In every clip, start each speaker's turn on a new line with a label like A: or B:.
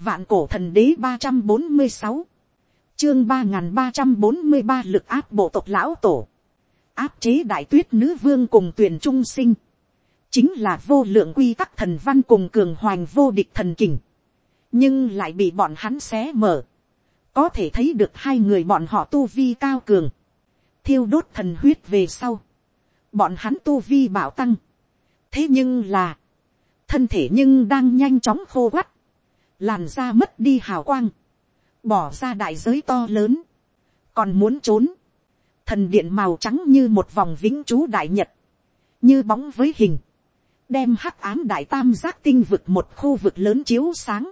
A: Vạn cổ thần đế ba trăm bốn mươi sáu Chương ba ba trăm bốn mươi ba lực áp bộ tộc lão tổ. Áp chế đại tuyết nữ vương cùng tuyển trung sinh. Chính là vô lượng quy tắc thần văn cùng cường hoành vô địch thần kình. Nhưng lại bị bọn hắn xé mở. Có thể thấy được hai người bọn họ tu vi cao cường. Thiêu đốt thần huyết về sau. Bọn hắn tu vi bảo tăng. Thế nhưng là. Thân thể nhưng đang nhanh chóng khô quắt làn da mất đi hào quang, bỏ ra đại giới to lớn, còn muốn trốn, thần điện màu trắng như một vòng vĩnh trú đại nhật, như bóng với hình, đem hắc ám đại tam giác tinh vực một khu vực lớn chiếu sáng,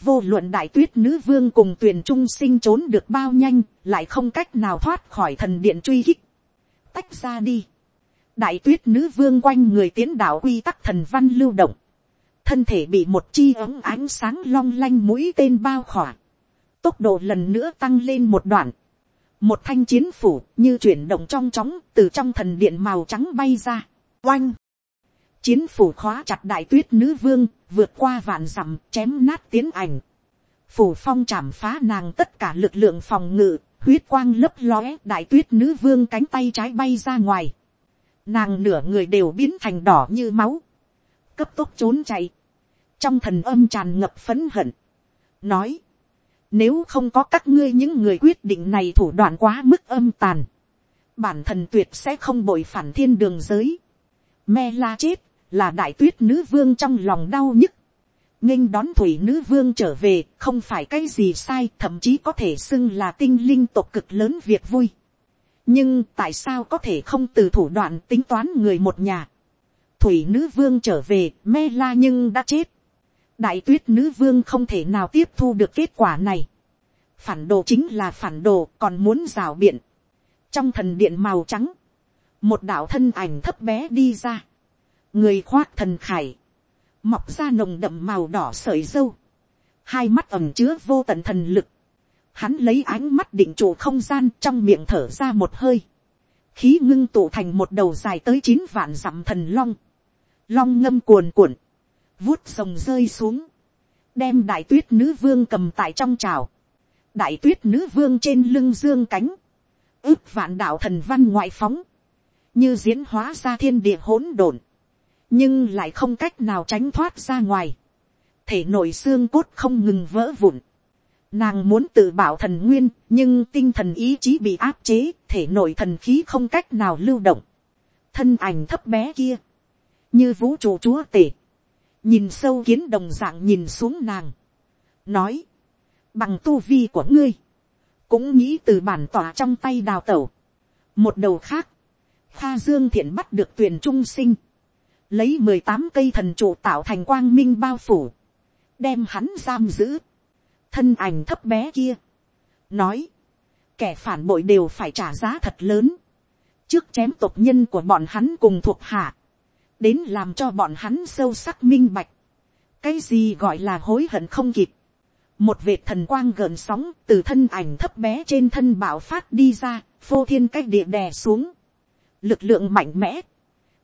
A: vô luận đại tuyết nữ vương cùng tuyền trung sinh trốn được bao nhanh, lại không cách nào thoát khỏi thần điện truy hích, tách ra đi, đại tuyết nữ vương quanh người tiến đạo quy tắc thần văn lưu động, thân thể bị một chi ống ánh sáng long lanh mũi tên bao khỏa, tốc độ lần nữa tăng lên một đoạn, một thanh chiến phủ như chuyển động trong chóng từ trong thần điện màu trắng bay ra, oanh, chiến phủ khóa chặt đại tuyết nữ vương, vượt qua vạn dặm chém nát tiến ảnh, phủ phong chạm phá nàng tất cả lực lượng phòng ngự, huyết quang lấp lóe đại tuyết nữ vương cánh tay trái bay ra ngoài, nàng nửa người đều biến thành đỏ như máu, cấp tốc trốn chạy, trong thần âm tràn ngập phấn hận, nói, nếu không có các ngươi những người quyết định này thủ đoạn quá mức âm tàn, bản thần tuyệt sẽ không bội phản thiên đường giới. Me la chết, là đại tuyết nữ vương trong lòng đau nhức. nghênh đón thủy nữ vương trở về, không phải cái gì sai, thậm chí có thể xưng là tinh linh tộc cực lớn việc vui. nhưng tại sao có thể không từ thủ đoạn tính toán người một nhà. thủy nữ vương trở về, me la nhưng đã chết đại tuyết nữ vương không thể nào tiếp thu được kết quả này. phản đồ chính là phản đồ còn muốn rào biện. trong thần điện màu trắng, một đạo thân ảnh thấp bé đi ra. người khoác thần khải, mọc ra nồng đậm màu đỏ sợi dâu, hai mắt ẩm chứa vô tận thần lực. Hắn lấy ánh mắt định trụ không gian trong miệng thở ra một hơi. Khí ngưng tụ thành một đầu dài tới chín vạn dặm thần long. Long ngâm cuồn cuộn vuốt rồng rơi xuống, đem đại tuyết nữ vương cầm tại trong trào, đại tuyết nữ vương trên lưng dương cánh, ước vạn đạo thần văn ngoại phóng, như diễn hóa ra thiên địa hỗn độn, nhưng lại không cách nào tránh thoát ra ngoài, thể nội xương cốt không ngừng vỡ vụn, nàng muốn tự bảo thần nguyên, nhưng tinh thần ý chí bị áp chế, thể nội thần khí không cách nào lưu động, thân ảnh thấp bé kia, như vũ trụ chúa tể, nhìn sâu kiến đồng dạng nhìn xuống nàng, nói, bằng tu vi của ngươi, cũng nghĩ từ bản tỏa trong tay đào tẩu. một đầu khác, kha dương thiện bắt được tuyền trung sinh, lấy mười tám cây thần trụ tạo thành quang minh bao phủ, đem hắn giam giữ, thân ảnh thấp bé kia, nói, kẻ phản bội đều phải trả giá thật lớn, trước chém tộc nhân của bọn hắn cùng thuộc hạ, đến làm cho bọn hắn sâu sắc minh bạch, cái gì gọi là hối hận không kịp, một vệt thần quang gợn sóng từ thân ảnh thấp bé trên thân bạo phát đi ra, phô thiên cách địa đè xuống, lực lượng mạnh mẽ,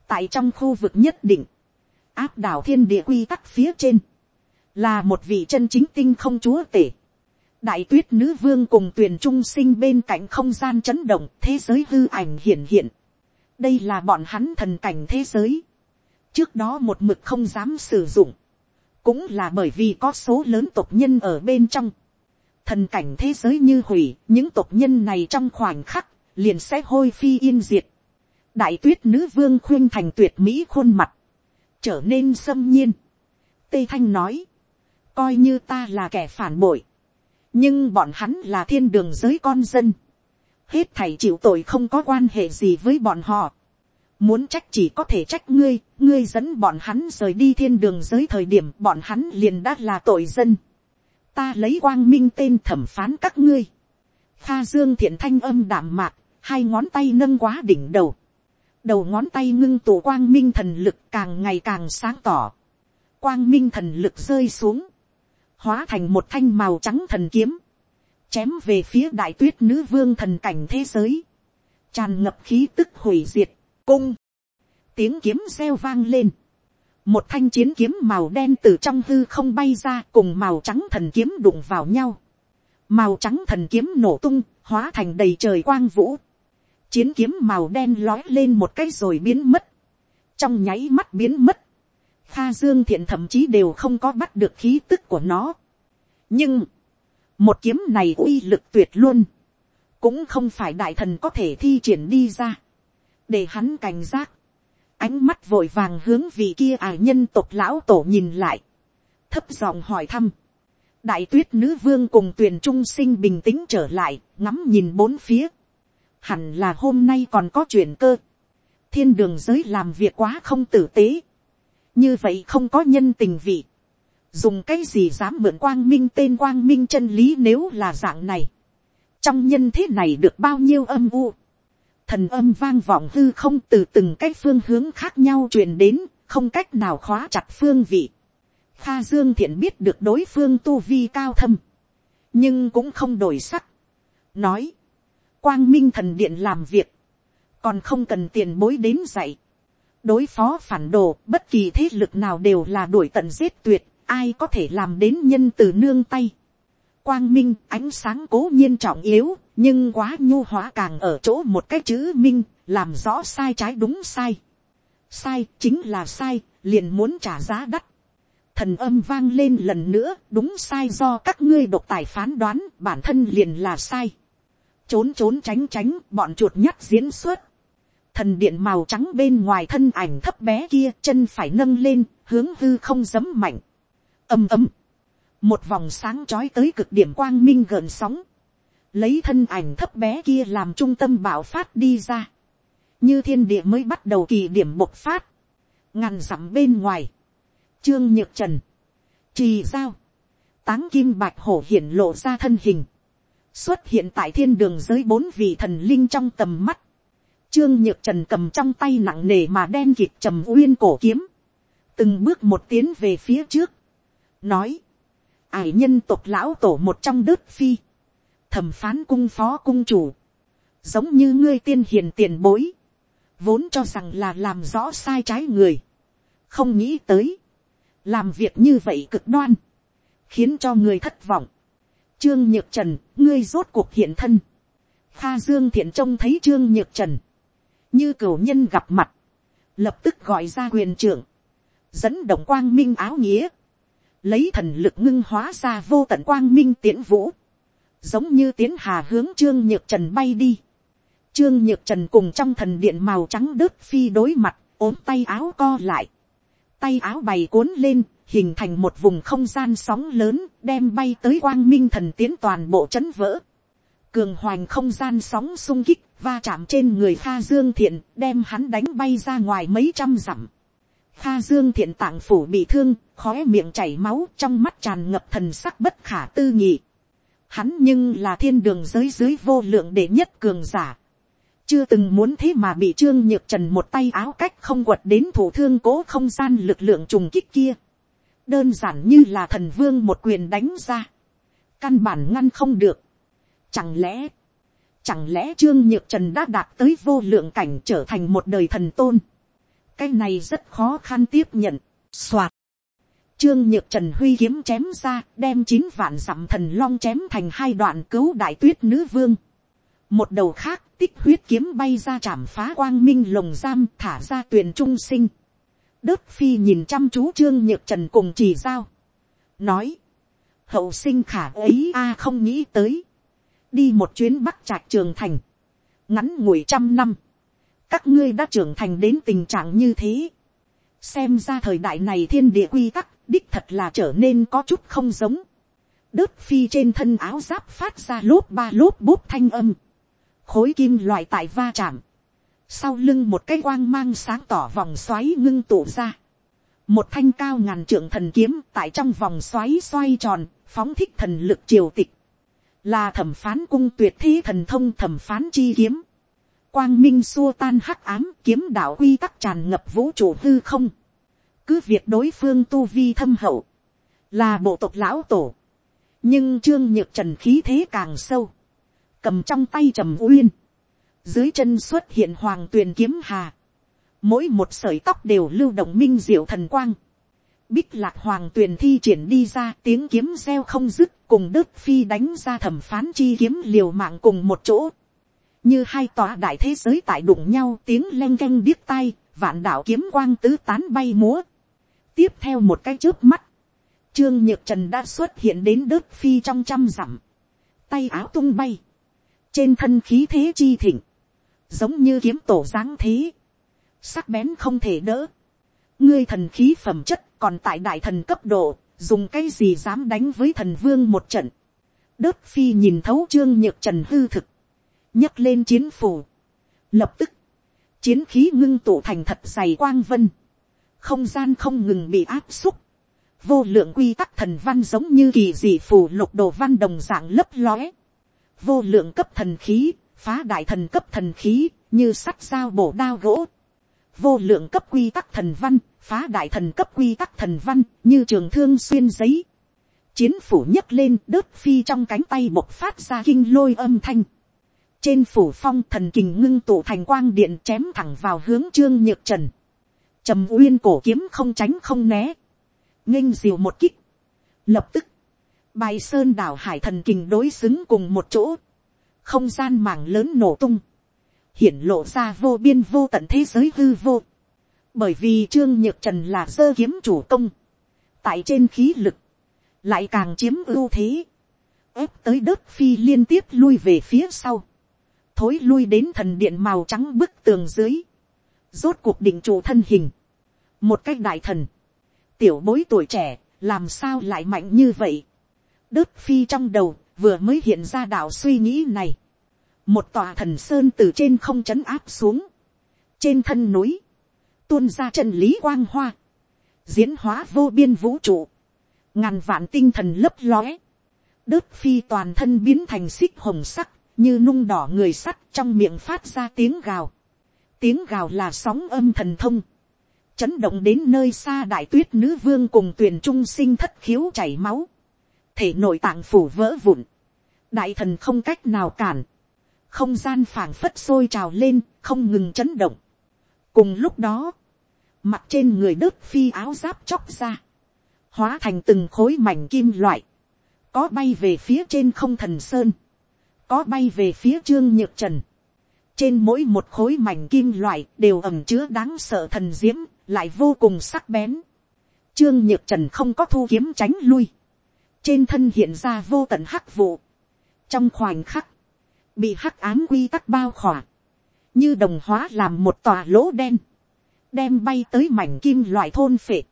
A: tại trong khu vực nhất định, áp đảo thiên địa quy tắc phía trên, là một vị chân chính tinh không chúa tể. đại tuyết nữ vương cùng tuyền trung sinh bên cạnh không gian chấn động thế giới hư ảnh hiển hiện. đây là bọn hắn thần cảnh thế giới trước đó một mực không dám sử dụng, cũng là bởi vì có số lớn tộc nhân ở bên trong. Thần cảnh thế giới như hủy, những tộc nhân này trong khoảnh khắc, liền sẽ hôi phi yên diệt. Đại tuyết nữ vương khuyên thành tuyệt mỹ khuôn mặt, trở nên xâm nhiên. Tây Thanh nói, coi như ta là kẻ phản bội, nhưng bọn hắn là thiên đường giới con dân. Hết thảy chịu tội không có quan hệ gì với bọn họ Muốn trách chỉ có thể trách ngươi, ngươi dẫn bọn hắn rời đi thiên đường giới thời điểm bọn hắn liền đã là tội dân. Ta lấy quang minh tên thẩm phán các ngươi. Kha dương thiện thanh âm đảm mạc, hai ngón tay nâng quá đỉnh đầu. Đầu ngón tay ngưng tụ quang minh thần lực càng ngày càng sáng tỏ. Quang minh thần lực rơi xuống. Hóa thành một thanh màu trắng thần kiếm. Chém về phía đại tuyết nữ vương thần cảnh thế giới. Tràn ngập khí tức hủy diệt cung, tiếng kiếm reo vang lên, một thanh chiến kiếm màu đen từ trong hư không bay ra cùng màu trắng thần kiếm đụng vào nhau. Màu trắng thần kiếm nổ tung, hóa thành đầy trời quang vũ. Chiến kiếm màu đen lói lên một cái rồi biến mất. Trong nháy mắt biến mất. Kha Dương Thiện thậm chí đều không có bắt được khí tức của nó. Nhưng, một kiếm này uy lực tuyệt luôn. Cũng không phải đại thần có thể thi triển đi ra. Để hắn cảnh giác. Ánh mắt vội vàng hướng vị kia à nhân tộc lão tổ nhìn lại, thấp giọng hỏi thăm, đại tuyết nữ vương cùng tuyền trung sinh bình tĩnh trở lại, ngắm nhìn bốn phía, hẳn là hôm nay còn có chuyện cơ, thiên đường giới làm việc quá không tử tế, như vậy không có nhân tình vị, dùng cái gì dám mượn quang minh tên quang minh chân lý nếu là dạng này, trong nhân thế này được bao nhiêu âm u, thần âm vang vọng hư không từ từng cái phương hướng khác nhau truyền đến, không cách nào khóa chặt phương vị. Kha Dương Thiện biết được đối phương tu vi cao thâm, nhưng cũng không đổi sắc. Nói, quang minh thần điện làm việc, còn không cần tiền bối đến dạy. Đối phó phản đồ, bất kỳ thế lực nào đều là đuổi tận giết tuyệt, ai có thể làm đến nhân từ nương tay. Quang minh, ánh sáng cố nhiên trọng yếu, nhưng quá nhu hóa càng ở chỗ một cái chữ minh, làm rõ sai trái đúng sai. Sai chính là sai, liền muốn trả giá đắt. Thần âm vang lên lần nữa, đúng sai do các ngươi độc tài phán đoán, bản thân liền là sai. Trốn trốn tránh tránh, bọn chuột nhắt diễn xuất. Thần điện màu trắng bên ngoài thân ảnh thấp bé kia, chân phải nâng lên, hướng hư không dấm mạnh. Âm âm một vòng sáng trói tới cực điểm quang minh gợn sóng. Lấy thân ảnh thấp bé kia làm trung tâm bạo phát đi ra, như thiên địa mới bắt đầu kỳ điểm bộc phát, ngàn dặm bên ngoài, trương nhược trần, trì giao, táng kim bạch hổ hiển lộ ra thân hình, xuất hiện tại thiên đường giới bốn vị thần linh trong tầm mắt, trương nhược trần cầm trong tay nặng nề mà đen kịp trầm uyên cổ kiếm, từng bước một tiến về phía trước, nói, ải nhân tộc lão tổ một trong đớt phi, thẩm phán cung phó cung chủ, giống như ngươi tiên hiền tiền bối, vốn cho rằng là làm rõ sai trái người, không nghĩ tới, làm việc như vậy cực đoan, khiến cho người thất vọng. Trương nhược trần, ngươi rốt cuộc hiện thân, kha dương thiện trông thấy trương nhược trần, như cửu nhân gặp mặt, lập tức gọi ra quyền trưởng, dẫn động quang minh áo nghĩa, lấy thần lực ngưng hóa ra vô tận quang minh tiễn vũ, giống như tiến hà hướng trương nhược trần bay đi. Trương nhược trần cùng trong thần điện màu trắng đớt phi đối mặt, ốm tay áo co lại. Tay áo bày cuốn lên, hình thành một vùng không gian sóng lớn, đem bay tới quang minh thần tiến toàn bộ chấn vỡ. Cường hoành không gian sóng sung kích, va chạm trên người Kha Dương Thiện, đem hắn đánh bay ra ngoài mấy trăm dặm. Kha Dương Thiện tạng phủ bị thương, khóe miệng chảy máu, trong mắt tràn ngập thần sắc bất khả tư nghị. Hắn nhưng là thiên đường giới dưới vô lượng đệ nhất cường giả. Chưa từng muốn thế mà bị trương nhược trần một tay áo cách không quật đến thủ thương cố không gian lực lượng trùng kích kia. Đơn giản như là thần vương một quyền đánh ra. Căn bản ngăn không được. Chẳng lẽ, chẳng lẽ trương nhược trần đã đạt tới vô lượng cảnh trở thành một đời thần tôn. Cái này rất khó khăn tiếp nhận. Soạt. Trương Nhược Trần Huy kiếm chém ra, đem chín vạn dặm thần long chém thành hai đoạn cứu đại tuyết nữ vương. Một đầu khác, tích huyết kiếm bay ra chạm phá quang minh lồng giam thả ra tuyền trung sinh. Đớt phi nhìn chăm chú Trương Nhược Trần cùng chỉ giao. Nói. Hậu sinh khả ấy a không nghĩ tới. Đi một chuyến bắc trạch trường thành. Ngắn ngủi trăm năm. Các ngươi đã trưởng thành đến tình trạng như thế. Xem ra thời đại này thiên địa quy tắc đích thật là trở nên có chút không giống. Đớt phi trên thân áo giáp phát ra lốp ba lốp bút thanh âm. Khối kim loại tại va chạm. Sau lưng một cái quang mang sáng tỏ vòng xoáy ngưng tụ ra. Một thanh cao ngàn trượng thần kiếm tại trong vòng xoáy xoay tròn, phóng thích thần lực triều tịch. Là thẩm phán cung tuyệt thế thần thông thẩm phán chi kiếm. Quang minh xua tan hắc ám kiếm đạo quy tắc tràn ngập vũ trụ hư không. Cứ việc đối phương tu vi thâm hậu, là bộ tộc lão tổ, nhưng trương nhược trần khí thế càng sâu, cầm trong tay trầm uyên, dưới chân xuất hiện hoàng tuyền kiếm hà, mỗi một sợi tóc đều lưu động minh diệu thần quang, bích lạc hoàng tuyền thi triển đi ra tiếng kiếm reo không dứt cùng đức phi đánh ra thẩm phán chi kiếm liều mạng cùng một chỗ, như hai tòa đại thế giới tại đụng nhau tiếng len canh điếc tai, vạn đạo kiếm quang tứ tán bay múa. tiếp theo một cái trước mắt, trương nhược trần đã xuất hiện đến đức phi trong trăm dặm, tay áo tung bay, trên thân khí thế chi thịnh, giống như kiếm tổ dáng thế, sắc bén không thể đỡ, ngươi thần khí phẩm chất còn tại đại thần cấp độ, dùng cái gì dám đánh với thần vương một trận. Đớt phi nhìn thấu trương nhược trần hư thực, nhấc lên chiến phủ. Lập tức, chiến khí ngưng tụ thành thật dày quang vân, không gian không ngừng bị áp xúc, vô lượng quy tắc thần văn giống như kỳ dị phù lục đồ văn đồng dạng lấp lóe, vô lượng cấp thần khí, phá đại thần cấp thần khí, như sắt dao bổ đao gỗ, vô lượng cấp quy tắc thần văn, phá đại thần cấp quy tắc thần văn, như trường thương xuyên giấy. Chiến phủ nhấc lên đớt phi trong cánh tay bộc phát ra kinh lôi âm thanh. Trên phủ phong thần kình ngưng tụ thành quang điện chém thẳng vào hướng trương nhược trần. trầm uyên cổ kiếm không tránh không né. nghênh diều một kích. Lập tức, bài sơn đảo hải thần kình đối xứng cùng một chỗ. Không gian mảng lớn nổ tung hiển lộ ra vô biên vô tận thế giới hư vô. Bởi vì Trương Nhược Trần là sơ kiếm chủ công. Tại trên khí lực. Lại càng chiếm ưu thế. ép tới đất phi liên tiếp lui về phía sau. Thối lui đến thần điện màu trắng bức tường dưới. Rốt cuộc định chủ thân hình. Một cách đại thần. Tiểu bối tuổi trẻ. Làm sao lại mạnh như vậy. Đức phi trong đầu vừa mới hiện ra đạo suy nghĩ này một tòa thần sơn từ trên không trấn áp xuống, trên thân núi, tuôn ra chân lý quang hoa, diễn hóa vô biên vũ trụ, ngàn vạn tinh thần lấp lóe, đớt phi toàn thân biến thành xích hồng sắc, như nung đỏ người sắt trong miệng phát ra tiếng gào, tiếng gào là sóng âm thần thông, chấn động đến nơi xa đại tuyết nữ vương cùng tuyền trung sinh thất khiếu chảy máu, thể nội tạng phủ vỡ vụn, đại thần không cách nào cản, không gian phảng phất sôi trào lên, không ngừng chấn động. cùng lúc đó, mặt trên người đớt phi áo giáp chóc ra, hóa thành từng khối mảnh kim loại, có bay về phía trên không thần sơn, có bay về phía trương nhược trần, trên mỗi một khối mảnh kim loại đều ẩm chứa đáng sợ thần diễm, lại vô cùng sắc bén. Trương nhược trần không có thu kiếm tránh lui, trên thân hiện ra vô tận hắc vụ. trong khoảnh khắc, bị hắc ám quy tắc bao khỏa, như đồng hóa làm một tòa lỗ đen, đem bay tới mảnh kim loại thôn phệ.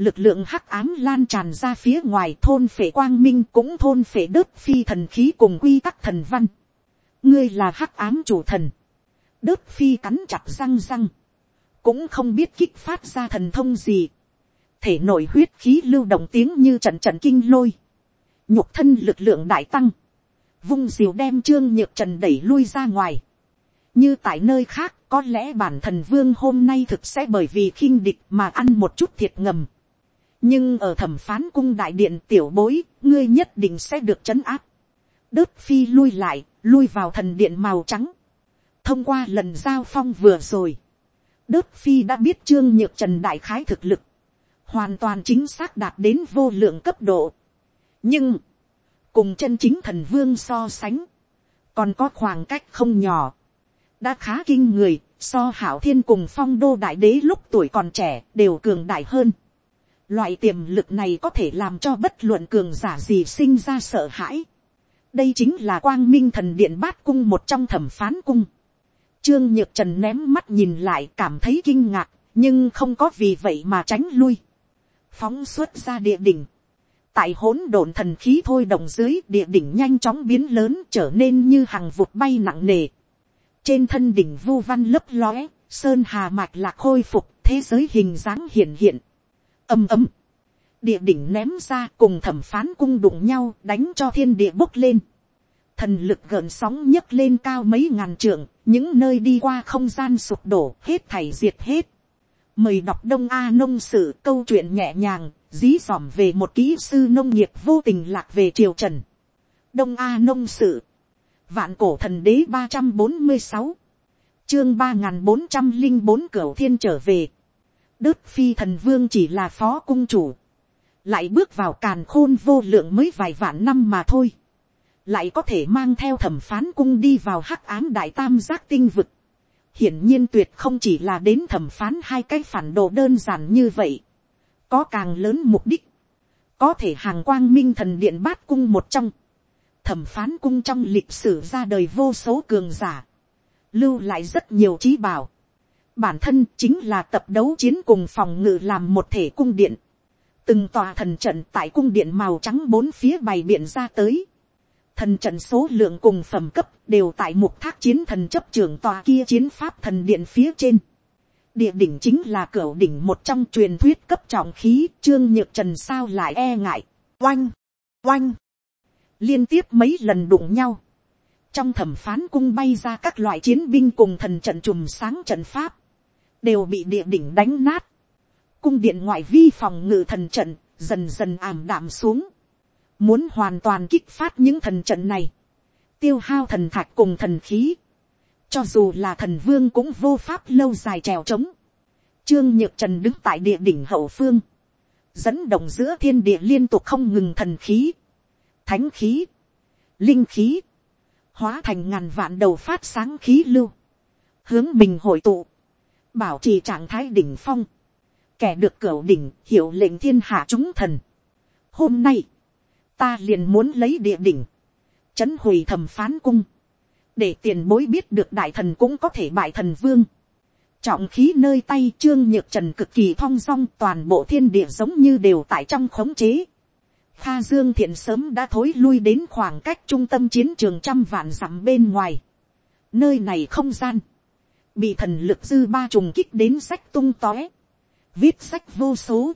A: Lực lượng hắc ám lan tràn ra phía ngoài thôn phệ quang minh cũng thôn phệ đớt phi thần khí cùng quy tắc thần văn. ngươi là hắc ám chủ thần. đớt phi cắn chặt răng răng, cũng không biết kích phát ra thần thông gì. thể nội huyết khí lưu động tiếng như trận trận kinh lôi. nhục thân lực lượng đại tăng vung diều đem trương nhược trần đẩy lui ra ngoài. như tại nơi khác có lẽ bản thần vương hôm nay thực sẽ bởi vì khinh địch mà ăn một chút thiệt ngầm nhưng ở thẩm phán cung đại điện tiểu bối, ngươi nhất định sẽ được trấn áp. đớt phi lui lại, lui vào thần điện màu trắng. thông qua lần giao phong vừa rồi, đớt phi đã biết trương nhược trần đại khái thực lực, hoàn toàn chính xác đạt đến vô lượng cấp độ. nhưng, cùng chân chính thần vương so sánh, còn có khoảng cách không nhỏ, đã khá kinh người, so hảo thiên cùng phong đô đại đế lúc tuổi còn trẻ đều cường đại hơn. Loại tiềm lực này có thể làm cho bất luận cường giả gì sinh ra sợ hãi. đây chính là quang minh thần điện bát cung một trong thẩm phán cung. Trương nhược trần ném mắt nhìn lại cảm thấy kinh ngạc, nhưng không có vì vậy mà tránh lui. phóng xuất ra địa đỉnh tại hỗn độn thần khí thôi đồng dưới địa đỉnh nhanh chóng biến lớn trở nên như hàng vụt bay nặng nề. trên thân đỉnh vu văn lấp lóe, sơn hà mạch lạc khôi phục, thế giới hình dáng hiện hiện ầm ầm, địa đỉnh ném ra cùng thẩm phán cung đụng nhau đánh cho thiên địa bốc lên. thần lực gợn sóng nhấc lên cao mấy ngàn trượng, những nơi đi qua không gian sụp đổ hết thảy diệt hết. mời đọc đông a nông sử câu chuyện nhẹ nhàng dí dỏm về một kỹ sư nông nghiệp vô tình lạc về triều trần. đông a nông sử vạn cổ thần đế ba trăm bốn mươi sáu, chương ba n bốn trăm linh bốn Cửu thiên trở về. Đớt phi thần vương chỉ là phó cung chủ. Lại bước vào càn khôn vô lượng mới vài vạn năm mà thôi. Lại có thể mang theo thẩm phán cung đi vào hắc ám đại tam giác tinh vực. Hiển nhiên tuyệt không chỉ là đến thẩm phán hai cái phản đồ đơn giản như vậy. Có càng lớn mục đích. Có thể hàng quang minh thần điện bát cung một trong. Thẩm phán cung trong lịch sử ra đời vô số cường giả. Lưu lại rất nhiều trí bảo bản thân chính là tập đấu chiến cùng phòng ngự làm một thể cung điện. Từng tòa thần trận tại cung điện màu trắng bốn phía bày biện ra tới. Thần trận số lượng cùng phẩm cấp đều tại mục thác chiến thần chấp trưởng tòa kia chiến pháp thần điện phía trên. Địa đỉnh chính là cửa đỉnh một trong truyền thuyết cấp trọng khí, trương nhược trần sao lại e ngại. Oanh! Oanh! Liên tiếp mấy lần đụng nhau. Trong thẩm phán cung bay ra các loại chiến binh cùng thần trận trùm sáng trận pháp đều bị địa đỉnh đánh nát. Cung điện ngoại vi phòng ngự thần trận, dần dần ảm đạm xuống. Muốn hoàn toàn kích phát những thần trận này. Tiêu hao thần thạch cùng thần khí. Cho dù là thần vương cũng vô pháp lâu dài trèo trống. Trương Nhược Trần đứng tại địa đỉnh hậu phương. Dẫn động giữa thiên địa liên tục không ngừng thần khí. Thánh khí. Linh khí. Hóa thành ngàn vạn đầu phát sáng khí lưu. Hướng mình hội tụ bảo trì trạng thái đỉnh phong, kẻ được cửa đỉnh hiểu lệnh thiên hạ chúng thần. Hôm nay, ta liền muốn lấy địa đỉnh, chấn hủy thẩm phán cung, để tiền bối biết được đại thần cũng có thể bại thần vương. Trọng khí nơi tay trương nhược trần cực kỳ thong dong toàn bộ thiên địa giống như đều tại trong khống chế. Kha Dương Thiện sớm đã thối lui đến khoảng cách trung tâm chiến trường trăm vạn dặm bên ngoài. Nơi này không gian bị thần lực dư ba trùng kích đến sách tung tóe, viết sách vô số,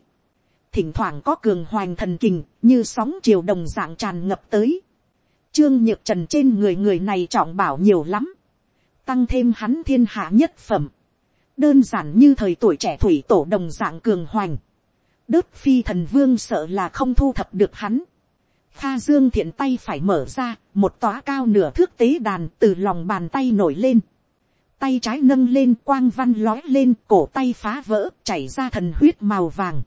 A: thỉnh thoảng có cường hoành thần kình như sóng chiều đồng dạng tràn ngập tới, trương nhược trần trên người người này trọng bảo nhiều lắm, tăng thêm hắn thiên hạ nhất phẩm, đơn giản như thời tuổi trẻ thủy tổ đồng dạng cường hoành, đớt phi thần vương sợ là không thu thập được hắn, Kha Dương thiện tay phải mở ra, một tóa cao nửa thước tế đàn từ lòng bàn tay nổi lên tay trái nâng lên quang văn lói lên, cổ tay phá vỡ, chảy ra thần huyết màu vàng.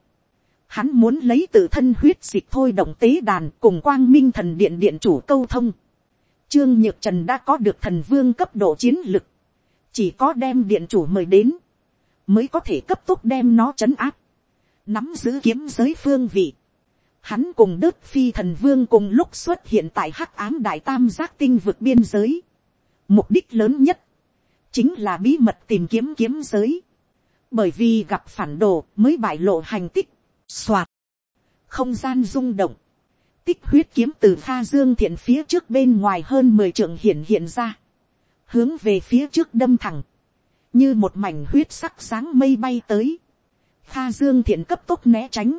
A: Hắn muốn lấy tự thân huyết dịch thôi động tế đàn cùng quang minh thần điện điện chủ câu thông. Trương Nhược Trần đã có được thần vương cấp độ chiến lực. Chỉ có đem điện chủ mời đến. Mới có thể cấp tốc đem nó chấn áp. Nắm giữ kiếm giới phương vị. Hắn cùng đớt phi thần vương cùng lúc xuất hiện tại hắc ám đại tam giác tinh vực biên giới. Mục đích lớn nhất chính là bí mật tìm kiếm kiếm giới, bởi vì gặp phản đồ mới bại lộ hành tích, soạt, không gian rung động, tích huyết kiếm từ pha dương thiện phía trước bên ngoài hơn mười trượng hiện hiện ra, hướng về phía trước đâm thẳng, như một mảnh huyết sắc sáng mây bay tới, pha dương thiện cấp tốc né tránh,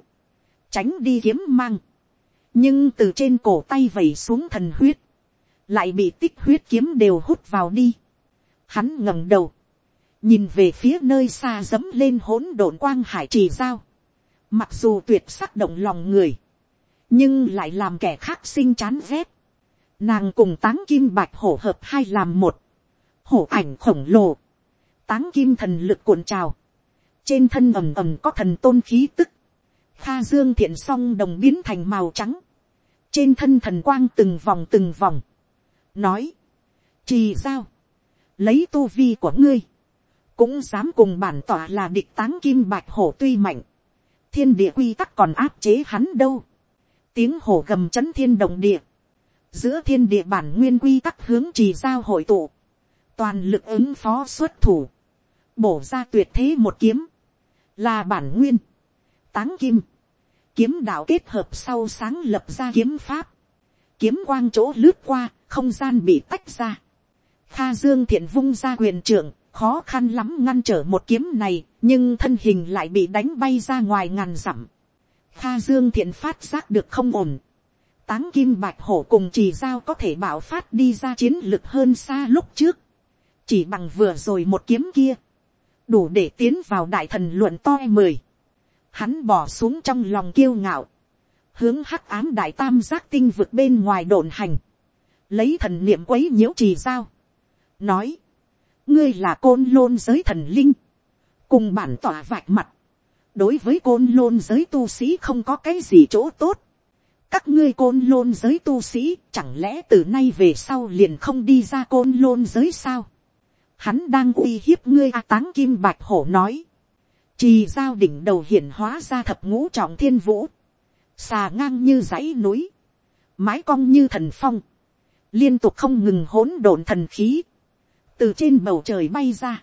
A: tránh đi kiếm mang, nhưng từ trên cổ tay vẩy xuống thần huyết, lại bị tích huyết kiếm đều hút vào đi, Hắn ngẩng đầu. Nhìn về phía nơi xa dấm lên hỗn độn quang hải trì giao. Mặc dù tuyệt sắc động lòng người. Nhưng lại làm kẻ khác sinh chán ghét. Nàng cùng táng kim bạch hổ hợp hai làm một. Hổ ảnh khổng lồ. Táng kim thần lực cuộn trào. Trên thân ầm ầm có thần tôn khí tức. Kha dương thiện song đồng biến thành màu trắng. Trên thân thần quang từng vòng từng vòng. Nói. Trì giao lấy tu vi của ngươi, cũng dám cùng bản tỏa là địch táng kim bạch hổ tuy mạnh, thiên địa quy tắc còn áp chế hắn đâu, tiếng hổ gầm c h ấ n thiên đồng địa, giữa thiên địa bản nguyên quy tắc hướng trì giao hội tụ, toàn lực ứng phó xuất thủ, bổ ra tuyệt thế một kiếm, là bản nguyên, táng kim, kiếm đạo kết hợp sau sáng lập ra kiếm pháp, kiếm quang chỗ lướt qua, không gian bị tách ra, Kha Dương thiện vung ra quyền trưởng, khó khăn lắm ngăn trở một kiếm này, nhưng thân hình lại bị đánh bay ra ngoài ngàn dặm. Kha Dương thiện phát giác được không ổn. Táng kim bạch hổ cùng chỉ giao có thể bảo phát đi ra chiến lực hơn xa lúc trước. Chỉ bằng vừa rồi một kiếm kia. Đủ để tiến vào đại thần luận toi mười. Hắn bỏ xuống trong lòng kiêu ngạo. Hướng hắc ám đại tam giác tinh vực bên ngoài đồn hành. Lấy thần niệm quấy nhiễu trì giao nói, ngươi là côn lôn giới thần linh, cùng bản tỏa vạch mặt, đối với côn lôn giới tu sĩ không có cái gì chỗ tốt, các ngươi côn lôn giới tu sĩ chẳng lẽ từ nay về sau liền không đi ra côn lôn giới sao, hắn đang uy hiếp ngươi a táng kim bạch hổ nói, trì giao đỉnh đầu hiển hóa ra thập ngũ trọng thiên vũ, xà ngang như dãy núi, mái cong như thần phong, liên tục không ngừng hỗn độn thần khí, từ trên bầu trời bay ra,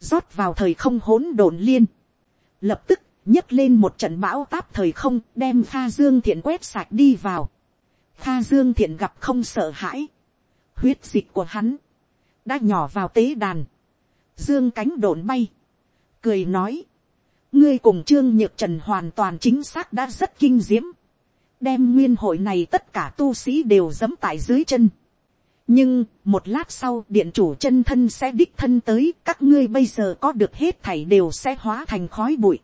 A: rót vào thời không hỗn độn liên, lập tức nhấc lên một trận bão táp thời không đem pha dương thiện quét sạch đi vào. pha dương thiện gặp không sợ hãi. huyết dịch của hắn đã nhỏ vào tế đàn. dương cánh đồn bay. cười nói. ngươi cùng trương nhược trần hoàn toàn chính xác đã rất kinh diễm. đem nguyên hội này tất cả tu sĩ đều dẫm tại dưới chân nhưng một lát sau điện chủ chân thân sẽ đích thân tới. Các ngươi bây giờ có được hết thảy đều sẽ hóa thành khói bụi.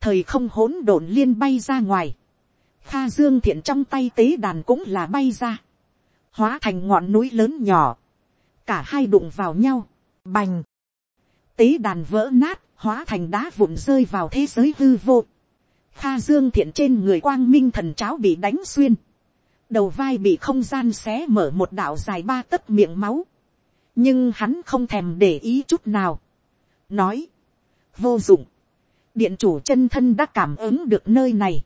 A: Thời không hỗn độn liên bay ra ngoài, kha dương thiện trong tay tế đàn cũng là bay ra, hóa thành ngọn núi lớn nhỏ, cả hai đụng vào nhau, bành, tế đàn vỡ nát, hóa thành đá vụn rơi vào thế giới hư vô, kha dương thiện trên người quang minh thần cháo bị đánh xuyên, đầu vai bị không gian xé mở một đạo dài ba tấc miệng máu, nhưng hắn không thèm để ý chút nào, nói, vô dụng, điện chủ chân thân đã cảm ứng được nơi này,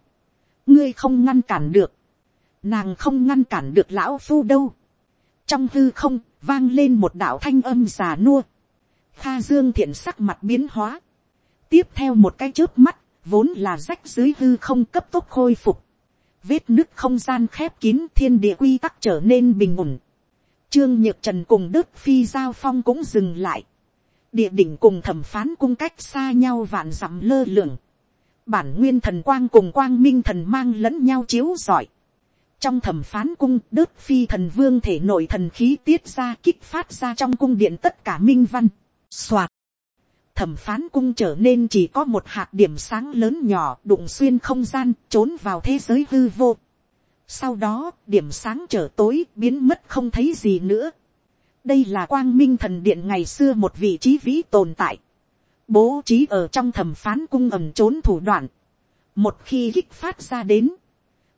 A: ngươi không ngăn cản được, nàng không ngăn cản được lão phu đâu. trong hư không vang lên một đạo thanh âm già nua, kha dương thiện sắc mặt biến hóa, tiếp theo một cái trước mắt, vốn là rách dưới hư không cấp tốc khôi phục, vết nứt không gian khép kín thiên địa quy tắc trở nên bình ổn, trương nhược trần cùng đức phi giao phong cũng dừng lại, địa đỉnh cùng thẩm phán cung cách xa nhau vạn dặm lơ lửng, bản nguyên thần quang cùng quang minh thần mang lẫn nhau chiếu giỏi. trong thẩm phán cung đức phi thần vương thể nội thần khí tiết ra kích phát ra trong cung điện tất cả minh văn, Xoạt thẩm phán cung trở nên chỉ có một hạt điểm sáng lớn nhỏ đụng xuyên không gian trốn vào thế giới hư vô. sau đó điểm sáng trở tối biến mất không thấy gì nữa. Đây là quang minh thần điện ngày xưa một vị trí vĩ tồn tại, bố trí ở trong thẩm phán cung ẩm trốn thủ đoạn, một khi kích phát ra đến,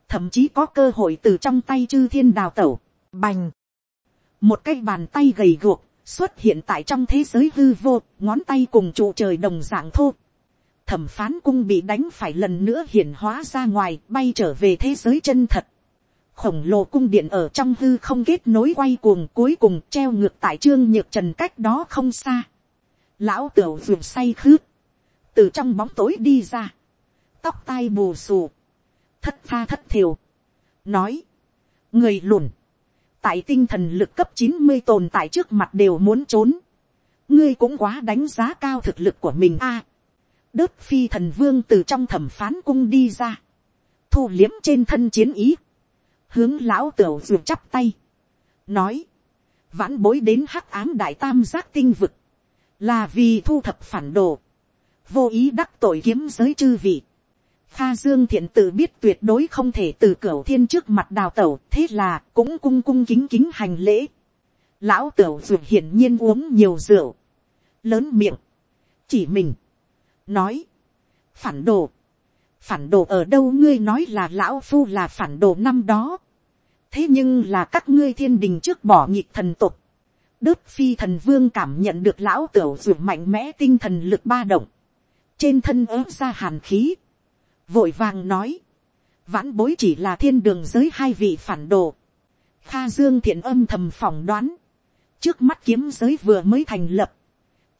A: thậm chí có cơ hội từ trong tay chư thiên đào tẩu, bành, một cái bàn tay gầy guộc xuất hiện tại trong thế giới hư vô, ngón tay cùng trụ trời đồng dạng thô. Thẩm phán cung bị đánh phải lần nữa hiển hóa ra ngoài, bay trở về thế giới chân thật khổng lồ cung điện ở trong hư không kết nối quay cuồng cuối cùng treo ngược tại trương nhược trần cách đó không xa. Lão tiểu vườn say khướt. Từ trong bóng tối đi ra. Tóc tai bù xù. Thất tha thất thiểu. Nói. Người lùn. Tại tinh thần lực cấp chín mươi tồn tại trước mặt đều muốn trốn. Ngươi cũng quá đánh giá cao thực lực của mình a. À, đớt phi thần vương từ trong thẩm phán cung đi ra. Thu liếm trên thân chiến ý hướng lão tiểu dược chắp tay, nói, vãn bối đến hắc ám đại tam giác tinh vực, là vì thu thập phản đồ, vô ý đắc tội kiếm giới chư vị. Kha Dương thiện tự biết tuyệt đối không thể từ cửa thiên trước mặt đào tẩu, thế là cũng cung cung kính kính hành lễ. Lão tẩu dù hiển nhiên uống nhiều rượu, lớn miệng, chỉ mình, nói, phản đồ, phản đồ ở đâu ngươi nói là lão phu là phản đồ năm đó. thế nhưng là các ngươi thiên đình trước bỏ nhịp thần tục. đức phi thần vương cảm nhận được lão tiểu ruột mạnh mẽ tinh thần lực ba động. trên thân ớt ra hàn khí vội vàng nói. vãn bối chỉ là thiên đường giới hai vị phản đồ. kha dương thiện âm thầm phỏng đoán. trước mắt kiếm giới vừa mới thành lập.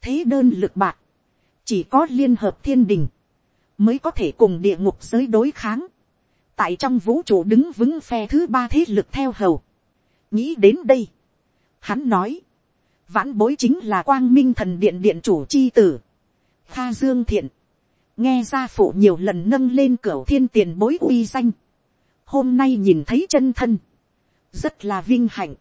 A: thế đơn lực bạc. chỉ có liên hợp thiên đình mới có thể cùng địa ngục giới đối kháng, tại trong vũ trụ đứng vững phe thứ ba thế lực theo hầu. nghĩ đến đây, hắn nói, vãn bối chính là quang minh thần điện điện chủ c h i tử, kha dương thiện, nghe gia phụ nhiều lần nâng lên cửa thiên tiền bối uy danh, hôm nay nhìn thấy chân thân, rất là vinh hạnh,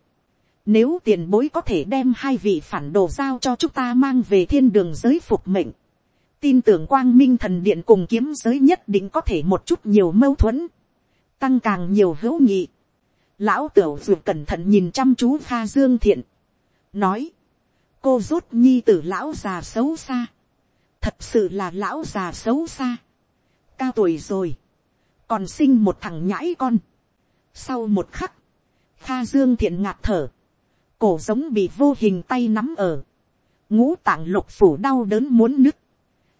A: nếu tiền bối có thể đem hai vị phản đồ giao cho chúng ta mang về thiên đường giới phục mệnh, tin tưởng quang minh thần điện cùng kiếm giới nhất định có thể một chút nhiều mâu thuẫn, tăng càng nhiều hữu nghị. Lão tiểu dù cẩn thận nhìn chăm chú pha dương thiện, nói, cô rút nhi t ử lão già xấu xa, thật sự là lão già xấu xa, cao tuổi rồi, còn sinh một thằng nhãi con. sau một khắc, kha dương thiện ngạt thở, cổ giống bị vô hình tay nắm ở, ngũ tạng lục phủ đau đớn muốn nứt,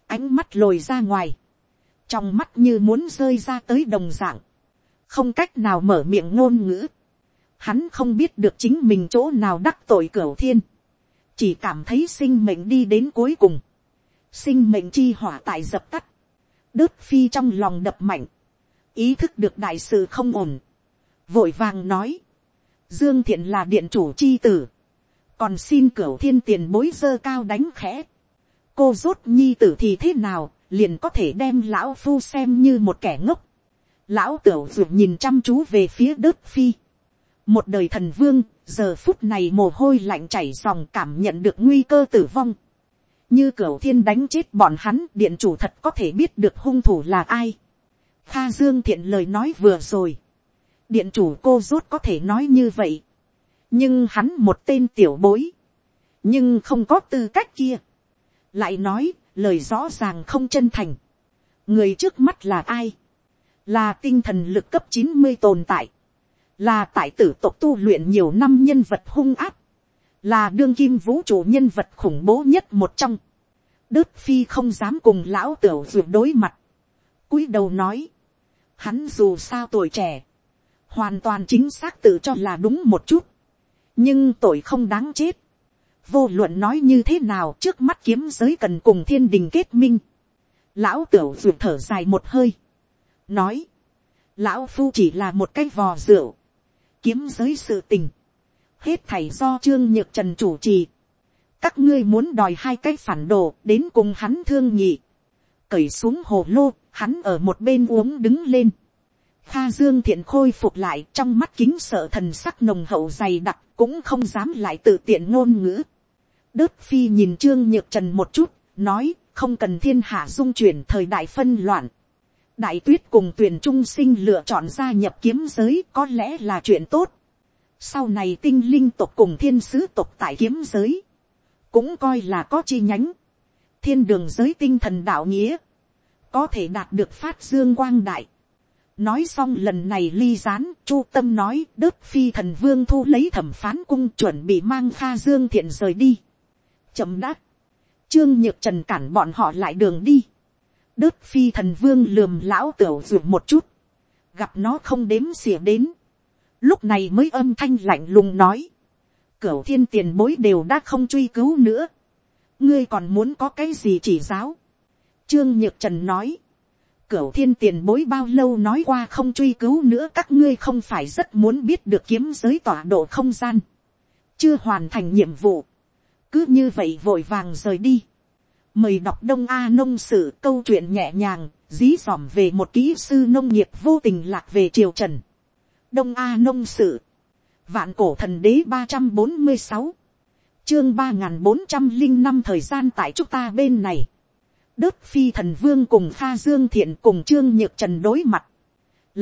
A: ánh mắt lồi ra ngoài, trong mắt như muốn rơi ra tới đồng dạng, không cách nào mở miệng ngôn ngữ. Hắn không biết được chính mình chỗ nào đắc tội cửu thiên. Chỉ cảm thấy sinh mệnh đi đến cuối cùng. Sinh mệnh chi hỏa tại dập tắt. Đớt phi trong lòng đập mạnh. Ý thức được đại sự không ổn. Vội vàng nói. Dương thiện là điện chủ chi tử. Còn xin cửu thiên tiền bối dơ cao đánh khẽ. Cô rốt nhi tử thì thế nào, liền có thể đem lão phu xem như một kẻ ngốc lão tiểu ruột nhìn chăm chú về phía đớt phi. một đời thần vương, giờ phút này mồ hôi lạnh chảy dòng cảm nhận được nguy cơ tử vong như cửu thiên đánh chết bọn hắn, điện chủ thật có thể biết được hung thủ là ai. kha dương thiện lời nói vừa rồi. điện chủ cô rốt có thể nói như vậy. nhưng hắn một tên tiểu bối. nhưng không có tư cách kia. lại nói, lời rõ ràng không chân thành. người trước mắt là ai là tinh thần lực cấp chín mươi tồn tại, là tại tử tộc tu luyện nhiều năm nhân vật hung áp, là đương kim vũ trụ nhân vật khủng bố nhất một trong. Đức phi không dám cùng lão tiểu duyệt đối mặt, cúi đầu nói, hắn dù sao tuổi trẻ, hoàn toàn chính xác tự cho là đúng một chút, nhưng tội không đáng chết. vô luận nói như thế nào trước mắt kiếm giới cần cùng thiên đình kết minh. lão tiểu duyệt thở dài một hơi, nói, lão phu chỉ là một cái vò rượu, kiếm giới sự tình, hết thảy do trương nhược trần chủ trì, các ngươi muốn đòi hai cái phản đồ đến cùng hắn thương nhị, cởi xuống hồ lô, hắn ở một bên uống đứng lên, Kha Dương thiện khôi phục lại trong mắt kính sợ thần sắc nồng hậu dày đặc cũng không dám lại tự tiện ngôn ngữ. Đớt phi nhìn Trương Nhược Trần một chút, nói không cần thiên hạ dung chuyển thời đại phân loạn đại tuyết cùng tuyển trung sinh lựa chọn gia nhập kiếm giới có lẽ là chuyện tốt sau này tinh linh tộc cùng thiên sứ tộc tại kiếm giới, cũng coi là có chi nhánh, thiên đường giới tinh thần đạo nghĩa, có thể đạt được phát dương quang đại. nói xong lần này ly gián, chu tâm nói đớt phi thần vương thu lấy thẩm phán cung chuẩn bị mang pha dương thiện rời đi. chậm đáp, trương nhược trần cản bọn họ lại đường đi Đớt phi thần vương lườm lão tiểu ruột một chút. Gặp nó không đếm xỉa đến. Lúc này mới âm thanh lạnh lùng nói. Cửu thiên tiền bối đều đã không truy cứu nữa. Ngươi còn muốn có cái gì chỉ giáo? Trương Nhược Trần nói. Cửu thiên tiền bối bao lâu nói qua không truy cứu nữa các ngươi không phải rất muốn biết được kiếm giới tọa độ không gian. Chưa hoàn thành nhiệm vụ. Cứ như vậy vội vàng rời đi mời đọc đông a nông sử câu chuyện nhẹ nhàng, dí dỏm về một kỹ sư nông nghiệp vô tình lạc về triều trần đông a nông sử vạn cổ thần đế ba trăm bốn mươi sáu. Chương ba n g h n bốn trăm linh năm thời gian tại chúng ta bên này. Đớt phi thần vương cùng pha dương thiện cùng trương nhược trần đối mặt.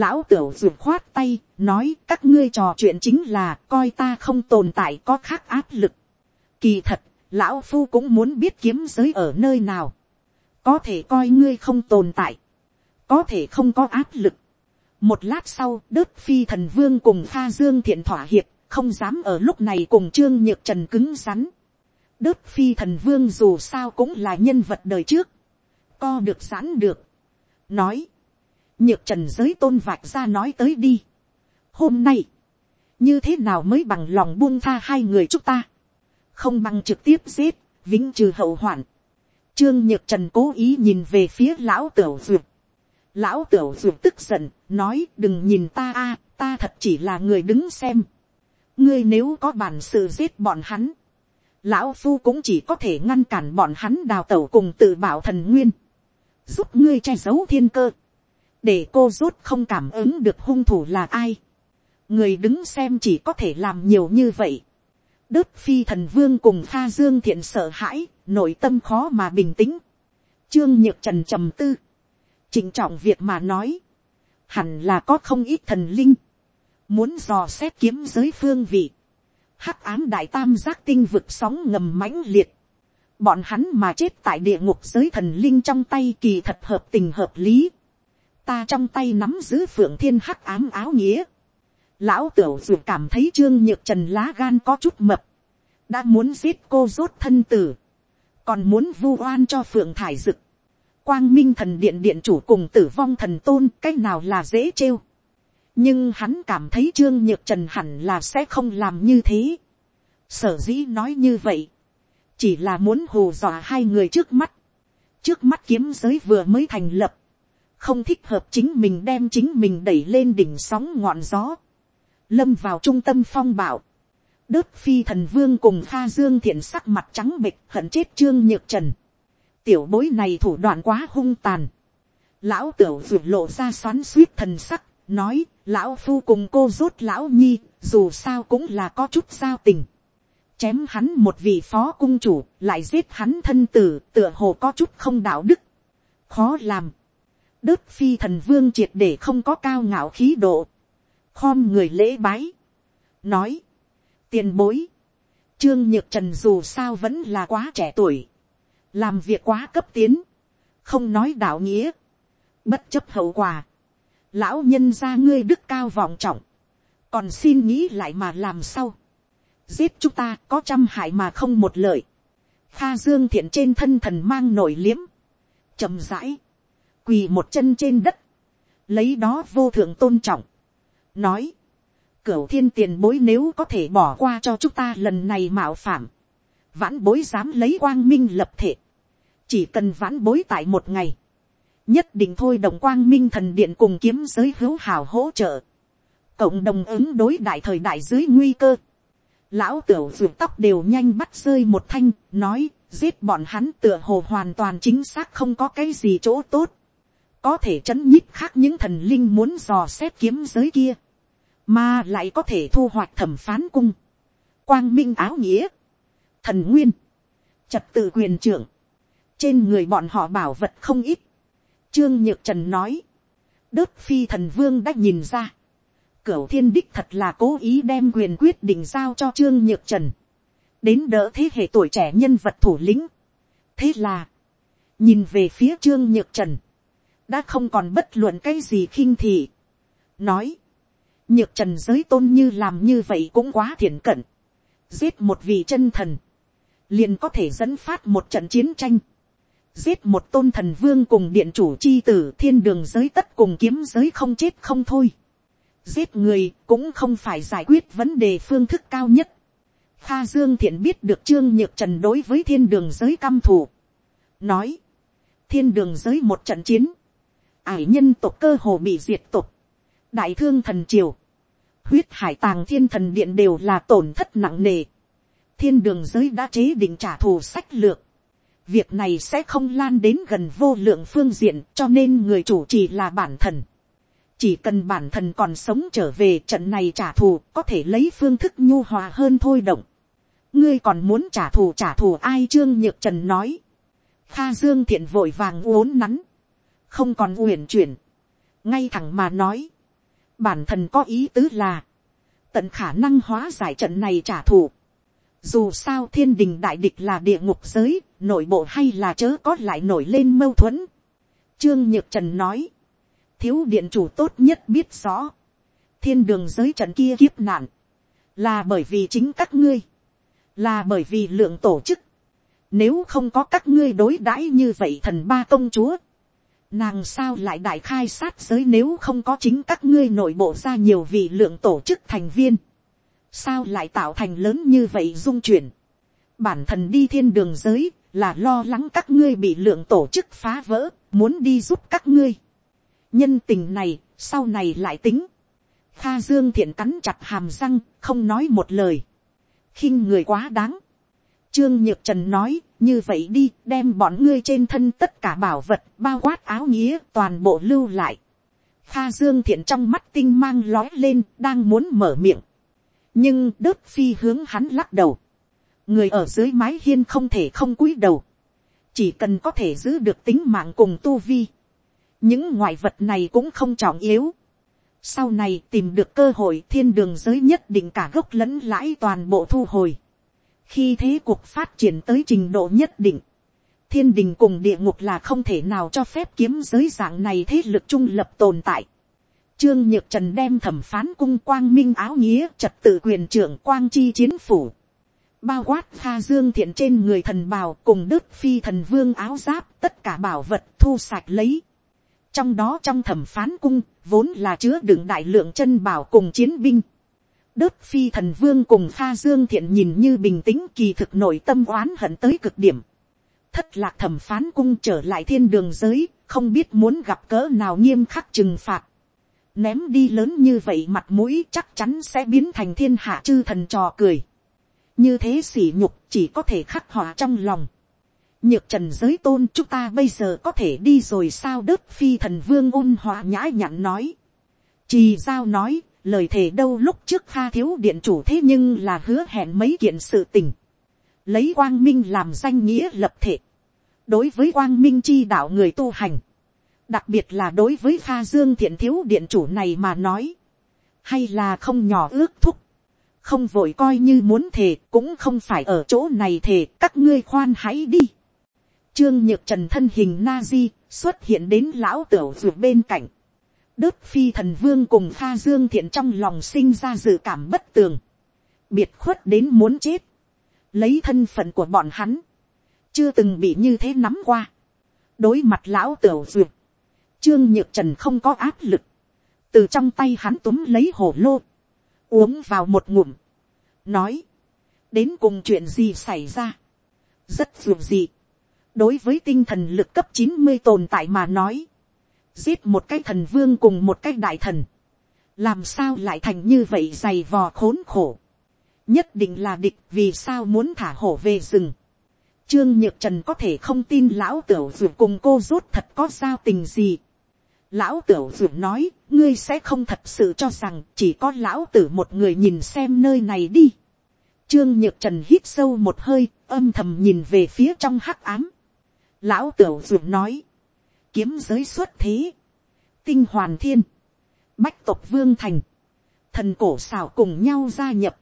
A: Lão tiểu ruột khoát tay nói các ngươi trò chuyện chính là coi ta không tồn tại có khác áp lực. Kỳ thật lão phu cũng muốn biết kiếm giới ở nơi nào, có thể coi ngươi không tồn tại, có thể không có áp lực một lát sau, đớt phi thần vương cùng pha dương thiện thỏa hiệp, không dám ở lúc này cùng trương nhược trần cứng rắn. đớt phi thần vương dù sao cũng là nhân vật đời trước, co được sẵn được. nói, nhược trần giới tôn vạch ra nói tới đi. hôm nay, như thế nào mới bằng lòng buông tha hai người chúng ta không bằng trực tiếp giết, vĩnh trừ hậu hoạn. Trương Nhược Trần cố ý nhìn về phía lão tiểu duyệt. Lão tiểu duyệt tức giận, nói đừng nhìn ta a ta thật chỉ là người đứng xem. Ngươi nếu có bản sự giết bọn hắn. Lão Phu cũng chỉ có thể ngăn cản bọn hắn đào tẩu cùng tự bảo thần nguyên. Giúp ngươi che giấu thiên cơ. Để cô rút không cảm ứng được hung thủ là ai. Người đứng xem chỉ có thể làm nhiều như vậy đớt phi thần vương cùng pha dương thiện sợ hãi, nội tâm khó mà bình tĩnh. Trương nhược trần trầm tư. trịnh trọng việc mà nói. Hẳn là có không ít thần linh. Muốn dò xét kiếm giới phương vị. hắc ám đại tam giác tinh vực sóng ngầm mãnh liệt, bọn hắn mà chết tại địa ngục giới thần linh trong tay kỳ thật hợp tình hợp lý, ta trong tay nắm giữ phượng thiên hắc ám áo nghĩa, lão tiểu dù cảm thấy trương nhược trần lá gan có chút mập, đã muốn giết cô rốt thân tử, còn muốn vu oan cho phượng thải dực, quang minh thần điện điện chủ cùng tử vong thần tôn cái nào là dễ trêu. nhưng hắn cảm thấy trương nhược trần hẳn là sẽ không làm như thế. sở dĩ nói như vậy, chỉ là muốn hù dọa hai người trước mắt. trước mắt kiếm giới vừa mới thành lập, không thích hợp chính mình đem chính mình đẩy lên đỉnh sóng ngọn gió, lâm vào trung tâm phong bảo. Đớt phi thần vương cùng pha dương thiện sắc mặt trắng bịch hận chết trương nhược trần tiểu bối này thủ đoạn quá hung tàn. lão tiểu ruột lộ ra xoắn suýt thần sắc, nói, lão phu cùng cô rốt lão nhi, dù sao cũng là có chút giao tình. chém hắn một vị phó cung chủ, lại giết hắn thân tử, tựa hồ có chút không đạo đức. khó làm. Đức phi thần vương triệt để không có cao ngạo khí độ. khom người lễ bái. nói, tiền bối, trương nhược trần dù sao vẫn là quá trẻ tuổi làm việc quá cấp tiến, không nói đạo nghĩa, bất chấp hậu quả, lão nhân ra ngươi đức cao vọng trọng, còn xin nghĩ lại mà làm sao, giết chúng ta có trăm hại mà không một lợi, kha dương thiện trên thân thần mang nổi liếm, chậm rãi, quỳ một chân trên đất, lấy đó vô thượng tôn trọng, nói, cửu thiên tiền bối nếu có thể bỏ qua cho chúng ta lần này mạo phạm, vãn bối dám lấy quang minh lập thể, chỉ cần vãn bối tại một ngày, nhất định thôi đồng quang minh thần điện cùng kiếm giới hữu hào hỗ trợ, cộng đồng ứng đối đại thời đại dưới nguy cơ, lão tiểu ruột tóc đều nhanh bắt rơi một thanh, nói, giết bọn hắn tựa hồ hoàn toàn chính xác không có cái gì chỗ tốt, có thể chấn nhích khác những thần linh muốn dò xét kiếm giới kia, mà lại có thể thu hoạch thẩm phán cung, quang minh áo nghĩa, thần nguyên, trật tự quyền trưởng, trên người bọn họ bảo vật không ít. Trương Nhược Trần nói, đớt phi thần vương đã nhìn ra, cửu thiên đích thật là cố ý đem quyền quyết định giao cho Trương Nhược Trần, đến đỡ thế hệ tuổi trẻ nhân vật thủ lĩnh. thế là, nhìn về phía Trương Nhược Trần, đã không còn bất luận cái gì khinh thị. nói, nhược trần giới tôn như làm như vậy cũng quá thiện cận, giết một vị chân thần, liền có thể dẫn phát một trận chiến tranh, giết một tôn thần vương cùng điện chủ chi tử thiên đường giới tất cùng kiếm giới không chết không thôi. giết người cũng không phải giải quyết vấn đề phương thức cao nhất. Kha Dương Thiện biết được Trương Nhược Trần đối với thiên đường giới căm thù. Nói. Thiên đường giới một trận chiến. Ải nhân tộc cơ hồ bị diệt tộc. Đại thương thần triều. Huyết hải tàng thiên thần điện đều là tổn thất nặng nề. Thiên đường giới đã chế định trả thù sách lược việc này sẽ không lan đến gần vô lượng phương diện, cho nên người chủ chỉ là bản thần. chỉ cần bản thần còn sống trở về, trận này trả thù có thể lấy phương thức nhu hòa hơn thôi động. ngươi còn muốn trả thù trả thù ai trương nhược trần nói. kha dương thiện vội vàng uốn nắn. không còn uyển chuyển. ngay thẳng mà nói. bản thần có ý tứ là, tận khả năng hóa giải trận này trả thù dù sao thiên đình đại địch là địa ngục giới, nội bộ hay là chớ có lại nổi lên mâu thuẫn. Trương Nhược Trần nói, thiếu điện chủ tốt nhất biết rõ, thiên đường giới trận kia kiếp nạn, là bởi vì chính các ngươi, là bởi vì lượng tổ chức, nếu không có các ngươi đối đãi như vậy thần ba công chúa, nàng sao lại đại khai sát giới nếu không có chính các ngươi nội bộ ra nhiều vị lượng tổ chức thành viên, sao lại tạo thành lớn như vậy dung chuyển. bản thân đi thiên đường giới là lo lắng các ngươi bị lượng tổ chức phá vỡ, muốn đi giúp các ngươi. nhân tình này, sau này lại tính. Kha Dương thiện cắn chặt hàm răng, không nói một lời. khinh người quá đáng. Trương Nhược Trần nói, như vậy đi, đem bọn ngươi trên thân tất cả bảo vật, bao quát áo nghĩa, toàn bộ lưu lại. Kha Dương thiện trong mắt tinh mang lói lên, đang muốn mở miệng nhưng đớt phi hướng hắn lắc đầu, người ở dưới mái hiên không thể không cúi đầu, chỉ cần có thể giữ được tính mạng cùng tu vi, những ngoại vật này cũng không trọng yếu, Sau này tìm được cơ hội thiên đường giới nhất định cả gốc lẫn lãi toàn bộ thu hồi. Khi thế cuộc phát triển tới trình độ nhất định. Thiên đình cùng địa ngục là không thể nào cho phép kiếm giới dạng này thế lực trung lập tồn tại. Trương Nhược Trần đem thẩm phán cung quang minh áo nghĩa trật tự quyền trưởng quang chi chiến phủ. Bao quát pha dương thiện trên người thần bào cùng đức phi thần vương áo giáp tất cả bảo vật thu sạch lấy trong đó trong thẩm phán cung vốn là chứa đựng đại lượng chân bảo cùng chiến binh. đức phi thần vương cùng pha dương thiện nhìn như bình tĩnh kỳ thực nội tâm oán hận tới cực điểm. Thất lạc thẩm phán cung trở lại thiên đường giới, không biết muốn gặp cỡ nào nghiêm khắc trừng phạt. Ném đi lớn như vậy mặt mũi chắc chắn sẽ biến thành thiên hạ chư thần trò cười. Như thế sỉ nhục chỉ có thể khắc họa trong lòng nhược trần giới tôn chúng ta bây giờ có thể đi rồi sao đớt phi thần vương ôn hòa nhã nhặn nói. Trì giao nói, lời thề đâu lúc trước pha thiếu điện chủ thế nhưng là hứa hẹn mấy kiện sự tình. Lấy quang minh làm danh nghĩa lập thể. Đối với quang minh chi đạo người tu hành. Đặc biệt là đối với pha dương thiện thiếu điện chủ này mà nói. Hay là không nhỏ ước thúc. Không vội coi như muốn thề, cũng không phải ở chỗ này thề, các ngươi khoan hãy đi Trương Nhược Trần thân hình na-di xuất hiện đến lão tiểu ruột bên cạnh. Đớt phi thần vương cùng pha dương thiện trong lòng sinh ra dự cảm bất tường. Biệt khuất đến muốn chết. Lấy thân phận của bọn hắn. Chưa từng bị như thế nắm qua. Đối mặt lão tiểu ruột. Trương Nhược Trần không có áp lực. Từ trong tay hắn túm lấy hổ lô. Uống vào một ngụm. Nói. Đến cùng chuyện gì xảy ra. Rất dù gì đối với tinh thần lực cấp chín mươi tồn tại mà nói, giết một cái thần vương cùng một cái đại thần, làm sao lại thành như vậy dày vò khốn khổ, nhất định là địch vì sao muốn thả hổ về rừng. Trương nhược trần có thể không tin lão tiểu dù cùng cô rốt thật có giao tình gì. Lão tiểu dược nói, ngươi sẽ không thật sự cho rằng chỉ có lão tử một người nhìn xem nơi này đi. Trương nhược trần hít sâu một hơi, âm thầm nhìn về phía trong hắc ám. Lão tiểu dược nói. Kiếm giới xuất thế. Tinh hoàn thiên. Bách tộc vương thành. Thần cổ xảo cùng nhau gia nhập.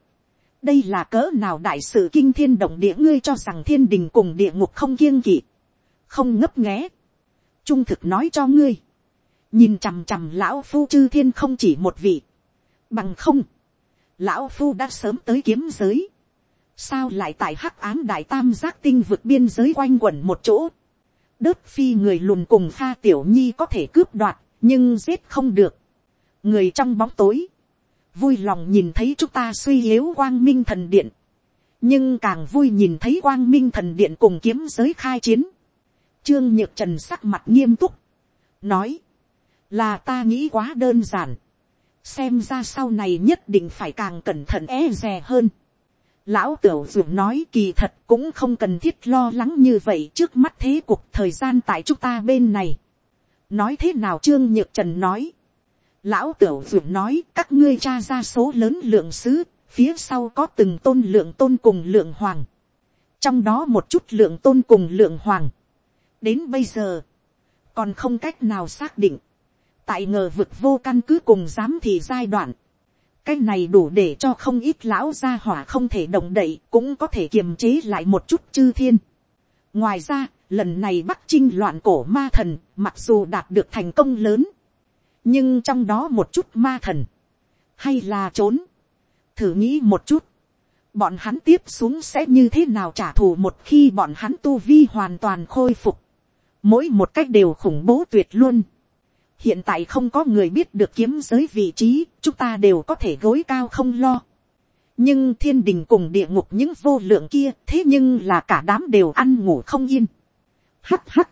A: Đây là cỡ nào đại sự kinh thiên động địa ngươi cho rằng thiên đình cùng địa ngục không kiêng kỵ. Không ngấp nghé. Trung thực nói cho ngươi. Nhìn chằm chằm lão phu chư thiên không chỉ một vị. Bằng không. Lão phu đã sớm tới kiếm giới sao lại tại hắc ám đại tam giác tinh vực biên giới quanh quẩn một chỗ đớt phi người lùn cùng pha tiểu nhi có thể cướp đoạt, nhưng giết không được. người trong bóng tối, vui lòng nhìn thấy chúng ta suy yếu quang minh thần điện, nhưng càng vui nhìn thấy quang minh thần điện cùng kiếm giới khai chiến. Trương nhược trần sắc mặt nghiêm túc, nói, là ta nghĩ quá đơn giản, xem ra sau này nhất định phải càng cẩn thận e dè hơn. Lão tiểu dược nói kỳ thật cũng không cần thiết lo lắng như vậy trước mắt thế cuộc thời gian tại chúng ta bên này. Nói thế nào Trương Nhược Trần nói. Lão tiểu dược nói các ngươi tra ra số lớn lượng sứ, phía sau có từng tôn lượng tôn cùng lượng hoàng. Trong đó một chút lượng tôn cùng lượng hoàng. Đến bây giờ, còn không cách nào xác định. Tại ngờ vực vô căn cứ cùng giám thị giai đoạn. Cái này đủ để cho không ít lão gia hỏa không thể động đậy cũng có thể kiềm chế lại một chút chư thiên. ngoài ra, lần này bắc chinh loạn cổ ma thần mặc dù đạt được thành công lớn, nhưng trong đó một chút ma thần, hay là trốn, thử nghĩ một chút, bọn hắn tiếp xuống sẽ như thế nào trả thù một khi bọn hắn tu vi hoàn toàn khôi phục, mỗi một cách đều khủng bố tuyệt luôn hiện tại không có người biết được kiếm giới vị trí, chúng ta đều có thể gối cao không lo. nhưng thiên đình cùng địa ngục những vô lượng kia, thế nhưng là cả đám đều ăn ngủ không yên. hắt hắt.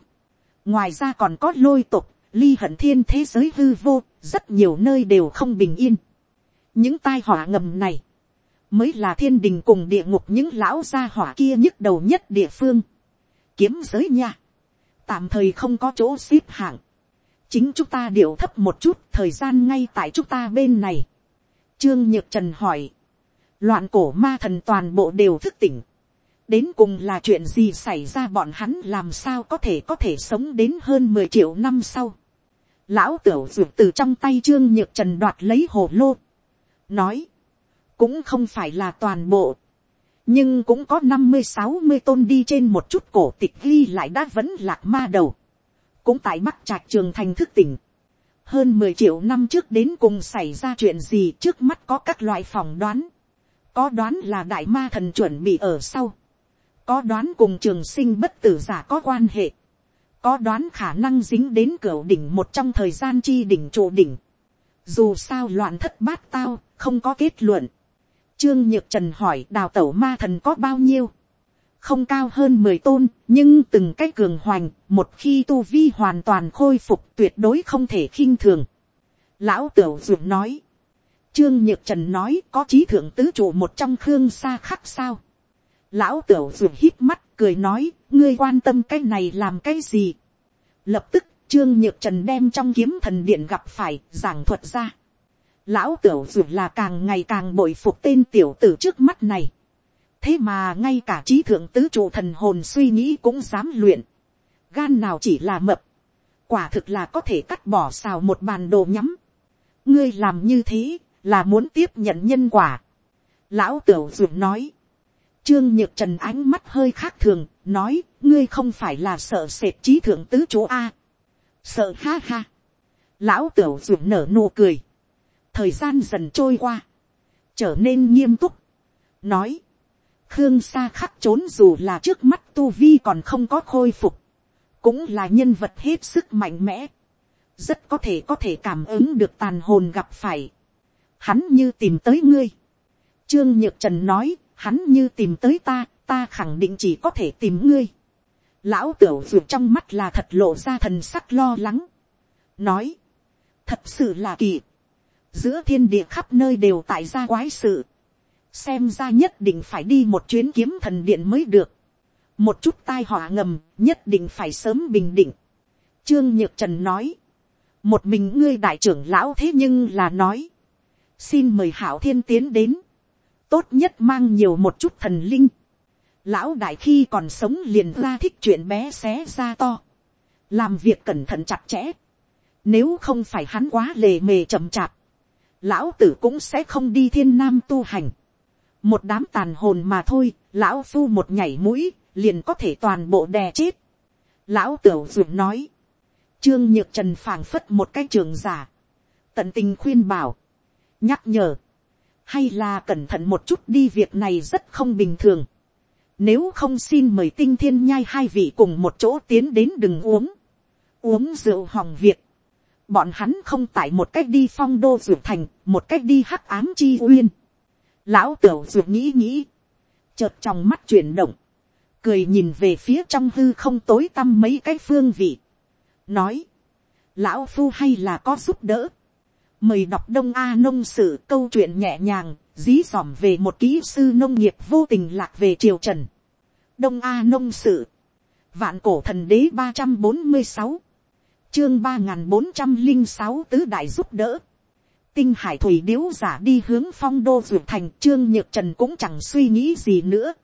A: ngoài ra còn có lôi tục, ly hận thiên thế giới hư vô, rất nhiều nơi đều không bình yên. những tai họa ngầm này, mới là thiên đình cùng địa ngục những lão gia hỏa kia nhức đầu nhất địa phương. kiếm giới nha, tạm thời không có chỗ xếp hạng chính chúng ta điệu thấp một chút thời gian ngay tại chúng ta bên này. Trương Nhược Trần hỏi. Loạn cổ ma thần toàn bộ đều thức tỉnh. Đến cùng là chuyện gì xảy ra bọn hắn làm sao có thể có thể sống đến hơn mười triệu năm sau. lão tiểu dược từ trong tay trương nhược trần đoạt lấy hồ lô, nói, cũng không phải là toàn bộ, nhưng cũng có năm mươi sáu mươi tôn đi trên một chút cổ tịch ghi lại đã vẫn lạc ma đầu, cũng tại bắc trạch trường thành thức tỉnh, hơn mười triệu năm trước đến cùng xảy ra chuyện gì trước mắt có các loại phỏng đoán, có đoán là đại ma thần chuẩn bị ở sau, có đoán cùng trường sinh bất tử giả có quan hệ, có đoán khả năng dính đến cửa đỉnh một trong thời gian chi đỉnh trụ đỉnh. Dù sao loạn thất bát tao, không có kết luận. Trương Nhược Trần hỏi đào tẩu ma thần có bao nhiêu? Không cao hơn mười tôn, nhưng từng cái cường hoành, một khi tu vi hoàn toàn khôi phục tuyệt đối không thể khinh thường. Lão Tiểu Dược nói. Trương Nhược Trần nói có trí thượng tứ trụ một trong khương xa khắc sao. Lão Tiểu Dược hít mắt cười nói, ngươi quan tâm cái này làm cái gì. Lập tức, Trương Nhược Trần đem trong kiếm thần điện gặp phải, giảng thuật ra. Lão Tiểu Dược là càng ngày càng bội phục tên tiểu tử trước mắt này thế mà ngay cả trí thượng tứ trụ thần hồn suy nghĩ cũng dám luyện, gan nào chỉ là mập, quả thực là có thể cắt bỏ xào một bàn đồ nhắm, ngươi làm như thế là muốn tiếp nhận nhân quả. Lão tiểu dược nói, trương nhược trần ánh mắt hơi khác thường, nói, ngươi không phải là sợ sệt trí thượng tứ chỗ a. sợ ha ha. Lão tiểu dược nở nụ cười. thời gian dần trôi qua, trở nên nghiêm túc, nói, khương sa khắc trốn dù là trước mắt tu vi còn không có khôi phục, cũng là nhân vật hết sức mạnh mẽ, rất có thể có thể cảm ứng được tàn hồn gặp phải. Hắn như tìm tới ngươi. Trương Nhược Trần nói, hắn như tìm tới ta, ta khẳng định chỉ có thể tìm ngươi. Lão tiểu vượt trong mắt là thật lộ ra thần sắc lo lắng. Nói, thật sự là kỳ. Giữa thiên địa khắp nơi đều tại ra quái sự xem ra nhất định phải đi một chuyến kiếm thần điện mới được. một chút tai họa ngầm nhất định phải sớm bình định. trương nhược trần nói, một mình ngươi đại trưởng lão thế nhưng là nói, xin mời hảo thiên tiến đến, tốt nhất mang nhiều một chút thần linh. lão đại khi còn sống liền ra thích chuyện bé xé ra to, làm việc cẩn thận chặt chẽ, nếu không phải hắn quá lề mề chậm chạp, lão tử cũng sẽ không đi thiên nam tu hành một đám tàn hồn mà thôi, lão phu một nhảy mũi, liền có thể toàn bộ đè chết. Lão tiểu duyệt nói, trương nhược trần phảng phất một cái trường giả, tận tình khuyên bảo, nhắc nhở, hay là cẩn thận một chút đi việc này rất không bình thường. Nếu không xin mời tinh thiên nhai hai vị cùng một chỗ tiến đến đừng uống. Uống rượu hỏng việc. Bọn hắn không tại một cách đi phong đô rượu thành, một cách đi hắc ám chi uyên. Lão tiểu dược nghĩ nghĩ. Chợt trong mắt chuyển động. Cười nhìn về phía trong hư không tối tăm mấy cái phương vị. Nói. Lão phu hay là có giúp đỡ. Mời đọc Đông A nông sử câu chuyện nhẹ nhàng. Dí dỏm về một kỹ sư nông nghiệp vô tình lạc về triều trần. Đông A nông sử. Vạn cổ thần đế ba trăm bốn mươi sáu chương ba bốn trăm linh sáu tứ đại giúp đỡ tinh hải thủy điếu giả đi hướng phong đô duyệt thành, trương nhược trần cũng chẳng suy nghĩ gì nữa.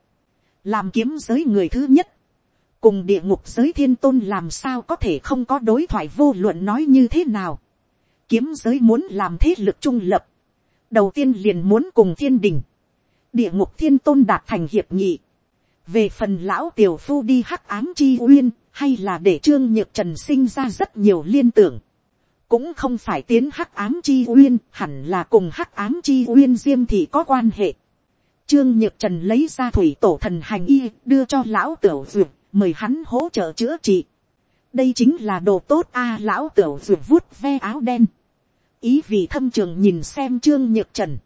A: làm kiếm giới người thứ nhất. cùng địa ngục giới thiên tôn làm sao có thể không có đối thoại vô luận nói như thế nào. kiếm giới muốn làm thế lực trung lập. đầu tiên liền muốn cùng thiên đình. địa ngục thiên tôn đạt thành hiệp nghị. về phần lão tiểu phu đi hắc ám chi uyên, hay là để trương nhược trần sinh ra rất nhiều liên tưởng cũng không phải tiến hắc ám chi uyên, hẳn là cùng hắc ám chi uyên diêm thì có quan hệ. Trương Nhược Trần lấy ra thủy tổ thần hành y, đưa cho lão tiểu duyệt, mời hắn hỗ trợ chữa trị. Đây chính là đồ tốt a lão tiểu duyệt vuốt ve áo đen. Ý vì thâm trường nhìn xem Trương Nhược Trần.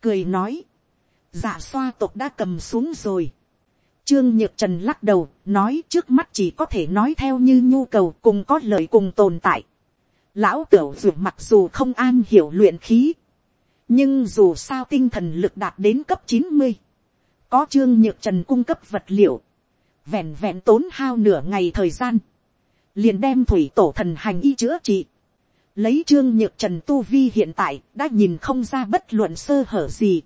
A: Cười nói. Dạ xoa tộc đã cầm xuống rồi. Trương Nhược Trần lắc đầu, nói trước mắt chỉ có thể nói theo như nhu cầu cùng có lợi cùng tồn tại. Lão tiểu dù mặc dù không an hiểu luyện khí. Nhưng dù sao tinh thần lực đạt đến cấp chín mươi, Có trương nhược trần cung cấp vật liệu. Vẹn vẹn tốn hao nửa ngày thời gian. Liền đem thủy tổ thần hành y chữa trị. Lấy trương nhược trần tu vi hiện tại, đã nhìn không ra bất luận sơ hở gì.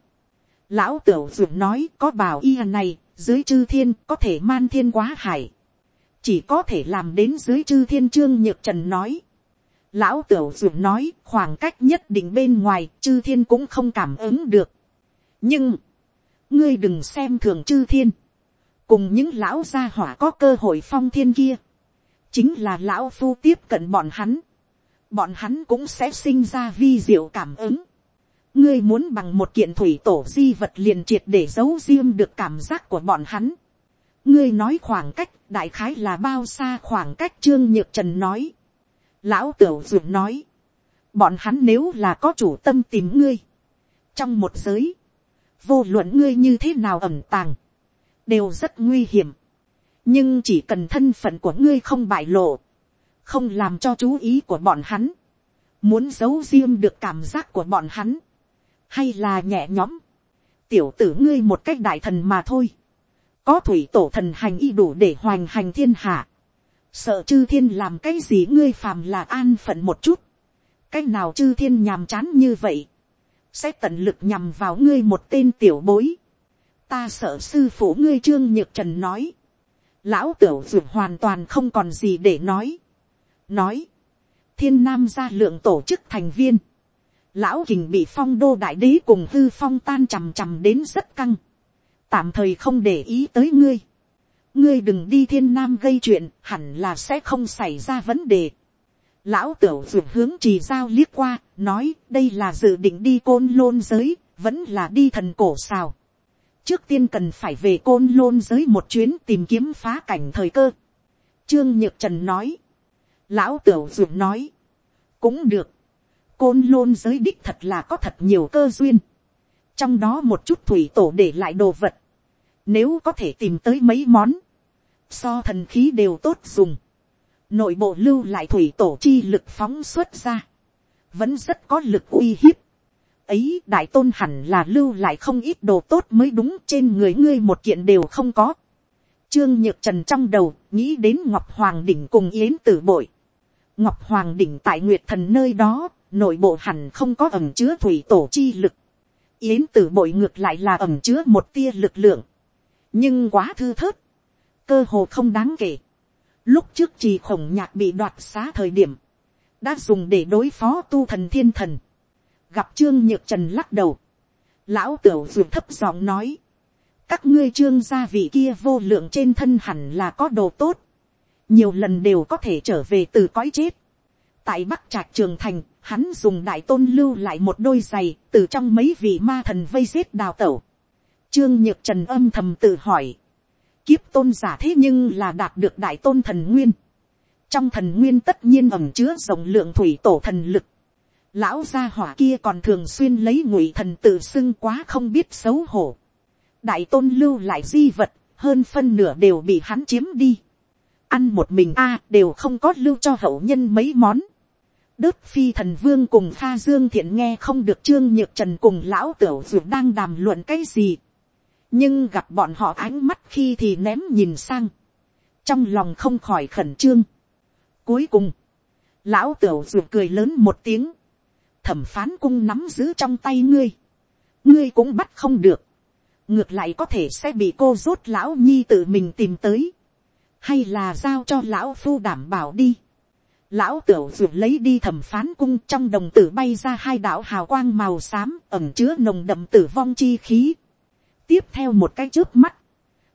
A: Lão tiểu dù nói, có bảo y này, dưới chư thiên có thể man thiên quá hải. Chỉ có thể làm đến dưới chư thiên trương nhược trần nói lão tiểu dụng nói khoảng cách nhất định bên ngoài chư thiên cũng không cảm ứng được. nhưng, ngươi đừng xem thường chư thiên, cùng những lão gia hỏa có cơ hội phong thiên kia, chính là lão phu tiếp cận bọn hắn, bọn hắn cũng sẽ sinh ra vi diệu cảm ứng. ngươi muốn bằng một kiện thủy tổ di vật liền triệt để giấu riêng được cảm giác của bọn hắn. ngươi nói khoảng cách đại khái là bao xa khoảng cách trương nhược trần nói lão tiểu duyệt nói, bọn hắn nếu là có chủ tâm tìm ngươi, trong một giới, vô luận ngươi như thế nào ẩm tàng, đều rất nguy hiểm. nhưng chỉ cần thân phận của ngươi không bại lộ, không làm cho chú ý của bọn hắn, muốn giấu riêng được cảm giác của bọn hắn, hay là nhẹ nhõm, tiểu tử ngươi một cách đại thần mà thôi, có thủy tổ thần hành y đủ để hoành hành thiên hạ, sợ chư thiên làm cái gì ngươi phàm là an phận một chút, cái nào chư thiên nhàm chán như vậy, sẽ tận lực nhằm vào ngươi một tên tiểu bối, ta sợ sư phụ ngươi trương nhược trần nói, lão tiểu dược hoàn toàn không còn gì để nói, nói, thiên nam gia lượng tổ chức thành viên, lão kình bị phong đô đại đế cùng hư phong tan chằm chằm đến rất căng, tạm thời không để ý tới ngươi, ngươi đừng đi thiên nam gây chuyện, hẳn là sẽ không xảy ra vấn đề. Lão tiểu dược hướng trì giao liếc qua, nói đây là dự định đi côn lôn giới, vẫn là đi thần cổ sao. Trước tiên cần phải về côn lôn giới một chuyến tìm kiếm phá cảnh thời cơ. Trương Nhược Trần nói. Lão tiểu dược nói. Cũng được. Côn lôn giới đích thật là có thật nhiều cơ duyên. Trong đó một chút thủy tổ để lại đồ vật. Nếu có thể tìm tới mấy món. So thần khí đều tốt dùng. Nội bộ lưu lại thủy tổ chi lực phóng xuất ra. Vẫn rất có lực uy hiếp. Ấy đại tôn hẳn là lưu lại không ít đồ tốt mới đúng trên người ngươi một kiện đều không có. Trương Nhược Trần trong đầu nghĩ đến Ngọc Hoàng Đỉnh cùng Yến Tử Bội. Ngọc Hoàng Đỉnh tại Nguyệt Thần nơi đó, nội bộ hẳn không có ẩm chứa thủy tổ chi lực. Yến Tử Bội ngược lại là ẩm chứa một tia lực lượng. Nhưng quá thư thớt. Cơ hồ không đáng kể. Lúc trước trì khổng nhạc bị đoạt xá thời điểm. Đã dùng để đối phó tu thần thiên thần. Gặp Trương Nhược Trần lắc đầu. Lão tiểu dược thấp giọng nói. Các ngươi trương gia vị kia vô lượng trên thân hẳn là có đồ tốt nhiều lần đều có thể trở về từ cõi chết. tại bắc trạc trường thành, hắn dùng đại tôn lưu lại một đôi giày, từ trong mấy vị ma thần vây giết đào tẩu. trương nhược trần âm thầm tự hỏi, kiếp tôn giả thế nhưng là đạt được đại tôn thần nguyên. trong thần nguyên tất nhiên ẩm chứa rộng lượng thủy tổ thần lực. lão gia hỏa kia còn thường xuyên lấy ngụy thần tự xưng quá không biết xấu hổ. đại tôn lưu lại di vật, hơn phân nửa đều bị hắn chiếm đi ăn một mình a đều không có lưu cho hậu nhân mấy món. Đức phi thần vương cùng pha dương thiện nghe không được trương nhược trần cùng lão tiểu dược đang đàm luận cái gì nhưng gặp bọn họ ánh mắt khi thì ném nhìn sang. trong lòng không khỏi khẩn trương. cuối cùng, lão tiểu dược cười lớn một tiếng. thẩm phán cung nắm giữ trong tay ngươi. ngươi cũng bắt không được. ngược lại có thể sẽ bị cô rốt lão nhi tự mình tìm tới hay là giao cho lão phu đảm bảo đi. Lão tiểu dược lấy đi thẩm phán cung trong đồng tử bay ra hai đạo hào quang màu xám ẩm chứa nồng đậm tử vong chi khí. Tiếp theo một cái trước mắt.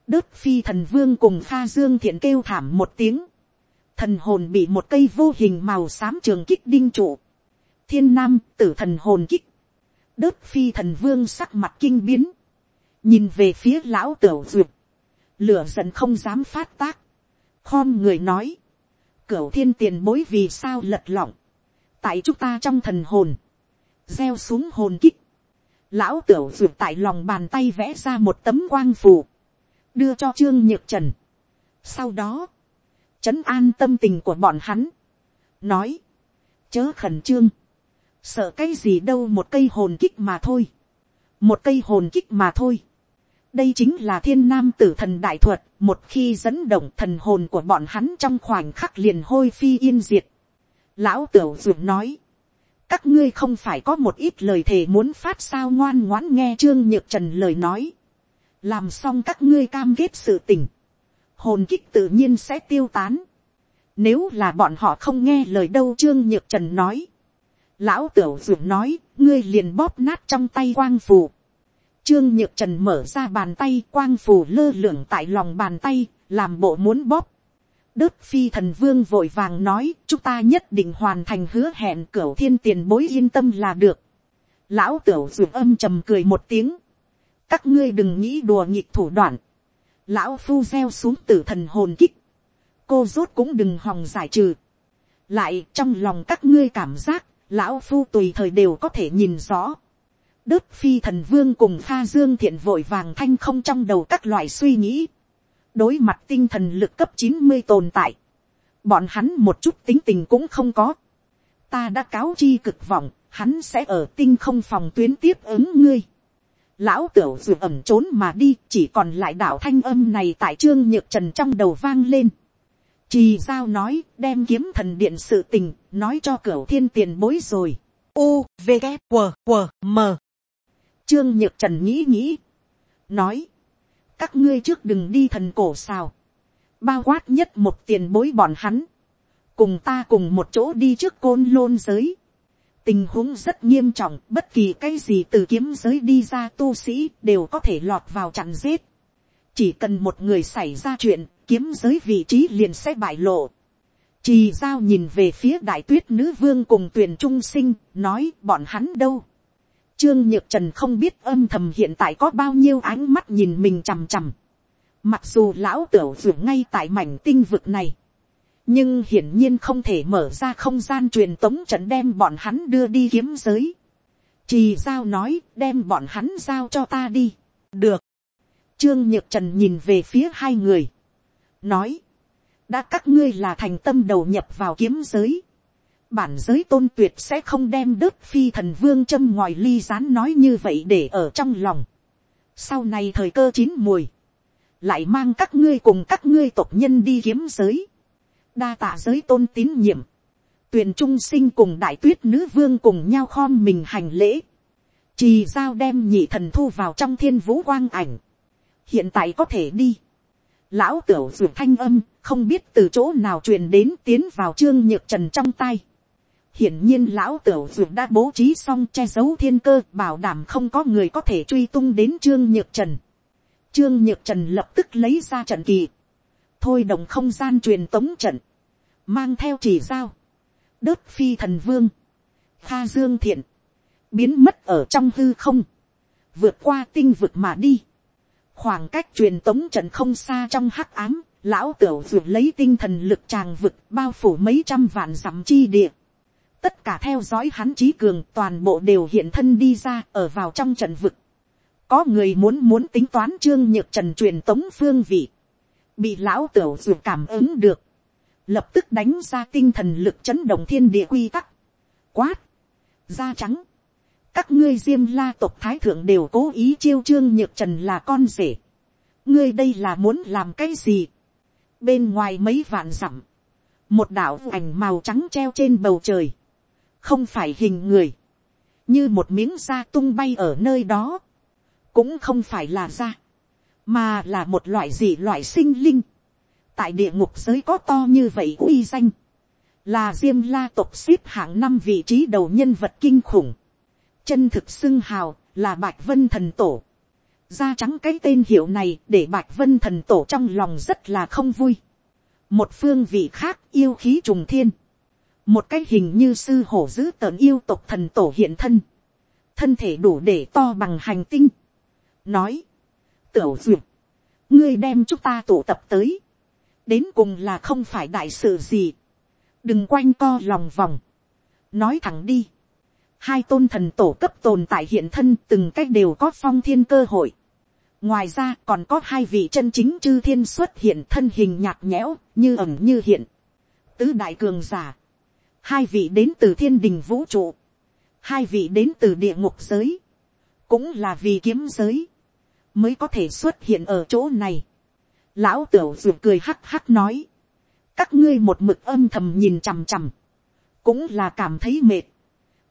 A: Đớt phi thần vương cùng pha dương thiện kêu thảm một tiếng. Thần hồn bị một cây vô hình màu xám trường kích đinh trụ. Thiên nam tử thần hồn kích. Đớt phi thần vương sắc mặt kinh biến. Nhìn về phía lão tiểu duyệt, Lửa giận không dám phát tác khom người nói, cửu thiên tiền bối vì sao lật lọng, tại chúng ta trong thần hồn, gieo xuống hồn kích, lão tiểu duyệt tại lòng bàn tay vẽ ra một tấm quang phù, đưa cho trương nhược trần. sau đó, trấn an tâm tình của bọn hắn, nói, chớ khẩn trương, sợ cái gì đâu một cây hồn kích mà thôi, một cây hồn kích mà thôi, đây chính là thiên nam tử thần đại thuật, một khi dẫn động thần hồn của bọn hắn trong khoảnh khắc liền hôi phi yên diệt. Lão tiểu duyệt nói, các ngươi không phải có một ít lời thề muốn phát sao ngoan ngoãn nghe trương nhược trần lời nói. làm xong các ngươi cam kết sự tình. hồn kích tự nhiên sẽ tiêu tán. Nếu là bọn họ không nghe lời đâu Trương Nhược Trần nói. Lão tiểu dược nói, ngươi liền bóp nát trong tay quang phù. Trương Nhược Trần mở ra bàn tay quang phù lơ lửng tại lòng bàn tay, làm bộ muốn bóp. Đớt phi thần vương vội vàng nói, chúng ta nhất định hoàn thành hứa hẹn cửa thiên tiền bối yên tâm là được. Lão tiểu dù âm trầm cười một tiếng. Các ngươi đừng nghĩ đùa nghịch thủ đoạn. Lão phu gieo xuống tử thần hồn kích. Cô rốt cũng đừng hòng giải trừ. Lại trong lòng các ngươi cảm giác, lão phu tùy thời đều có thể nhìn rõ. Đớt phi thần vương cùng pha dương thiện vội vàng thanh không trong đầu các loại suy nghĩ. Đối mặt tinh thần lực cấp chín mươi tồn tại. Bọn hắn một chút tính tình cũng không có. Ta đã cáo chi cực vọng, hắn sẽ ở tinh không phòng tuyến tiếp ứng ngươi. Lão tiểu dù ẩm trốn mà đi, chỉ còn lại đạo thanh âm này tại trương nhược trần trong đầu vang lên. Trì giao nói, đem kiếm thần điện sự tình, nói cho cửu thiên tiền bối rồi. U, V, K, W, W, M. Trương Nhược Trần nghĩ nghĩ. Nói. Các ngươi trước đừng đi thần cổ sao. Bao quát nhất một tiền bối bọn hắn. Cùng ta cùng một chỗ đi trước côn lôn giới. Tình huống rất nghiêm trọng, bất kỳ cái gì từ kiếm giới đi ra tu sĩ đều có thể lọt vào chặn giết. Chỉ cần một người xảy ra chuyện, kiếm giới vị trí liền sẽ bại lộ. Trì giao nhìn về phía đại tuyết nữ vương cùng tuyển trung sinh, nói bọn hắn đâu. Trương Nhược Trần không biết âm thầm hiện tại có bao nhiêu ánh mắt nhìn mình chằm chằm. Mặc dù lão tiểu dưỡng ngay tại mảnh tinh vực này. Nhưng hiển nhiên không thể mở ra không gian truyền tống trận đem bọn hắn đưa đi kiếm giới. Trì giao nói, đem bọn hắn giao cho ta đi. Được. Trương Nhược Trần nhìn về phía hai người. Nói. Đã các ngươi là thành tâm đầu nhập vào kiếm giới bản giới tôn tuyệt sẽ không đem đớt phi thần vương châm ngoài ly rán nói như vậy để ở trong lòng. Sau này thời cơ chín mùi, lại mang các ngươi cùng các ngươi tộc nhân đi kiếm giới. Đa tạ giới tôn tín nhiệm. Tuyền trung sinh cùng đại tuyết nữ vương cùng nhau khom mình hành lễ. Trì giao đem nhị thần thu vào trong thiên vũ quang ảnh. Hiện tại có thể đi. Lão tiểu dược thanh âm, không biết từ chỗ nào truyền đến tiến vào trương nhược trần trong tay hiển nhiên lão tiểu dược đã bố trí xong che giấu thiên cơ, bảo đảm không có người có thể truy tung đến trương nhược trần. trương nhược trần lập tức lấy ra trận kỳ. thôi đồng không gian truyền tống trận. mang theo chỉ giao. đớt phi thần vương. kha dương thiện. biến mất ở trong hư không. vượt qua tinh vực mà đi. khoảng cách truyền tống trận không xa trong hắc ám. lão tiểu dược lấy tinh thần lực tràng vực bao phủ mấy trăm vạn dặm chi địa tất cả theo dõi hắn trí cường toàn bộ đều hiện thân đi ra ở vào trong trận vực. có người muốn muốn tính toán trương nhược trần truyền tống phương vị, bị lão tửu dù cảm ứng được, lập tức đánh ra tinh thần lực chấn động thiên địa quy tắc, quát, da trắng, các ngươi diêm la tộc thái thượng đều cố ý chiêu trương nhược trần là con rể, ngươi đây là muốn làm cái gì, bên ngoài mấy vạn dặm, một đạo ảnh màu trắng treo trên bầu trời, không phải hình người, như một miếng da tung bay ở nơi đó, cũng không phải là da, mà là một loại gì loại sinh linh, tại địa ngục giới có to như vậy uy danh, là diêm la tộc xếp hạng năm vị trí đầu nhân vật kinh khủng, chân thực xưng hào là bạch vân thần tổ, da trắng cái tên hiệu này để bạch vân thần tổ trong lòng rất là không vui, một phương vị khác yêu khí trùng thiên, một cái hình như sư hổ dữ tợn yêu tộc thần tổ hiện thân, thân thể đủ để to bằng hành tinh, nói, tửu duyệt, ngươi đem chúng ta tụ tập tới, đến cùng là không phải đại sự gì, đừng quanh co lòng vòng, nói thẳng đi, hai tôn thần tổ cấp tồn tại hiện thân từng cách đều có phong thiên cơ hội, ngoài ra còn có hai vị chân chính chư thiên xuất hiện thân hình nhạt nhẽo như ẩm như hiện, tứ đại cường giả, hai vị đến từ thiên đình vũ trụ, hai vị đến từ địa ngục giới, cũng là vì kiếm giới, mới có thể xuất hiện ở chỗ này. Lão tiểu ruột cười hắc hắc nói, các ngươi một mực âm thầm nhìn chằm chằm, cũng là cảm thấy mệt,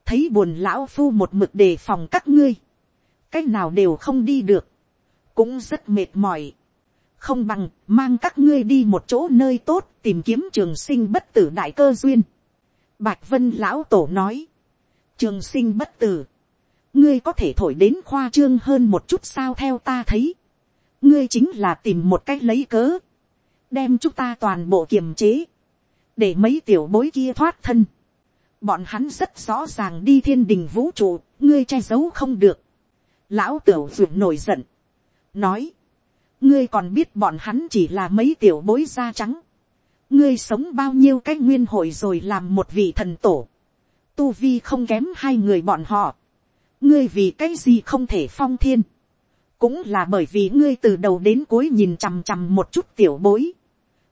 A: thấy buồn lão phu một mực đề phòng các ngươi, cái nào đều không đi được, cũng rất mệt mỏi, không bằng mang các ngươi đi một chỗ nơi tốt tìm kiếm trường sinh bất tử đại cơ duyên. Bạch vân lão tổ nói, trường sinh bất tử, ngươi có thể thổi đến khoa trương hơn một chút sao theo ta thấy, ngươi chính là tìm một cách lấy cớ, đem chúng ta toàn bộ kiềm chế, để mấy tiểu bối kia thoát thân. Bọn hắn rất rõ ràng đi thiên đình vũ trụ, ngươi che giấu không được. Lão tiểu vượt nổi giận, nói, ngươi còn biết bọn hắn chỉ là mấy tiểu bối da trắng, ngươi sống bao nhiêu cái nguyên hội rồi làm một vị thần tổ, tu vi không kém hai người bọn họ, ngươi vì cái gì không thể phong thiên, cũng là bởi vì ngươi từ đầu đến cuối nhìn chằm chằm một chút tiểu bối,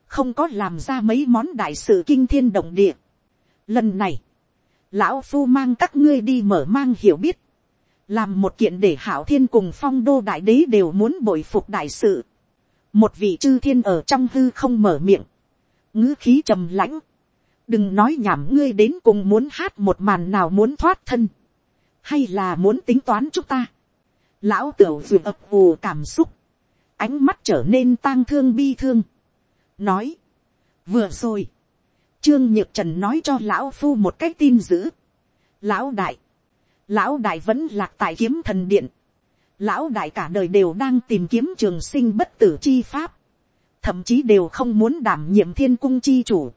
A: không có làm ra mấy món đại sự kinh thiên động địa. Lần này, lão phu mang các ngươi đi mở mang hiểu biết, làm một kiện để hảo thiên cùng phong đô đại đế đều muốn bội phục đại sự. một vị chư thiên ở trong hư không mở miệng, ngữ khí trầm lãnh, đừng nói nhảm ngươi đến cùng muốn hát một màn nào muốn thoát thân, hay là muốn tính toán chúng ta. lão tiểu dù ập vù cảm xúc, ánh mắt trở nên tang thương bi thương, nói, vừa rồi, trương nhược trần nói cho lão phu một cái tin dữ, lão đại, lão đại vẫn lạc tại kiếm thần điện, lão đại cả đời đều đang tìm kiếm trường sinh bất tử chi pháp, thậm chí đều không muốn đảm nhiệm thiên cung chi chủ,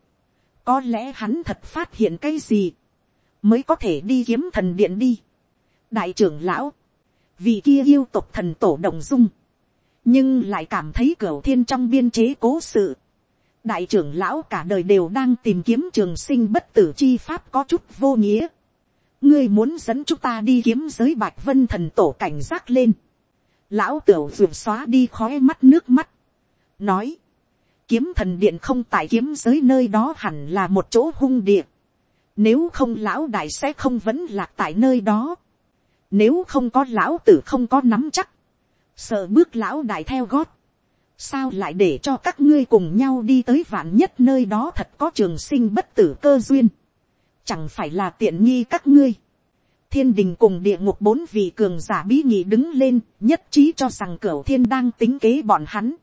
A: có lẽ hắn thật phát hiện cái gì, mới có thể đi kiếm thần điện đi. đại trưởng lão, vì kia yêu tục thần tổ động dung, nhưng lại cảm thấy cửa thiên trong biên chế cố sự. đại trưởng lão cả đời đều đang tìm kiếm trường sinh bất tử chi pháp có chút vô nghĩa. ngươi muốn dẫn chúng ta đi kiếm giới bạch vân thần tổ cảnh giác lên. lão tiểu vượt xóa đi khói mắt nước mắt nói, kiếm thần điện không tại kiếm giới nơi đó hẳn là một chỗ hung địa. Nếu không lão đại sẽ không vẫn lạc tại nơi đó. Nếu không có lão tử không có nắm chắc. Sợ bước lão đại theo gót. Sao lại để cho các ngươi cùng nhau đi tới vạn nhất nơi đó thật có trường sinh bất tử cơ duyên. Chẳng phải là tiện nghi các ngươi. Thiên đình cùng địa ngục bốn vị cường giả bí nhị đứng lên, nhất trí cho rằng cửa thiên đang tính kế bọn hắn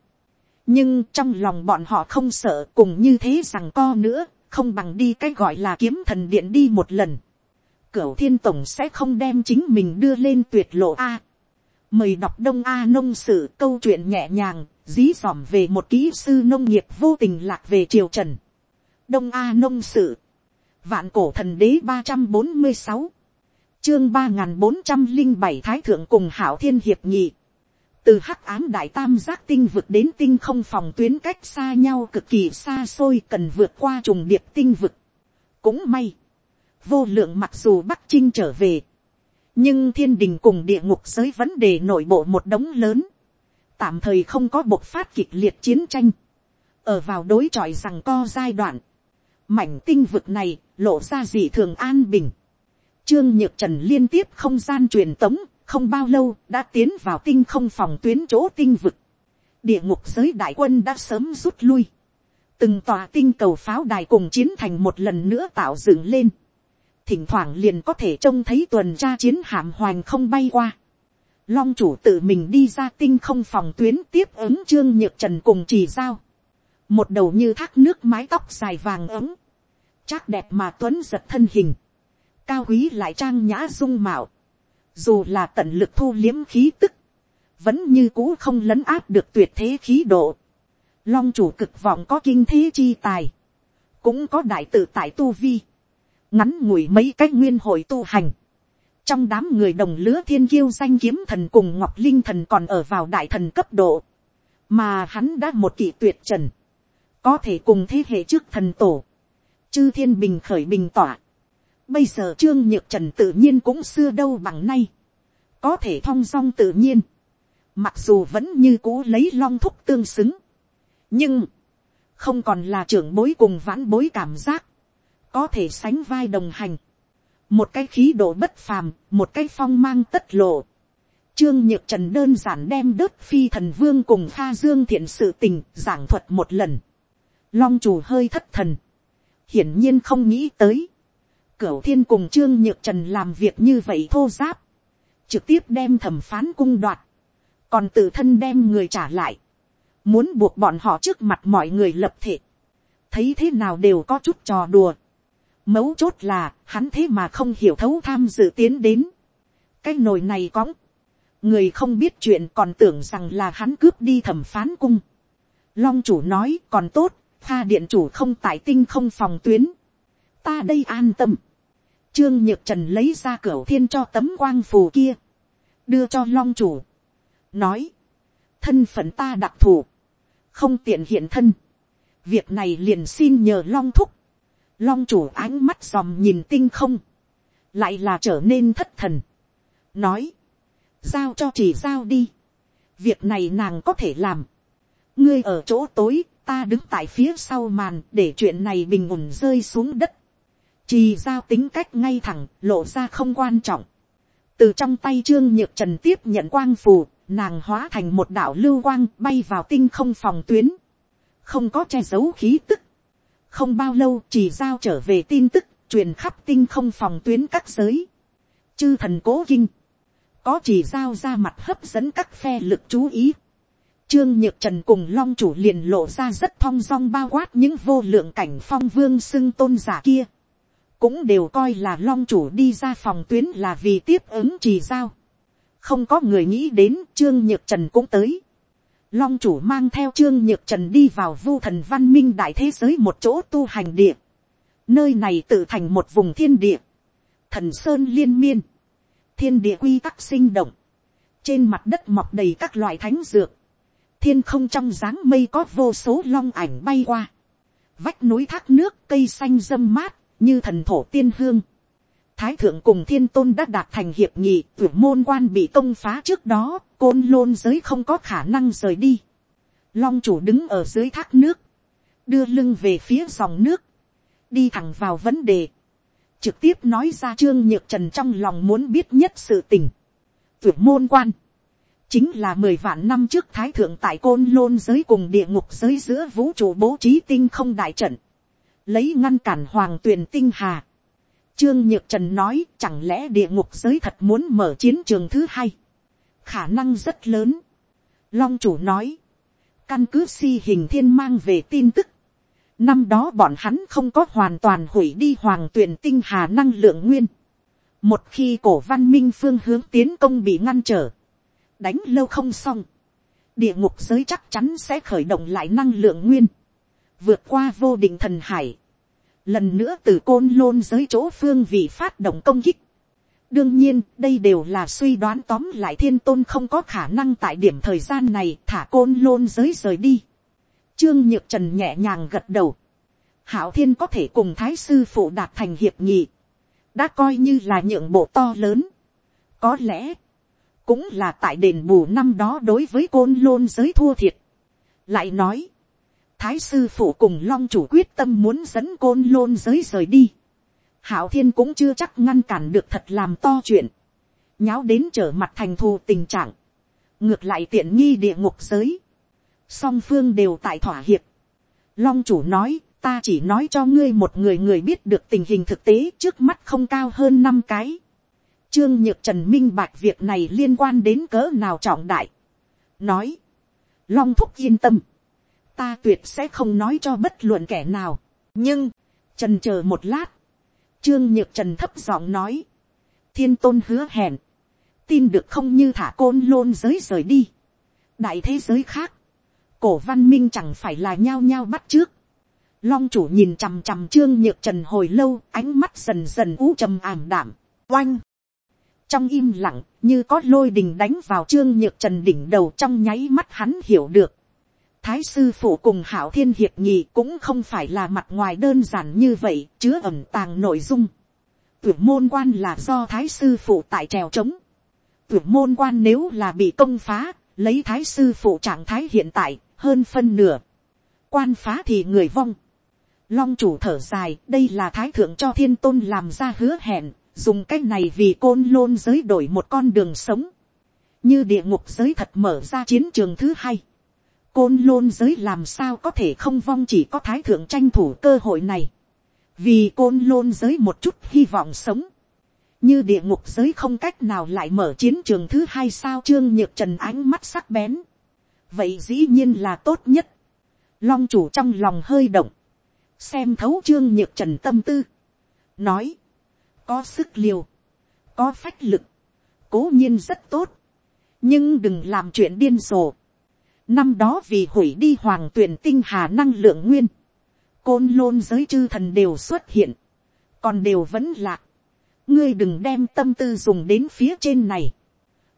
A: nhưng trong lòng bọn họ không sợ cùng như thế rằng co nữa, không bằng đi cái gọi là kiếm thần điện đi một lần. Cửu thiên tổng sẽ không đem chính mình đưa lên tuyệt lộ A. Mời đọc đông A nông sử câu chuyện nhẹ nhàng, dí dỏm về một kỹ sư nông nghiệp vô tình lạc về triều trần. Đông A nông sử. Vạn cổ thần đế ba trăm bốn mươi sáu Chương ba bốn trăm linh bảy Thái thượng cùng hảo thiên hiệp nhị từ hắc ám đại tam giác tinh vực đến tinh không phòng tuyến cách xa nhau cực kỳ xa xôi cần vượt qua trùng điệp tinh vực. cũng may, vô lượng mặc dù bắc chinh trở về, nhưng thiên đình cùng địa ngục giới vấn đề nội bộ một đống lớn, tạm thời không có bộc phát kịch liệt chiến tranh, ở vào đối chọi rằng co giai đoạn, mảnh tinh vực này lộ ra gì thường an bình, trương nhược trần liên tiếp không gian truyền tống không bao lâu, đã tiến vào tinh không phòng tuyến chỗ tinh vực. địa ngục giới đại quân đã sớm rút lui. từng tòa tinh cầu pháo đài cùng chiến thành một lần nữa tạo dựng lên. thỉnh thoảng liền có thể trông thấy tuần tra chiến hạm hoành không bay qua. long chủ tự mình đi ra tinh không phòng tuyến tiếp ứng trương nhược trần cùng chỉ giao. một đầu như thác nước mái tóc dài vàng ấm. chắc đẹp mà tuấn giật thân hình. cao quý lại trang nhã dung mạo dù là tận lực thu liếm khí tức, vẫn như cũ không lấn áp được tuyệt thế khí độ. Long chủ cực vọng có kinh thế chi tài, cũng có đại tự tại tu vi, ngắn ngủi mấy cách nguyên hội tu hành. Trong đám người đồng lứa thiên kiêu danh kiếm thần cùng ngọc linh thần còn ở vào đại thần cấp độ, mà hắn đã một kỳ tuyệt trần, có thể cùng thế hệ trước thần tổ, chư thiên bình khởi bình tỏa, Bây giờ Trương Nhược Trần tự nhiên cũng xưa đâu bằng nay. Có thể thong dong tự nhiên. Mặc dù vẫn như cũ lấy long thúc tương xứng. Nhưng. Không còn là trưởng bối cùng vãn bối cảm giác. Có thể sánh vai đồng hành. Một cái khí độ bất phàm. Một cái phong mang tất lộ. Trương Nhược Trần đơn giản đem đớt phi thần vương cùng pha dương thiện sự tình giảng thuật một lần. Long chủ hơi thất thần. Hiển nhiên không nghĩ tới Cửu thiên cùng trương nhược trần làm việc như vậy thô giáp. Trực tiếp đem thẩm phán cung đoạt. Còn tự thân đem người trả lại. muốn buộc bọn họ trước mặt mọi người lập thể, thấy thế nào đều có chút trò đùa. Mấu chốt là, hắn thế mà không hiểu thấu tham dự tiến đến. cái nồi này cõng, người không biết chuyện còn tưởng rằng là hắn cướp đi thẩm phán cung. Long chủ nói còn tốt, pha điện chủ không tại tinh không phòng tuyến. ta đây an tâm. Trương Nhược Trần lấy ra cửa thiên cho tấm quang phù kia. Đưa cho long chủ. Nói. Thân phận ta đặc thù. Không tiện hiện thân. Việc này liền xin nhờ long thúc. Long chủ ánh mắt dòm nhìn tinh không. Lại là trở nên thất thần. Nói. Giao cho chỉ giao đi. Việc này nàng có thể làm. Ngươi ở chỗ tối, ta đứng tại phía sau màn để chuyện này bình ổn rơi xuống đất Trì giao tính cách ngay thẳng, lộ ra không quan trọng. Từ trong tay Trương Nhược Trần tiếp nhận quang phù, nàng hóa thành một đạo lưu quang bay vào tinh không phòng tuyến. Không có che giấu khí tức. Không bao lâu trì giao trở về tin tức, truyền khắp tinh không phòng tuyến các giới. Chư thần cố kinh. Có trì giao ra mặt hấp dẫn các phe lực chú ý. Trương Nhược Trần cùng Long Chủ liền lộ ra rất thong dong bao quát những vô lượng cảnh phong vương xưng tôn giả kia cũng đều coi là long chủ đi ra phòng tuyến là vì tiếp ứng trì giao. không có người nghĩ đến trương nhược trần cũng tới. long chủ mang theo trương nhược trần đi vào vu thần văn minh đại thế giới một chỗ tu hành địa. nơi này tự thành một vùng thiên địa. thần sơn liên miên. thiên địa quy tắc sinh động. trên mặt đất mọc đầy các loại thánh dược. thiên không trong dáng mây có vô số long ảnh bay qua. vách núi thác nước, cây xanh dâm mát như thần thổ tiên hương. Thái thượng cùng thiên tôn đã đạt thành hiệp nghị, tuyển môn quan bị công phá trước đó, côn lôn giới không có khả năng rời đi. Long chủ đứng ở dưới thác nước, đưa lưng về phía dòng nước, đi thẳng vào vấn đề, trực tiếp nói ra trương nhược trần trong lòng muốn biết nhất sự tình. Tuyển môn quan, chính là mười vạn năm trước thái thượng tại côn lôn giới cùng địa ngục giới giữa vũ trụ bố trí tinh không đại trận lấy ngăn cản hoàng tuyền tinh hà. Trương Nhược Trần nói, chẳng lẽ địa ngục giới thật muốn mở chiến trường thứ hai. Khả năng rất lớn. Long chủ nói. Căn cứ si hình thiên mang về tin tức. Năm đó bọn hắn không có hoàn toàn hủy đi hoàng tuyển tinh hà năng lượng nguyên. Một khi cổ văn minh phương hướng tiến công bị ngăn trở. Đánh lâu không xong. Địa ngục giới chắc chắn sẽ khởi động lại năng lượng nguyên vượt qua vô định thần hải, lần nữa từ côn lôn giới chỗ phương vị phát động công kích. đương nhiên, đây đều là suy đoán tóm lại thiên tôn không có khả năng tại điểm thời gian này thả côn lôn giới rời đi. trương nhược trần nhẹ nhàng gật đầu. hảo thiên có thể cùng thái sư phụ đạt thành hiệp nghị. đã coi như là nhượng bộ to lớn. có lẽ, cũng là tại đền bù năm đó đối với côn lôn giới thua thiệt. lại nói, thái sư phụ cùng long chủ quyết tâm muốn dẫn côn lôn giới rời đi. hảo thiên cũng chưa chắc ngăn cản được thật làm to chuyện. nháo đến trở mặt thành thù tình trạng. ngược lại tiện nghi địa ngục giới. song phương đều tại thỏa hiệp. long chủ nói, ta chỉ nói cho ngươi một người người biết được tình hình thực tế trước mắt không cao hơn năm cái. Trương Nhược Trần minh bạch việc này liên quan đến cỡ nào trọng đại. Nói. Long thúc yên tâm ta tuyệt sẽ không nói cho bất luận kẻ nào. nhưng, trần chờ một lát, trương nhược trần thấp giọng nói, thiên tôn hứa hẹn, tin được không như thả côn lôn giới rời đi. đại thế giới khác, cổ văn minh chẳng phải là nhao nhao bắt trước. long chủ nhìn chằm chằm trương nhược trần hồi lâu, ánh mắt dần dần ú trầm ảm đảm, oanh. trong im lặng, như có lôi đình đánh vào trương nhược trần đỉnh đầu trong nháy mắt hắn hiểu được thái sư phụ cùng hảo thiên hiệp nhị cũng không phải là mặt ngoài đơn giản như vậy, chứa ẩm tàng nội dung. Tuyển môn quan là do thái sư phụ tại trèo trống. Tuyển môn quan nếu là bị công phá, lấy thái sư phụ trạng thái hiện tại, hơn phân nửa. Quan phá thì người vong. Long chủ thở dài, đây là thái thượng cho thiên tôn làm ra hứa hẹn, dùng cách này vì côn lôn giới đổi một con đường sống. Như địa ngục giới thật mở ra chiến trường thứ hai côn lôn giới làm sao có thể không vong chỉ có thái thượng tranh thủ cơ hội này. vì côn lôn giới một chút hy vọng sống. như địa ngục giới không cách nào lại mở chiến trường thứ hai sao trương nhược trần ánh mắt sắc bén. vậy dĩ nhiên là tốt nhất. long chủ trong lòng hơi động, xem thấu trương nhược trần tâm tư, nói, có sức liều, có phách lực, cố nhiên rất tốt, nhưng đừng làm chuyện điên rồ năm đó vì hủy đi hoàng tuyển tinh hà năng lượng nguyên, côn lôn giới chư thần đều xuất hiện, còn đều vẫn lạc. ngươi đừng đem tâm tư dùng đến phía trên này.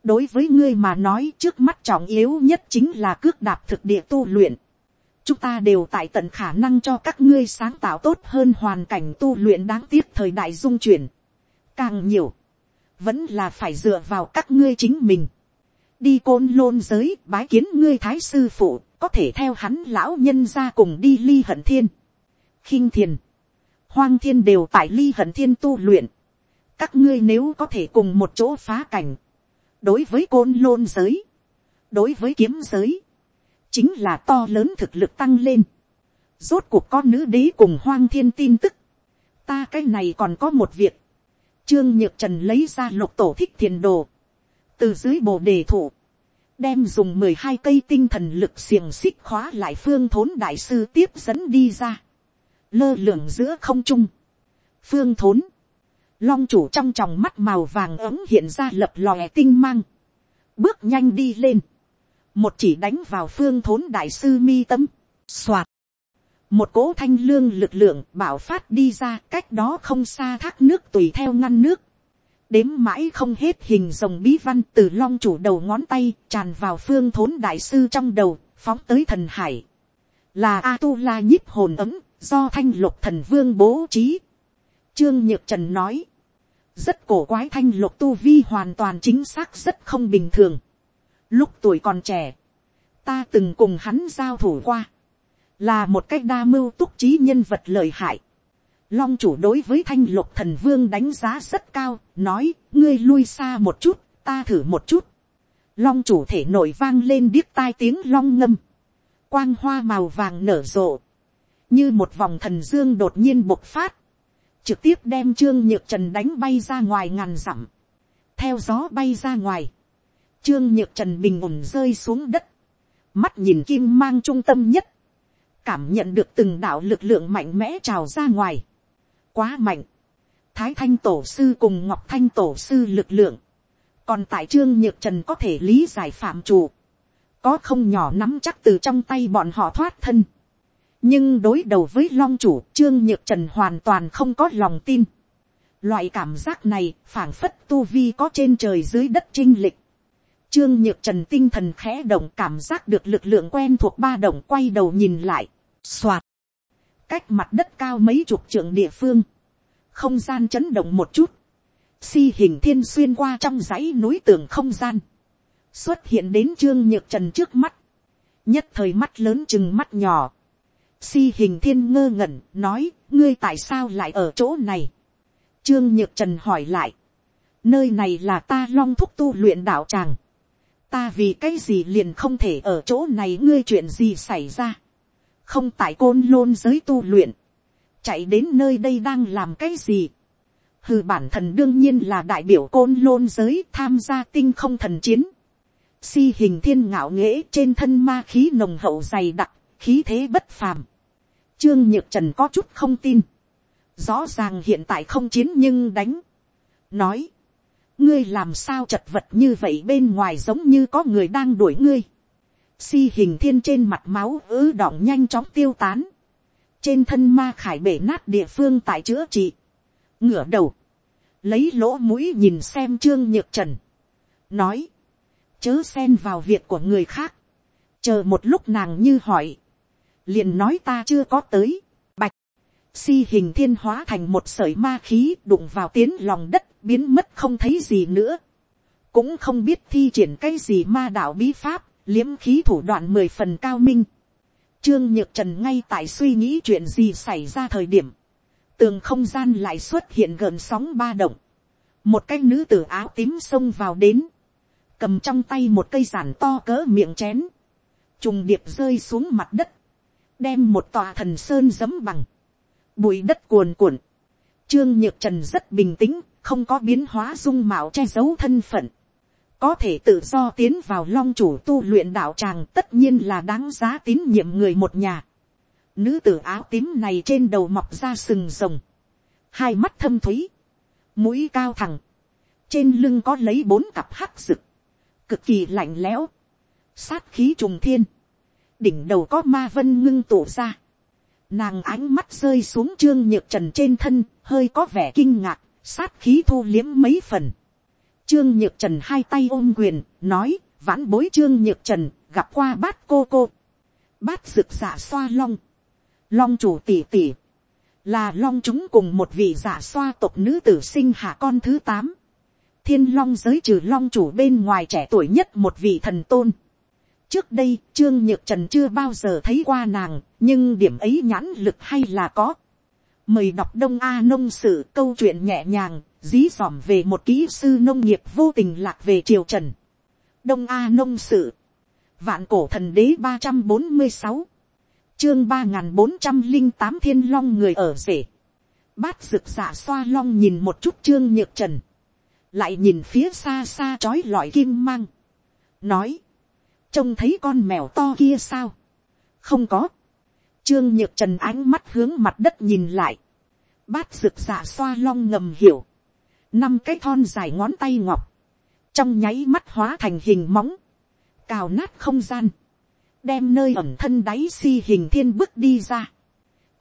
A: đối với ngươi mà nói trước mắt trọng yếu nhất chính là cước đạp thực địa tu luyện. chúng ta đều tại tận khả năng cho các ngươi sáng tạo tốt hơn hoàn cảnh tu luyện đáng tiếc thời đại dung chuyển. càng nhiều, vẫn là phải dựa vào các ngươi chính mình đi côn lôn giới bái kiến ngươi thái sư phụ có thể theo hắn lão nhân ra cùng đi ly hận thiên khinh thiền, hoang thiên đều tại ly hận thiên tu luyện. các ngươi nếu có thể cùng một chỗ phá cảnh, đối với côn lôn giới, đối với kiếm giới, chính là to lớn thực lực tăng lên. rốt cuộc con nữ đế cùng hoang thiên tin tức. ta cái này còn có một việc. trương nhược trần lấy ra lục tổ thích thiền đồ từ dưới bồ đề thủ, đem dùng mười hai cây tinh thần lực xiềng xích khóa lại phương thốn đại sư tiếp dẫn đi ra. Lơ lửng giữa không trung, phương thốn, long chủ trong tròng mắt màu vàng ấm hiện ra lập lòe tinh mang, bước nhanh đi lên, một chỉ đánh vào phương thốn đại sư mi tâm, soạt, một cỗ thanh lương lực lượng bảo phát đi ra cách đó không xa thác nước tùy theo ngăn nước, đếm mãi không hết hình rồng bí văn từ long chủ đầu ngón tay tràn vào phương thốn đại sư trong đầu phóng tới thần hải là a tu la nhíp hồn ấm do thanh lục thần vương bố trí. Trương Nhược Trần nói, rất cổ quái thanh lục tu vi hoàn toàn chính xác rất không bình thường. Lúc tuổi còn trẻ, ta từng cùng hắn giao thủ qua, là một cách đa mưu túc trí nhân vật lợi hại. Long chủ đối với thanh lục thần vương đánh giá rất cao, nói, ngươi lui xa một chút, ta thử một chút. Long chủ thể nổi vang lên điếc tai tiếng long ngâm. Quang hoa màu vàng nở rộ. Như một vòng thần dương đột nhiên bộc phát, trực tiếp đem trương nhược trần đánh bay ra ngoài ngàn dặm, theo gió bay ra ngoài, trương nhược trần bình ổn rơi xuống đất, mắt nhìn kim mang trung tâm nhất, cảm nhận được từng đạo lực lượng mạnh mẽ trào ra ngoài, quá mạnh, thái thanh tổ sư cùng ngọc thanh tổ sư lực lượng, còn tại trương nhược trần có thể lý giải phạm chủ, có không nhỏ nắm chắc từ trong tay bọn họ thoát thân, nhưng đối đầu với long chủ trương nhược trần hoàn toàn không có lòng tin. loại cảm giác này phảng phất tu vi có trên trời dưới đất trinh lịch. trương nhược trần tinh thần khẽ động cảm giác được lực lượng quen thuộc ba đồng quay đầu nhìn lại. Xoạt cách mặt đất cao mấy chục trượng địa phương. không gian chấn động một chút. si hình thiên xuyên qua trong dãy núi tường không gian. xuất hiện đến trương nhược trần trước mắt. nhất thời mắt lớn chừng mắt nhỏ Si hình thiên ngơ ngẩn nói, ngươi tại sao lại ở chỗ này? Trương Nhược Trần hỏi lại. Nơi này là ta long thúc tu luyện đạo tràng. Ta vì cái gì liền không thể ở chỗ này ngươi chuyện gì xảy ra. Không tại côn lôn giới tu luyện. Chạy đến nơi đây đang làm cái gì. Hừ bản thân đương nhiên là đại biểu côn lôn giới tham gia tinh không thần chiến. Si hình thiên ngạo nghễ trên thân ma khí nồng hậu dày đặc, khí thế bất phàm. Trương Nhược Trần có chút không tin. Rõ ràng hiện tại không chiến nhưng đánh. Nói. Ngươi làm sao chật vật như vậy bên ngoài giống như có người đang đuổi ngươi. Si hình thiên trên mặt máu ứ đọng nhanh chóng tiêu tán. Trên thân ma khải bể nát địa phương tại chữa trị. Ngửa đầu. Lấy lỗ mũi nhìn xem Trương Nhược Trần. Nói. Chớ xen vào việc của người khác. Chờ một lúc nàng như hỏi liền nói ta chưa có tới, bạch, si hình thiên hóa thành một sợi ma khí đụng vào tiến lòng đất biến mất không thấy gì nữa, cũng không biết thi triển cái gì ma đạo bí pháp, liếm khí thủ đoạn mười phần cao minh, trương nhược trần ngay tại suy nghĩ chuyện gì xảy ra thời điểm, tường không gian lại xuất hiện gần sóng ba động, một cái nữ tử áo tím xông vào đến, cầm trong tay một cây giản to cỡ miệng chén, trùng điệp rơi xuống mặt đất, đem một tòa thần sơn giấm bằng, bụi đất cuồn cuộn, trương nhược trần rất bình tĩnh, không có biến hóa dung mạo che giấu thân phận, có thể tự do tiến vào long chủ tu luyện đạo tràng tất nhiên là đáng giá tín nhiệm người một nhà. Nữ tử áo tím này trên đầu mọc ra sừng rồng, hai mắt thâm thúy, mũi cao thẳng, trên lưng có lấy bốn cặp hắc rực, cực kỳ lạnh lẽo, sát khí trùng thiên, đỉnh đầu có ma vân ngưng tụ ra, nàng ánh mắt rơi xuống trương nhược trần trên thân, hơi có vẻ kinh ngạc, sát khí thu liếm mấy phần. Trương nhược trần hai tay ôm quyền, nói, vãn bối trương nhược trần, gặp qua bát cô cô. Bát rực giả xoa long. Long chủ tỷ tỷ. Là long chúng cùng một vị giả xoa tộc nữ tử sinh hạ con thứ tám. Thiên long giới trừ long chủ bên ngoài trẻ tuổi nhất một vị thần tôn trước đây trương nhược trần chưa bao giờ thấy qua nàng nhưng điểm ấy nhãn lực hay là có mời đọc đông a nông sử câu chuyện nhẹ nhàng dí dỏm về một kỹ sư nông nghiệp vô tình lạc về triều trần. Đông a nông sự. Vạn cổ thần đế ba trăm bốn mươi sáu. Chương ba n g h n bốn trăm linh tám thiên long người ở rể. Bát rực dạ xoa long nhìn một chút trương nhược trần. Lại nhìn phía xa xa trói lọi kim mang. Nói. Trông thấy con mèo to kia sao, không có, trương nhược trần ánh mắt hướng mặt đất nhìn lại, bát rực dạ xoa long ngầm hiểu, năm cái thon dài ngón tay ngọc, trong nháy mắt hóa thành hình móng, cào nát không gian, đem nơi ẩm thân đáy si hình thiên bước đi ra.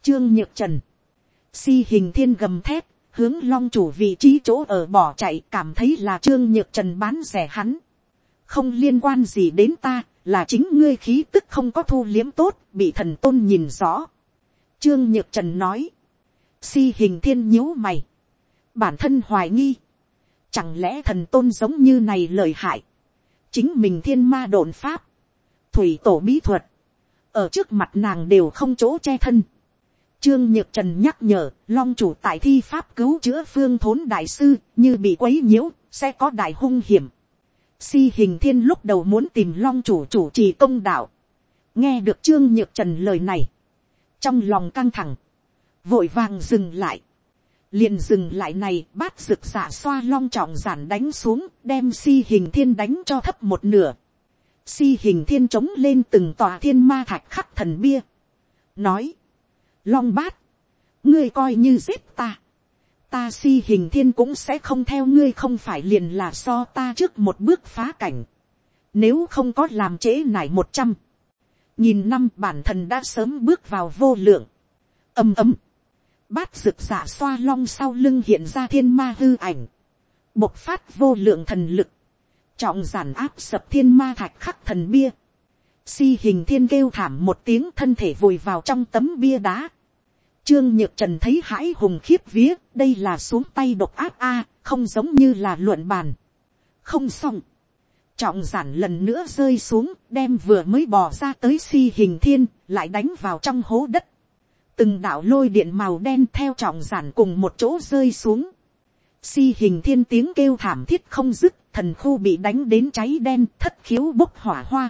A: Trương nhược trần, si hình thiên gầm thép, hướng long chủ vị trí chỗ ở bỏ chạy cảm thấy là trương nhược trần bán rẻ hắn không liên quan gì đến ta, là chính ngươi khí tức không có thu liếm tốt, bị thần tôn nhìn rõ. Trương Nhược Trần nói, si hình thiên nhíu mày, bản thân hoài nghi, chẳng lẽ thần tôn giống như này lời hại, chính mình thiên ma đồn pháp, thủy tổ bí thuật, ở trước mặt nàng đều không chỗ che thân. Trương Nhược Trần nhắc nhở, long chủ tại thi pháp cứu chữa phương thốn đại sư, như bị quấy nhiễu, sẽ có đại hung hiểm si hình thiên lúc đầu muốn tìm long chủ chủ trì công đạo. nghe được trương nhược trần lời này. trong lòng căng thẳng. vội vàng dừng lại liền dừng lại này bát rực xạ xoa long trọng giản đánh xuống đem si hình thiên đánh cho thấp một nửa. Si hình thiên trống lên từng tòa thiên ma thạch khắc thần bia. nói. long bát. ngươi coi như giết ta ta si hình thiên cũng sẽ không theo ngươi không phải liền là so ta trước một bước phá cảnh. Nếu không có làm trễ nải một trăm, nhìn năm bản thân đã sớm bước vào vô lượng. ầm ầm, bát rực giả xoa long sau lưng hiện ra thiên ma hư ảnh. Bộc phát vô lượng thần lực. Trọng giản áp sập thiên ma thạch khắc thần bia. Si hình thiên kêu thảm một tiếng thân thể vùi vào trong tấm bia đá Trương Nhược Trần thấy hãi hùng khiếp vía, đây là xuống tay độc áp A, không giống như là luận bàn. Không xong. Trọng giản lần nữa rơi xuống, đem vừa mới bò ra tới si hình thiên, lại đánh vào trong hố đất. Từng đạo lôi điện màu đen theo trọng giản cùng một chỗ rơi xuống. Si hình thiên tiếng kêu thảm thiết không dứt, thần khu bị đánh đến cháy đen, thất khiếu bốc hỏa hoa.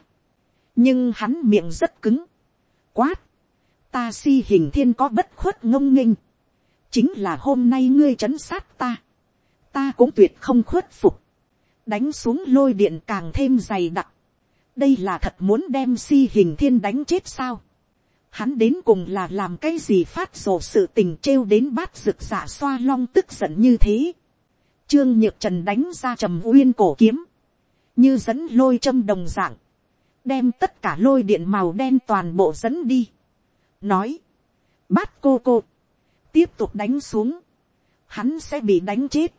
A: Nhưng hắn miệng rất cứng. Quát ta si hình thiên có bất khuất ngông nghênh, chính là hôm nay ngươi trấn sát ta, ta cũng tuyệt không khuất phục, đánh xuống lôi điện càng thêm dày đặc, đây là thật muốn đem si hình thiên đánh chết sao, hắn đến cùng là làm cái gì phát rồ sự tình trêu đến bát rực giả xoa long tức giận như thế, trương nhược trần đánh ra trầm uyên cổ kiếm, như dẫn lôi châm đồng dạng, đem tất cả lôi điện màu đen toàn bộ dẫn đi. Nói, bát cô cô, tiếp tục đánh xuống, hắn sẽ bị đánh chết.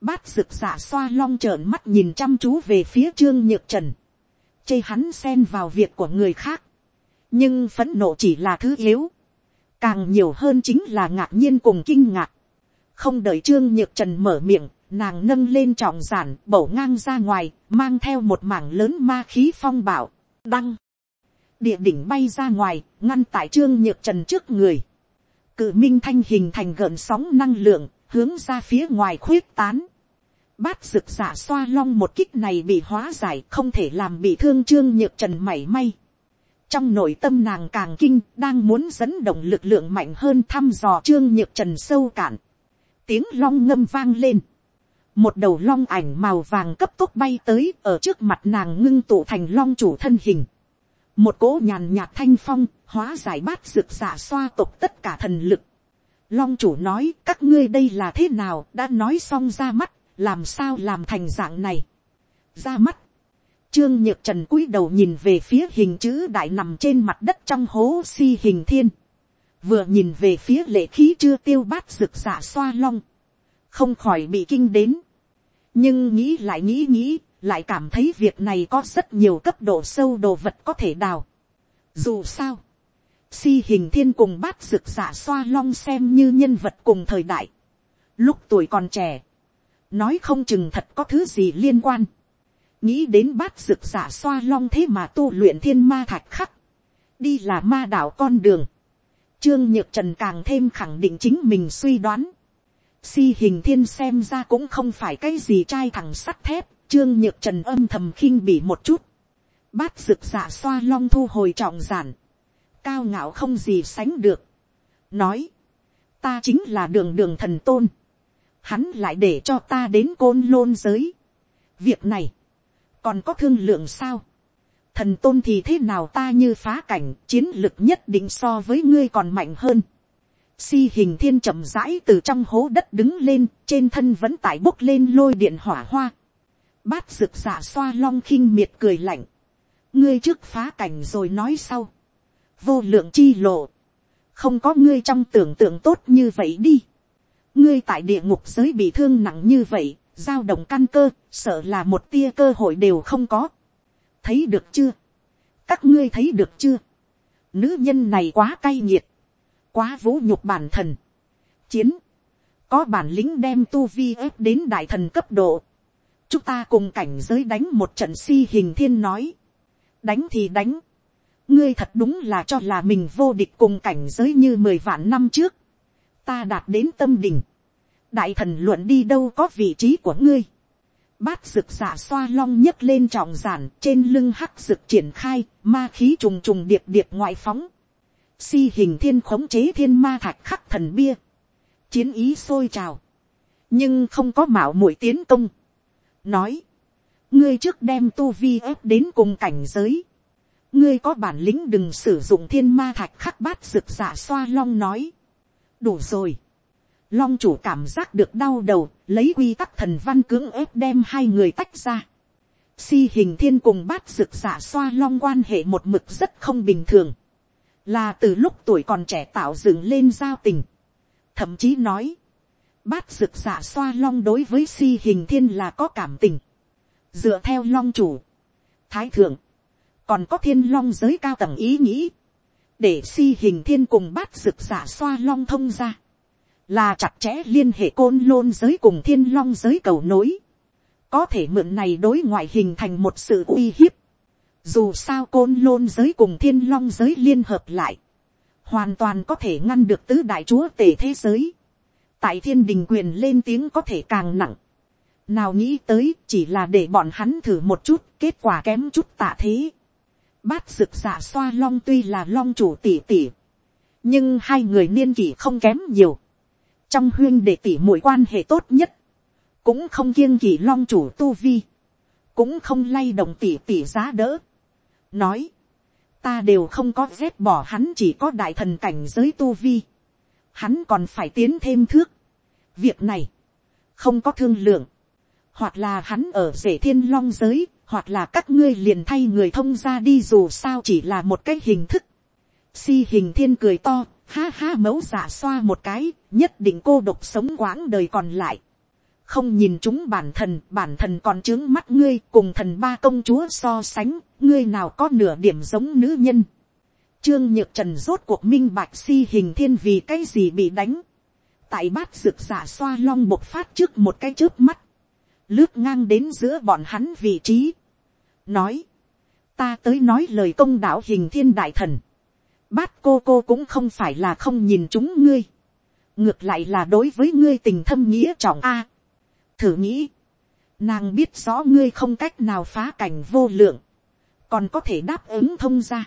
A: Bát rực giả xoa long trợn mắt nhìn chăm chú về phía trương nhược trần, chê hắn xen vào việc của người khác, nhưng phẫn nộ chỉ là thứ yếu, càng nhiều hơn chính là ngạc nhiên cùng kinh ngạc. không đợi trương nhược trần mở miệng, nàng nâng lên trọng giản bổ ngang ra ngoài, mang theo một mảng lớn ma khí phong bảo, đăng địa đỉnh bay ra ngoài, ngăn tại trương nhược trần trước người. Cự minh thanh hình thành gợn sóng năng lượng, hướng ra phía ngoài khuyết tán. Bát rực giả xoa long một kích này bị hóa giải không thể làm bị thương trương nhược trần mảy may. Trong nội tâm nàng càng kinh, đang muốn dẫn động lực lượng mạnh hơn thăm dò trương nhược trần sâu cạn. Tiếng long ngâm vang lên. một đầu long ảnh màu vàng cấp tốc bay tới ở trước mặt nàng ngưng tụ thành long chủ thân hình. một cỗ nhàn nhạt thanh phong hóa giải bát rực giả xoa tộc tất cả thần lực. long chủ nói các ngươi đây là thế nào đã nói xong ra mắt làm sao làm thành dạng này. ra mắt trương nhược trần cúi đầu nhìn về phía hình chữ đại nằm trên mặt đất trong hố si hình thiên. vừa nhìn về phía lệ khí chưa tiêu bát rực giả xoa long không khỏi bị kinh đến. nhưng nghĩ lại nghĩ nghĩ, lại cảm thấy việc này có rất nhiều cấp độ sâu đồ vật có thể đào. dù sao, si hình thiên cùng bát rực giả xoa long xem như nhân vật cùng thời đại. lúc tuổi còn trẻ, nói không chừng thật có thứ gì liên quan nghĩ đến bát rực giả xoa long thế mà tu luyện thiên ma thạch khắc, đi là ma đạo con đường. Trương Nhược Trần càng thêm khẳng định chính mình suy đoán. Si hình thiên xem ra cũng không phải cái gì trai thẳng sắt thép, trương nhược trần âm thầm khinh bỉ một chút. Bát rực giả xoa long thu hồi trọng giản. Cao ngạo không gì sánh được. Nói. Ta chính là đường đường thần tôn. Hắn lại để cho ta đến côn lôn giới. Việc này. Còn có thương lượng sao? Thần tôn thì thế nào ta như phá cảnh chiến lực nhất định so với ngươi còn mạnh hơn Si hình thiên chậm rãi từ trong hố đất đứng lên, trên thân vẫn tải bốc lên lôi điện hỏa hoa. Bát rực giả xoa long khinh miệt cười lạnh. Ngươi trước phá cảnh rồi nói sau. Vô lượng chi lộ. Không có ngươi trong tưởng tượng tốt như vậy đi. Ngươi tại địa ngục giới bị thương nặng như vậy, giao động căn cơ, sợ là một tia cơ hội đều không có. Thấy được chưa? Các ngươi thấy được chưa? Nữ nhân này quá cay nghiệt quá vũ nhục bản thần, chiến, có bản lĩnh đem tu vi ép đến đại thần cấp độ, chúng ta cùng cảnh giới đánh một trận si hình thiên nói, đánh thì đánh, ngươi thật đúng là cho là mình vô địch cùng cảnh giới như mười vạn năm trước, ta đạt đến tâm đỉnh, đại thần luận đi đâu có vị trí của ngươi, bát rực giả xoa long nhấc lên trọng giản trên lưng hắc rực triển khai ma khí trùng trùng điệp điệp ngoại phóng. Si hình thiên khống chế thiên ma thạch khắc thần bia, chiến ý sôi trào, nhưng không có mạo muội tiến công, nói, ngươi trước đem tu vi ép đến cùng cảnh giới, ngươi có bản lĩnh đừng sử dụng thiên ma thạch khắc bát rực giả xoa long nói, đủ rồi, long chủ cảm giác được đau đầu, lấy quy tắc thần văn cưỡng ép đem hai người tách ra, si hình thiên cùng bát rực giả xoa long quan hệ một mực rất không bình thường, là từ lúc tuổi còn trẻ tạo dựng lên giao tình, thậm chí nói, bát rực giả xoa long đối với si hình thiên là có cảm tình, dựa theo long chủ, thái thượng, còn có thiên long giới cao tầng ý nghĩ, để si hình thiên cùng bát rực giả xoa long thông ra, là chặt chẽ liên hệ côn lôn giới cùng thiên long giới cầu nối, có thể mượn này đối ngoại hình thành một sự uy hiếp, dù sao côn lôn giới cùng thiên long giới liên hợp lại. Hoàn toàn có thể ngăn được tứ đại chúa tể thế giới. Tại thiên đình quyền lên tiếng có thể càng nặng. Nào nghĩ tới chỉ là để bọn hắn thử một chút, kết quả kém chút tạ thế. Bát rực dạ xoa long tuy là long chủ tỷ tỷ. Nhưng hai người niên kỷ không kém nhiều. Trong huyên để tỷ mũi quan hệ tốt nhất. Cũng không kiêng kỳ long chủ tu vi. Cũng không lay động tỷ tỷ giá đỡ nói, ta đều không có ghét bỏ hắn chỉ có đại thần cảnh giới tu vi, hắn còn phải tiến thêm thước. việc này, không có thương lượng, hoặc là hắn ở rể thiên long giới, hoặc là các ngươi liền thay người thông ra đi dù sao chỉ là một cái hình thức. Si hình thiên cười to, ha ha mẫu giả xoa một cái, nhất định cô độc sống quãng đời còn lại không nhìn chúng bản thần, bản thần còn trướng mắt ngươi cùng thần ba công chúa so sánh, ngươi nào có nửa điểm giống nữ nhân. Trương Nhược Trần rốt cuộc minh bạch si hình thiên vì cái gì bị đánh. Tại bát rực giả xoa long bộc phát trước một cái trước mắt. Lướt ngang đến giữa bọn hắn vị trí. Nói. Ta tới nói lời công đạo hình thiên đại thần. Bát cô cô cũng không phải là không nhìn chúng ngươi. Ngược lại là đối với ngươi tình thâm nghĩa trọng A thử nghĩ, nàng biết rõ ngươi không cách nào phá cảnh vô lượng, còn có thể đáp ứng thông ra.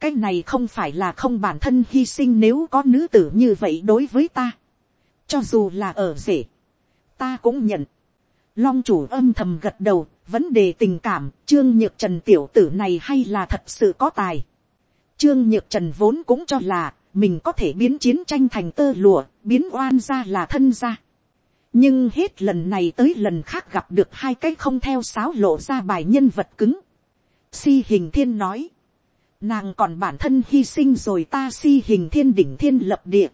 A: cái này không phải là không bản thân hy sinh nếu có nữ tử như vậy đối với ta. cho dù là ở rể, ta cũng nhận. long chủ âm thầm gật đầu, vấn đề tình cảm, trương nhược trần tiểu tử này hay là thật sự có tài trương nhược trần vốn cũng cho là, mình có thể biến chiến tranh thành tơ lụa, biến oan ra là thân ra. nhưng hết lần này tới lần khác gặp được hai cái không theo sáo lộ ra bài nhân vật cứng. si hình thiên nói, nàng còn bản thân hy sinh rồi ta si hình thiên đỉnh thiên lập địa,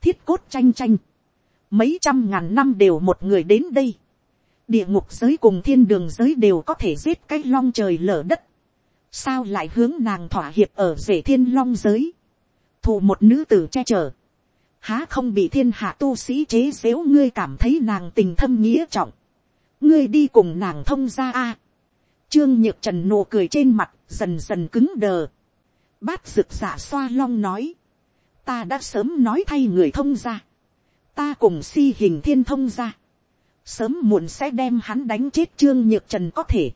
A: thiết cốt tranh tranh, mấy trăm ngàn năm đều một người đến đây, địa ngục giới cùng thiên đường giới đều có thể giết cái long trời lở đất, sao lại hướng nàng thỏa hiệp ở rể thiên long giới, thù một nữ tử che chở, há không bị thiên hạ tu sĩ chế xếu ngươi cảm thấy nàng tình thâm nghĩa trọng, ngươi đi cùng nàng thông ra a, trương nhược trần nụ cười trên mặt dần dần cứng đờ, bát rực giả dạ xoa long nói, ta đã sớm nói thay người thông ra, ta cùng si hình thiên thông ra, sớm muộn sẽ đem hắn đánh chết trương nhược trần có thể,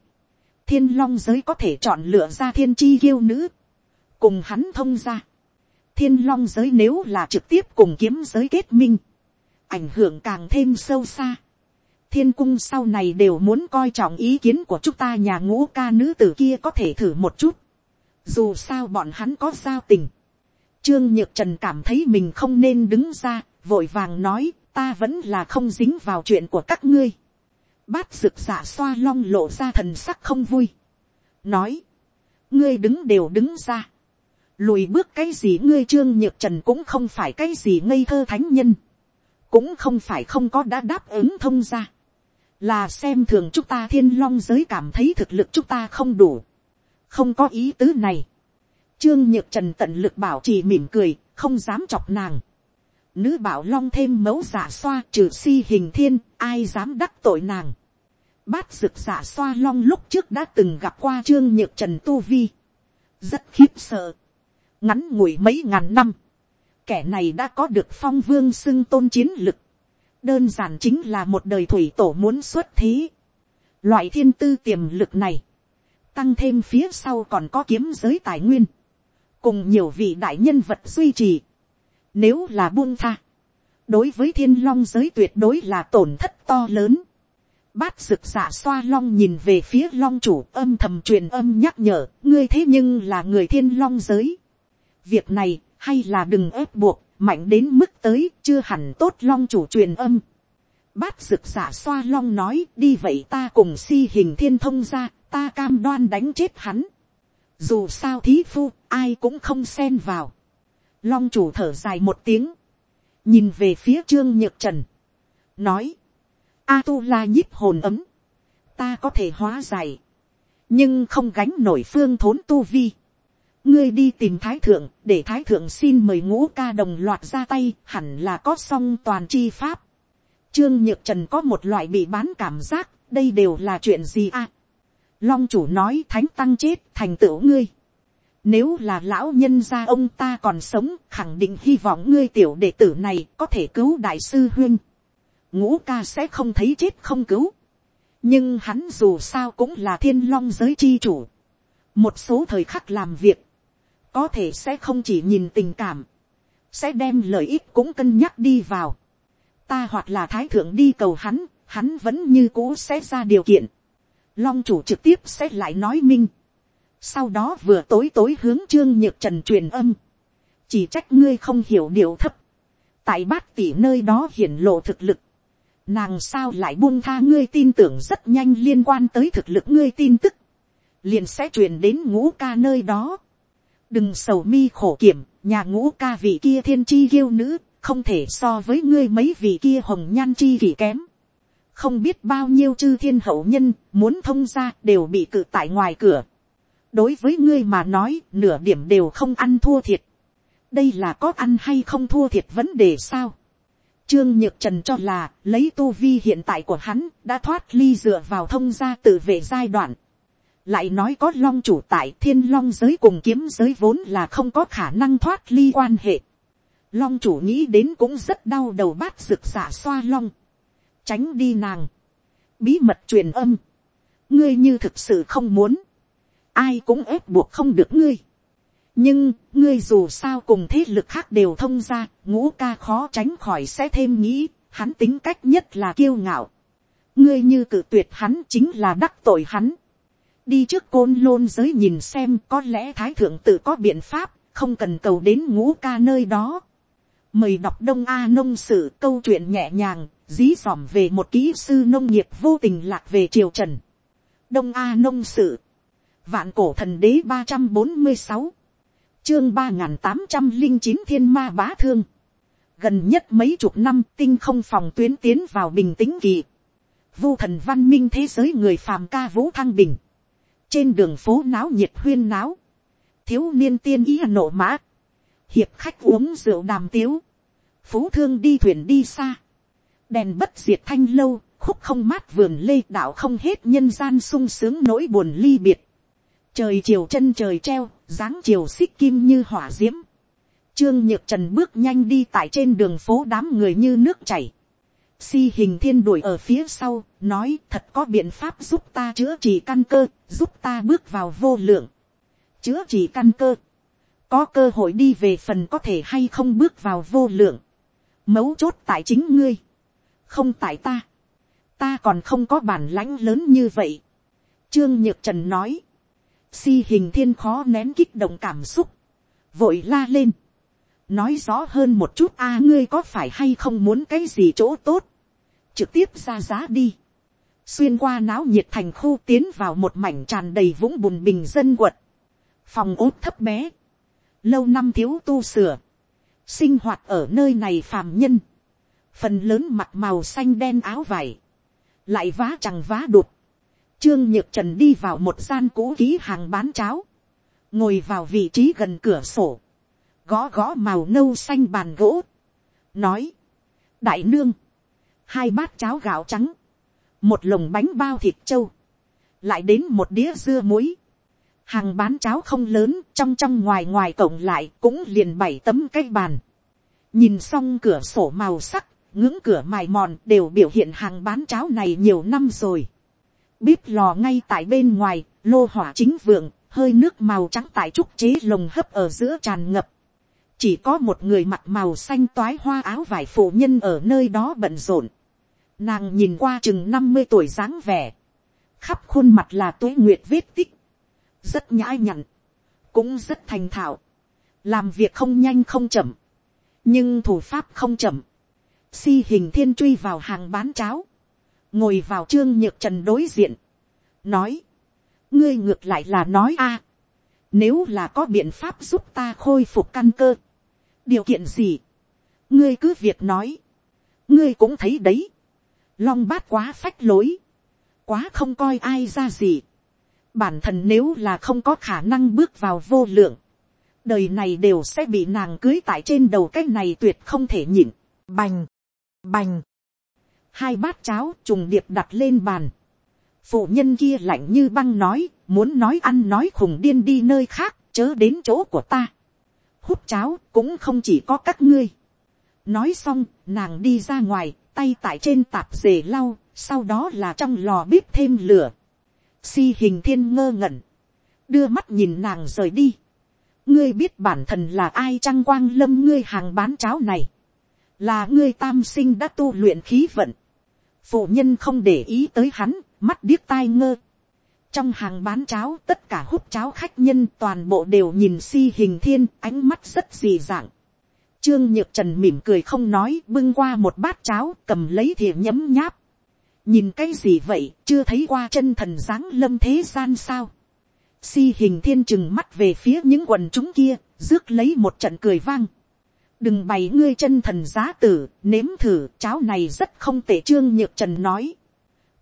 A: thiên long giới có thể chọn lựa ra thiên chi kiêu nữ, cùng hắn thông ra, thiên long giới nếu là trực tiếp cùng kiếm giới kết minh, ảnh hưởng càng thêm sâu xa. thiên cung sau này đều muốn coi trọng ý kiến của chúng ta nhà ngũ ca nữ tử kia có thể thử một chút. dù sao bọn hắn có giao tình. trương nhược trần cảm thấy mình không nên đứng ra, vội vàng nói, ta vẫn là không dính vào chuyện của các ngươi bát rực dạ xoa long lộ ra thần sắc không vui. nói, ngươi đứng đều đứng ra lùi bước cái gì ngươi trương nhược trần cũng không phải cái gì ngây thơ thánh nhân, cũng không phải không có đã đáp ứng thông ra, là xem thường chúng ta thiên long giới cảm thấy thực lực chúng ta không đủ, không có ý tứ này. Trương nhược trần tận lực bảo trì mỉm cười, không dám chọc nàng. Nữ bảo long thêm mẫu giả xoa trừ si hình thiên, ai dám đắc tội nàng. Bát rực giả xoa long lúc trước đã từng gặp qua trương nhược trần tu vi. Rất khiếp sợ ngắn ngủi mấy ngàn năm, kẻ này đã có được phong vương xưng tôn chiến lực, đơn giản chính là một đời thủy tổ muốn xuất thế. Loại thiên tư tiềm lực này, tăng thêm phía sau còn có kiếm giới tài nguyên, cùng nhiều vị đại nhân vật duy trì. Nếu là buông tha, đối với thiên long giới tuyệt đối là tổn thất to lớn. Bát rực giả xoa long nhìn về phía long chủ âm thầm truyền âm nhắc nhở, ngươi thế nhưng là người thiên long giới việc này hay là đừng ép buộc, mạnh đến mức tới chưa hẳn tốt long chủ truyền âm. Bát rực giả xoa long nói đi vậy ta cùng si hình thiên thông ra, ta cam đoan đánh chết hắn. Dù sao thí phu, ai cũng không xen vào. Long chủ thở dài một tiếng. Nhìn về phía trương nhược trần. Nói. A tu la nhíp hồn ấm. Ta có thể hóa giải. Nhưng không gánh nổi phương thốn tu vi ngươi đi tìm thái thượng, để thái thượng xin mời ngũ ca đồng loạt ra tay, hẳn là có song toàn chi pháp. Trương Nhược Trần có một loại bị bán cảm giác, đây đều là chuyện gì à? Long chủ nói thánh tăng chết thành tựu ngươi. Nếu là lão nhân gia ông ta còn sống, khẳng định hy vọng ngươi tiểu đệ tử này có thể cứu đại sư huyên. Ngũ ca sẽ không thấy chết không cứu. Nhưng hắn dù sao cũng là thiên long giới chi chủ. Một số thời khắc làm việc có thể sẽ không chỉ nhìn tình cảm, sẽ đem lợi ích cũng cân nhắc đi vào. ta hoặc là thái thượng đi cầu hắn, hắn vẫn như cũ sẽ ra điều kiện. long chủ trực tiếp sẽ lại nói minh sau đó vừa tối tối hướng trương nhược trần truyền âm. chỉ trách ngươi không hiểu điều thấp. tại bát tỷ nơi đó hiển lộ thực lực. nàng sao lại buông tha ngươi tin tưởng rất nhanh liên quan tới thực lực ngươi tin tức. liền sẽ truyền đến ngũ ca nơi đó đừng sầu mi khổ kiểm, nhà ngũ ca vị kia thiên chi kiêu nữ, không thể so với ngươi mấy vị kia hồng nhan chi vị kém. không biết bao nhiêu chư thiên hậu nhân muốn thông ra đều bị cự tại ngoài cửa đối với ngươi mà nói nửa điểm đều không ăn thua thiệt. đây là có ăn hay không thua thiệt vấn đề sao. Trương Nhược Trần cho là, lấy tu vi hiện tại của hắn, đã thoát ly dựa vào thông gia tự vệ giai đoạn lại nói có long chủ tại thiên long giới cùng kiếm giới vốn là không có khả năng thoát ly quan hệ. Long chủ nghĩ đến cũng rất đau đầu bát rực xả xoa long. Tránh đi nàng. Bí mật truyền âm. Ngươi như thực sự không muốn. Ai cũng ép buộc không được ngươi. Nhưng, ngươi dù sao cùng thế lực khác đều thông ra, ngũ ca khó tránh khỏi sẽ thêm nghĩ, hắn tính cách nhất là kiêu ngạo. ngươi như cự tuyệt hắn chính là đắc tội hắn. đi trước côn lôn giới nhìn xem có lẽ thái thượng tự có biện pháp, không cần cầu đến ngũ ca nơi đó. mời đọc đông a nông sử câu chuyện nhẹ nhàng, dí dỏm về một kỹ sư nông nghiệp vô tình lạc về triều trần. đông a nông sử, vạn cổ thần đế ba trăm bốn mươi sáu, chương ba n g h n tám trăm linh chín thiên ma bá thương. gần nhất mấy chục năm tinh không phòng tuyến tiến vào bình tĩnh kỳ. Vu thần văn minh thế giới người phàm ca vũ thăng bình, trên đường phố náo nhiệt huyên náo, thiếu niên tiên ý nộ mã, hiệp khách uống rượu đàm tiếu, phú thương đi thuyền đi xa, đèn bất diệt thanh lâu, khúc không mát vườn lê đạo không hết nhân gian sung sướng nỗi buồn ly biệt, trời chiều chân trời treo, dáng chiều xích kim như hỏa diễm trương nhược trần bước nhanh đi tại trên đường phố đám người như nước chảy, Si hình thiên đuổi ở phía sau, nói thật có biện pháp giúp ta chữa trị căn cơ, giúp ta bước vào vô lượng. Chữa trị căn cơ. Có cơ hội đi về phần có thể hay không bước vào vô lượng. Mấu chốt tại chính ngươi. Không tại ta. Ta còn không có bản lãnh lớn như vậy. Trương Nhược Trần nói. Si hình thiên khó nén kích động cảm xúc. Vội la lên. Nói rõ hơn một chút a ngươi có phải hay không muốn cái gì chỗ tốt, trực tiếp ra giá đi, xuyên qua náo nhiệt thành khu tiến vào một mảnh tràn đầy vũng bùn bình dân quật, phòng ốt thấp bé, lâu năm thiếu tu sửa, sinh hoạt ở nơi này phàm nhân, phần lớn mặt màu xanh đen áo vải, lại vá chẳng vá đụt, trương nhược trần đi vào một gian cũ ký hàng bán cháo, ngồi vào vị trí gần cửa sổ, gõ gõ màu nâu xanh bàn gỗ, nói, đại nương, hai bát cháo gạo trắng, một lồng bánh bao thịt trâu, lại đến một đĩa dưa muối, hàng bán cháo không lớn trong trong ngoài ngoài cổng lại cũng liền bảy tấm cái bàn, nhìn xong cửa sổ màu sắc, ngưỡng cửa mài mòn đều biểu hiện hàng bán cháo này nhiều năm rồi. Bếp lò ngay tại bên ngoài, lô hỏa chính vượng, hơi nước màu trắng tại trúc chế lồng hấp ở giữa tràn ngập. Chỉ có một người mặc màu xanh toái hoa áo vải phụ nhân ở nơi đó bận rộn. Nàng nhìn qua chừng năm mươi tuổi dáng vẻ, khắp khuôn mặt là tuế nguyệt vết tích, rất nhãi nhặn, cũng rất thành thạo, làm việc không nhanh không chậm, nhưng thủ pháp không chậm, si hình thiên truy vào hàng bán cháo, ngồi vào trương nhược trần đối diện, nói, ngươi ngược lại là nói a, nếu là có biện pháp giúp ta khôi phục căn cơ, điều kiện gì, ngươi cứ việc nói, ngươi cũng thấy đấy, long bát quá phách lối, quá không coi ai ra gì, bản thân nếu là không có khả năng bước vào vô lượng, đời này đều sẽ bị nàng cưới tại trên đầu cái này tuyệt không thể nhịn, bành, bành, hai bát cháo trùng điệp đặt lên bàn, phụ nhân kia lạnh như băng nói, muốn nói ăn nói khùng điên đi nơi khác, chớ đến chỗ của ta hút cháo cũng không chỉ có các ngươi. nói xong, nàng đi ra ngoài, tay tại trên tạp dề lau, sau đó là trong lò bếp thêm lửa. Si hình thiên ngơ ngẩn, đưa mắt nhìn nàng rời đi. ngươi biết bản thân là ai trăng quang lâm ngươi hàng bán cháo này. là ngươi tam sinh đã tu luyện khí vận phụ nhân không để ý tới hắn, mắt điếc tai ngơ trong hàng bán cháo tất cả hút cháo khách nhân toàn bộ đều nhìn si hình thiên ánh mắt rất dị dạng. Trương nhược trần mỉm cười không nói bưng qua một bát cháo cầm lấy thìa nhấm nháp. nhìn cái gì vậy chưa thấy qua chân thần dáng lâm thế gian sao. Si hình thiên chừng mắt về phía những quần chúng kia rước lấy một trận cười vang đừng bày ngươi chân thần giá tử nếm thử cháo này rất không tệ trương nhược trần nói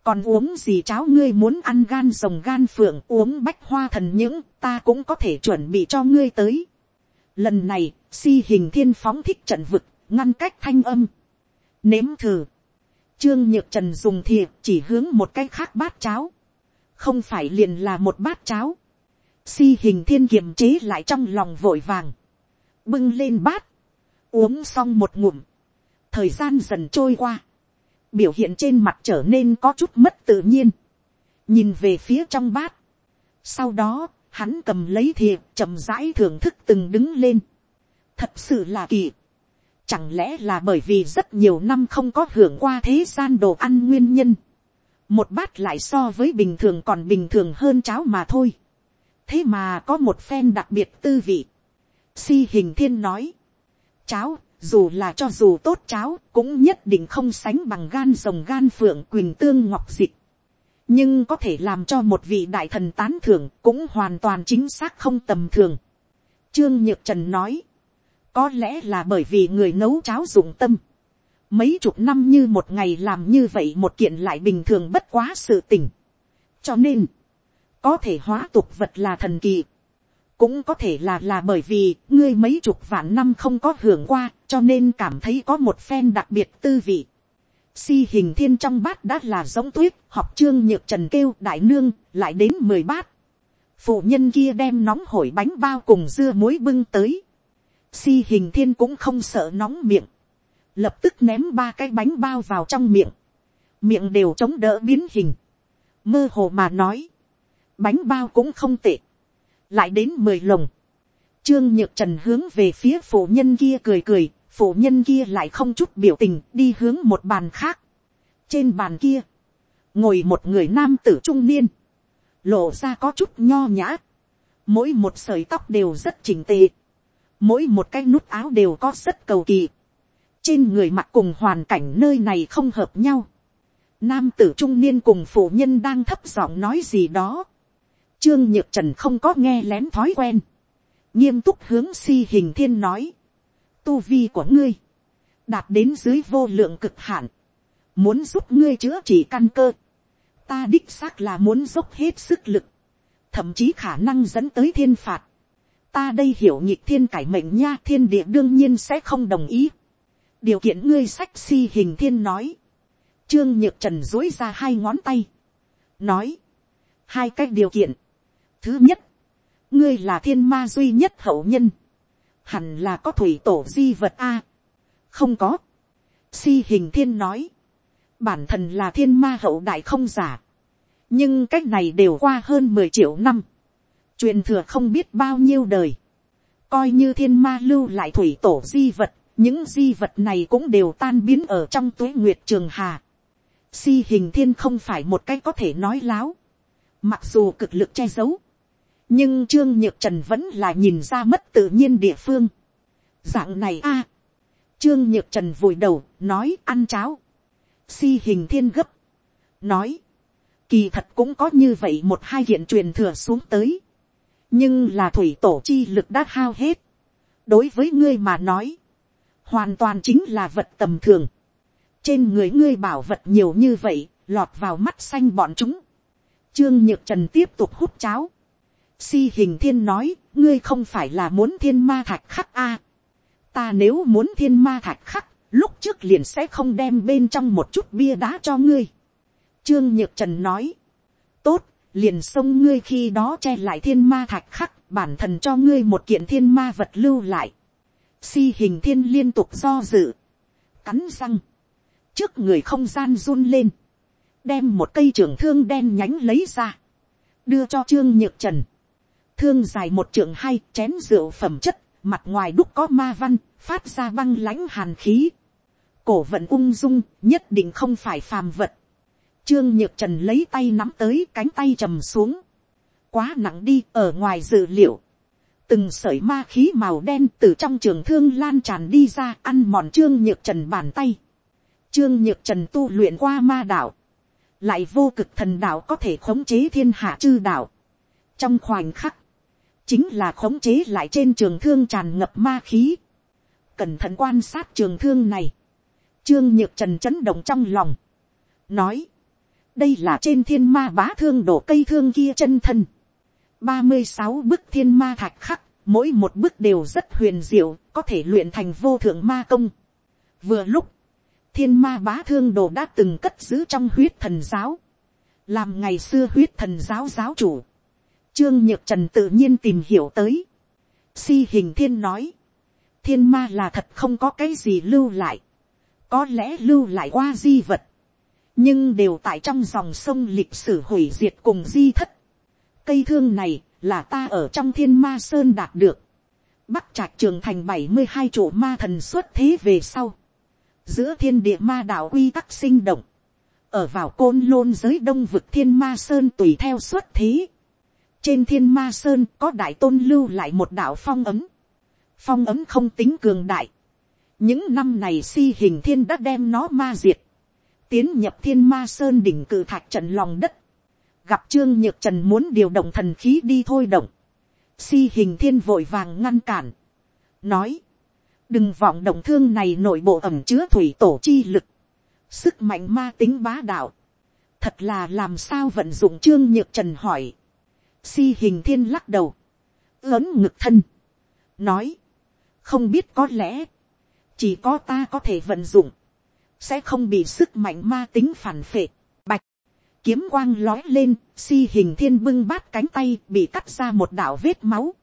A: còn uống gì cháo ngươi muốn ăn gan rồng gan phượng uống bách hoa thần những ta cũng có thể chuẩn bị cho ngươi tới. Lần này, si hình thiên phóng thích trận vực, ngăn cách thanh âm. Nếm thử. Trương Nhược Trần dùng thìa chỉ hướng một cái khác bát cháo. Không phải liền là một bát cháo. Si hình thiên kiềm chế lại trong lòng vội vàng. Bưng lên bát. Uống xong một ngụm. Thời gian dần trôi qua biểu hiện trên mặt trở nên có chút mất tự nhiên, nhìn về phía trong bát. Sau đó, hắn cầm lấy thìa, chậm rãi thưởng thức từng đứng lên. Thật sự là kỳ. Chẳng lẽ là bởi vì rất nhiều năm không có hưởng qua thế gian đồ ăn nguyên nhân. một bát lại so với bình thường còn bình thường hơn cháo mà thôi. thế mà có một phen đặc biệt tư vị. si hình thiên nói, cháo, dù là cho dù tốt cháo, cũng nhất định không sánh bằng gan rồng gan phượng quỳnh tương ngọc dịch. nhưng có thể làm cho một vị đại thần tán thưởng cũng hoàn toàn chính xác không tầm thường. trương nhược trần nói, có lẽ là bởi vì người nấu cháo dụng tâm mấy chục năm như một ngày làm như vậy một kiện lại bình thường bất quá sự tình. cho nên, có thể hóa tục vật là thần kỳ cũng có thể là là bởi vì ngươi mấy chục vạn năm không có hưởng qua cho nên cảm thấy có một phen đặc biệt tư vị. Si hình thiên trong bát đã là giống tuyết, học trương nhược trần kêu đại nương, lại đến mười bát. Phụ nhân kia đem nóng hổi bánh bao cùng dưa muối bưng tới. Si hình thiên cũng không sợ nóng miệng lập tức ném ba cái bánh bao vào trong miệng, miệng đều chống đỡ biến hình, mơ hồ mà nói, bánh bao cũng không tệ, lại đến mười lồng, trương nhược trần hướng về phía phụ nhân kia cười cười, phụ nhân kia lại không chút biểu tình đi hướng một bàn khác, trên bàn kia, ngồi một người nam tử trung niên, lộ ra có chút nho nhã, mỗi một sợi tóc đều rất chỉnh tề, mỗi một cái nút áo đều có rất cầu kỳ, trên người mặc cùng hoàn cảnh nơi này không hợp nhau. Nam tử trung niên cùng phụ nhân đang thấp giọng nói gì đó. Trương Nhược Trần không có nghe lén thói quen. Nghiêm túc hướng si hình thiên nói. Tu vi của ngươi. Đạt đến dưới vô lượng cực hạn. Muốn giúp ngươi chữa trị căn cơ. Ta đích xác là muốn dốc hết sức lực. Thậm chí khả năng dẫn tới thiên phạt. Ta đây hiểu nhịp thiên cải mệnh nha thiên địa đương nhiên sẽ không đồng ý điều kiện ngươi sách si hình thiên nói, trương nhược trần dối ra hai ngón tay, nói, hai cách điều kiện, thứ nhất, ngươi là thiên ma duy nhất hậu nhân, hẳn là có thủy tổ di vật a, không có, si hình thiên nói, bản thân là thiên ma hậu đại không giả, nhưng cách này đều qua hơn mười triệu năm, truyền thừa không biết bao nhiêu đời, coi như thiên ma lưu lại thủy tổ di vật, những di vật này cũng đều tan biến ở trong tuế nguyệt trường hà. Si hình thiên không phải một cái có thể nói láo. Mặc dù cực lực che giấu. Nhưng Trương Nhược Trần vẫn là nhìn ra mất tự nhiên địa phương. Dạng này a Trương Nhược Trần vùi đầu, nói ăn cháo. Si hình thiên gấp. Nói. Kỳ thật cũng có như vậy một hai hiện truyền thừa xuống tới. Nhưng là thủy tổ chi lực đã hao hết. Đối với ngươi mà nói hoàn toàn chính là vật tầm thường. trên người ngươi bảo vật nhiều như vậy, lọt vào mắt xanh bọn chúng. trương nhược trần tiếp tục hút cháo si hình thiên nói, ngươi không phải là muốn thiên ma thạch khắc a. ta nếu muốn thiên ma thạch khắc, lúc trước liền sẽ không đem bên trong một chút bia đá cho ngươi. trương nhược trần nói, tốt, liền xông ngươi khi đó che lại thiên ma thạch khắc, bản thân cho ngươi một kiện thiên ma vật lưu lại Si hình thiên liên tục do dự. Cắn răng. Trước người không gian run lên. Đem một cây trường thương đen nhánh lấy ra. Đưa cho Trương Nhược Trần. Thương dài một trường hai, chén rượu phẩm chất. Mặt ngoài đúc có ma văn. Phát ra băng lãnh hàn khí. Cổ vận ung dung. Nhất định không phải phàm vật. Trương Nhược Trần lấy tay nắm tới, cánh tay trầm xuống. Quá nặng đi, ở ngoài dự liệu từng sợi ma khí màu đen từ trong trường thương lan tràn đi ra, ăn mòn trương nhược trần bàn tay. Trương nhược trần tu luyện qua ma đạo. Lại vô cực thần đạo có thể khống chế thiên hạ chư đạo. Trong khoảnh khắc. Chính là khống chế lại trên trường thương tràn ngập ma khí. Cẩn thận quan sát trường thương này. Trương nhược trần chấn động trong lòng. Nói. Đây là trên thiên ma bá thương đổ cây thương kia chân thân ba mươi sáu bức thiên ma thạch khắc, mỗi một bức đều rất huyền diệu, có thể luyện thành vô thượng ma công. Vừa lúc, thiên ma bá thương đồ đã từng cất giữ trong huyết thần giáo, làm ngày xưa huyết thần giáo giáo chủ. Trương Nhược Trần tự nhiên tìm hiểu tới. Si hình thiên nói, thiên ma là thật không có cái gì lưu lại, có lẽ lưu lại qua di vật, nhưng đều tại trong dòng sông lịch sử hủy diệt cùng di thất Cây thương này là ta ở trong thiên ma sơn đạt được. Bắc trạch trường thành bảy mươi hai chỗ ma thần xuất thế về sau. Giữa thiên địa ma đạo quy tắc sinh động. ở vào côn lôn giới đông vực thiên ma sơn tùy theo xuất thế trên thiên ma sơn có đại tôn lưu lại một đạo phong ấm. phong ấm không tính cường đại. những năm này si hình thiên đã đem nó ma diệt. tiến nhập thiên ma sơn đỉnh cử thạch trận lòng đất. gặp trương nhược trần muốn điều động thần khí đi thôi động. si hình thiên vội vàng ngăn cản. nói, đừng vọng động thương này nội bộ ẩm chứa thủy tổ chi lực sức mạnh ma tính bá đạo, thật là làm sao vận dụng trương nhược trần hỏi, si hình thiên lắc đầu, lớn ngực thân, nói, không biết có lẽ, chỉ có ta có thể vận dụng, sẽ không bị sức mạnh ma tính phản phệ, bạch, kiếm quang lói lên, si hình thiên bưng bát cánh tay bị cắt ra một đạo vết máu,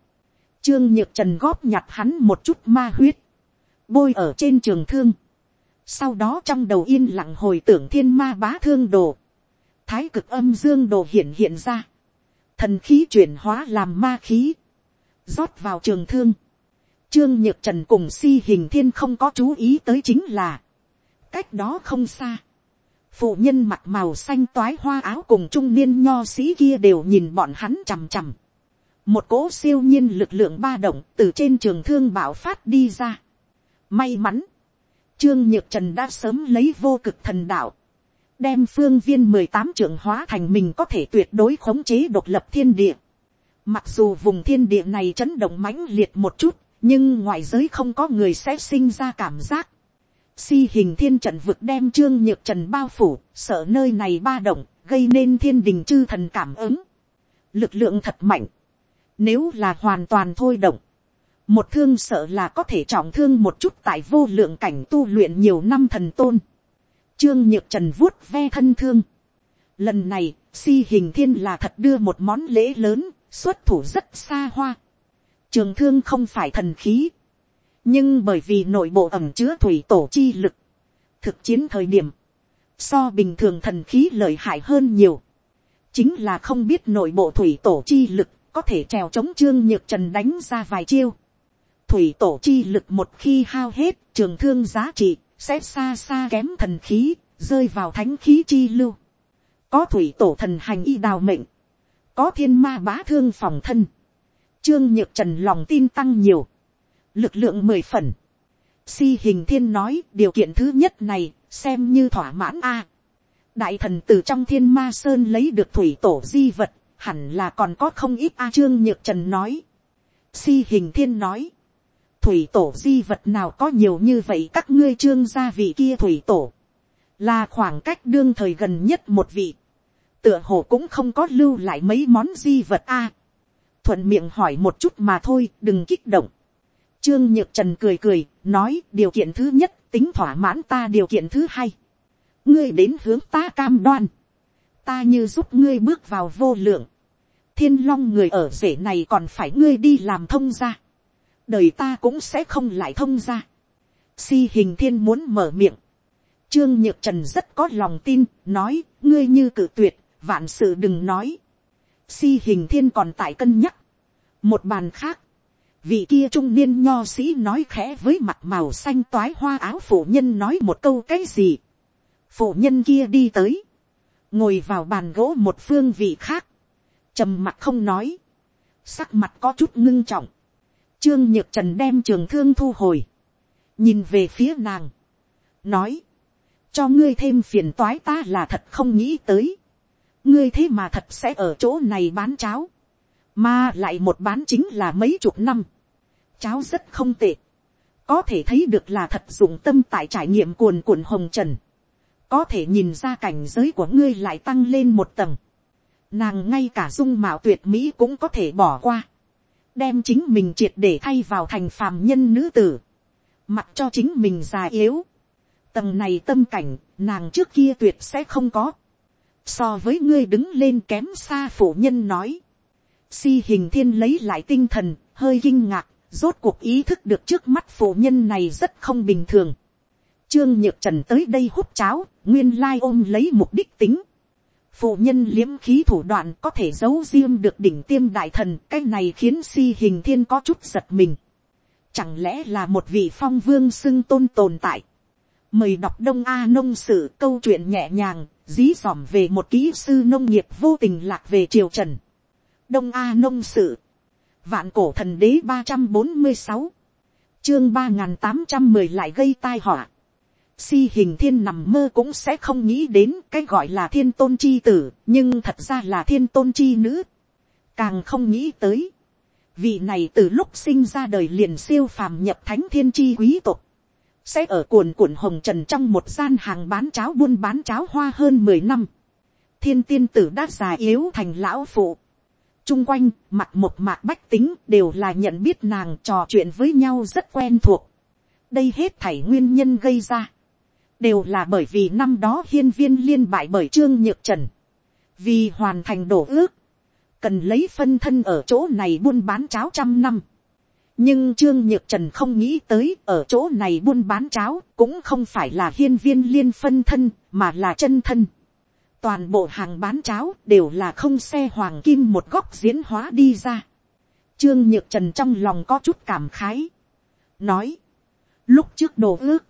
A: trương nhược trần góp nhặt hắn một chút ma huyết, bôi ở trên trường thương, sau đó trong đầu yên lặng hồi tưởng thiên ma bá thương đồ. Thái cực âm dương đồ hiện hiện ra. Thần khí chuyển hóa làm ma khí. rót vào trường thương. Trương Nhược Trần cùng si hình thiên không có chú ý tới chính là. Cách đó không xa. Phụ nhân mặt màu xanh toái hoa áo cùng trung niên nho sĩ kia đều nhìn bọn hắn chằm chằm. Một cỗ siêu nhiên lực lượng ba động từ trên trường thương bảo phát đi ra. May mắn, Trương Nhược Trần đã sớm lấy vô cực thần đạo. Đem phương viên mười tám trưởng hóa thành mình có thể tuyệt đối khống chế độc lập thiên địa. Mặc dù vùng thiên địa này chấn động mãnh liệt một chút, nhưng ngoại giới không có người sẽ sinh ra cảm giác. Si hình thiên trận vực đem Trương Nhược Trần bao phủ, sợ nơi này ba động, gây nên thiên đình chư thần cảm ứng. Lực lượng thật mạnh. Nếu là hoàn toàn thôi động một thương sợ là có thể trọng thương một chút tại vô lượng cảnh tu luyện nhiều năm thần tôn. Trương nhược trần vuốt ve thân thương. Lần này, si hình thiên là thật đưa một món lễ lớn, xuất thủ rất xa hoa. Trường thương không phải thần khí. Nhưng bởi vì nội bộ ẩm chứa thủy tổ chi lực. Thực chiến thời điểm. So bình thường thần khí lợi hại hơn nhiều. Chính là không biết nội bộ thủy tổ chi lực có thể trèo chống trương nhược trần đánh ra vài chiêu thủy tổ chi lực một khi hao hết trường thương giá trị sẽ xa xa kém thần khí, rơi vào thánh khí chi lưu. Có thủy tổ thần hành y đào mệnh. Có thiên ma bá thương phòng thân. Trương nhược trần lòng tin tăng nhiều. Lực lượng mười phần. Si hình thiên nói, điều kiện thứ nhất này, xem như thỏa mãn a. Đại thần từ trong thiên ma sơn lấy được thủy tổ di vật, hẳn là còn có không ít a. Trương nhược trần nói. Si hình thiên nói thủy tổ di vật nào có nhiều như vậy các ngươi trương gia vị kia thủy tổ, là khoảng cách đương thời gần nhất một vị, tựa hồ cũng không có lưu lại mấy món di vật a. thuận miệng hỏi một chút mà thôi đừng kích động. trương nhược trần cười cười nói điều kiện thứ nhất tính thỏa mãn ta điều kiện thứ hai. ngươi đến hướng ta cam đoan. ta như giúp ngươi bước vào vô lượng. thiên long người ở rể này còn phải ngươi đi làm thông ra đời ta cũng sẽ không lại thông ra. Si hình thiên muốn mở miệng. Trương Nhược Trần rất có lòng tin, nói, ngươi như cử tuyệt, vạn sự đừng nói. Si hình thiên còn tại cân nhắc. Một bàn khác, vị kia trung niên nho sĩ nói khẽ với mặt màu xanh toái hoa áo phụ nhân nói một câu cái gì. Phụ nhân kia đi tới, ngồi vào bàn gỗ một phương vị khác, trầm mặt không nói, sắc mặt có chút ngưng trọng Trương Nhược Trần đem trường thương thu hồi. Nhìn về phía nàng. Nói. Cho ngươi thêm phiền toái ta là thật không nghĩ tới. Ngươi thế mà thật sẽ ở chỗ này bán cháo. Mà lại một bán chính là mấy chục năm. Cháo rất không tệ. Có thể thấy được là thật dụng tâm tại trải nghiệm cuồn cuộn hồng trần. Có thể nhìn ra cảnh giới của ngươi lại tăng lên một tầng. Nàng ngay cả dung mạo tuyệt mỹ cũng có thể bỏ qua đem chính mình triệt để thay vào thành phàm nhân nữ tử, mặc cho chính mình già yếu. Tầng này tâm cảnh, nàng trước kia tuyệt sẽ không có. So với ngươi đứng lên kém xa phụ nhân nói. Si hình thiên lấy lại tinh thần, hơi kinh ngạc, rốt cuộc ý thức được trước mắt phụ nhân này rất không bình thường. Trương Nhược Trần tới đây hút cháo, nguyên lai ôm lấy mục đích tính phụ nhân liếm khí thủ đoạn có thể giấu riêng được đỉnh tiêm đại thần cái này khiến si hình thiên có chút giật mình. Chẳng lẽ là một vị phong vương xưng tôn tồn tại? Mời đọc đông a nông sử câu chuyện nhẹ nhàng dí dỏm về một kỹ sư nông nghiệp vô tình lạc về triều trần, đông a nông sự, vạn cổ thần đế ba trăm bốn mươi sáu, chương ba n g h n tám trăm mười lại gây tai họa, si hình thiên nằm mơ cũng sẽ không nghĩ đến cái gọi là thiên tôn chi tử, nhưng thật ra là thiên tôn chi nữ, càng không nghĩ tới, vị này từ lúc sinh ra đời liền siêu phàm nhập thánh thiên chi quý tộc, sẽ ở cuồn cuộn hồng trần trong một gian hàng bán cháo buôn bán cháo hoa hơn mười năm, thiên tiên tử đã già yếu thành lão phụ, chung quanh, mặt một mạc bách tính đều là nhận biết nàng trò chuyện với nhau rất quen thuộc. đây hết thảy nguyên nhân gây ra, đều là bởi vì năm đó hiên viên liên bại bởi trương nhược trần, vì hoàn thành đổ ước, cần lấy phân thân ở chỗ này buôn bán cháo trăm năm. nhưng trương nhược trần không nghĩ tới ở chỗ này buôn bán cháo cũng không phải là hiên viên liên phân thân mà là chân thân toàn bộ hàng bán cháo đều là không xe hoàng kim một góc diễn hóa đi ra. Trương nhược trần trong lòng có chút cảm khái. nói, lúc trước đồ ước,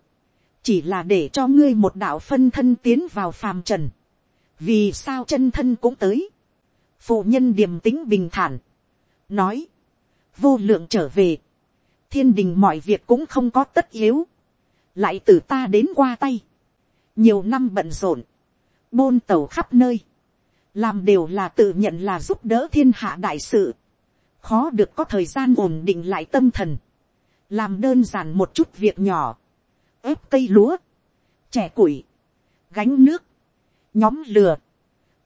A: chỉ là để cho ngươi một đạo phân thân tiến vào phàm trần. vì sao chân thân cũng tới. phụ nhân điềm tính bình thản, nói, vô lượng trở về, thiên đình mọi việc cũng không có tất yếu, lại từ ta đến qua tay, nhiều năm bận rộn, bôn tàu khắp nơi, làm đều là tự nhận là giúp đỡ thiên hạ đại sự, khó được có thời gian ổn định lại tâm thần, làm đơn giản một chút việc nhỏ, ớp cây lúa, trẻ củi, gánh nước, nhóm lừa,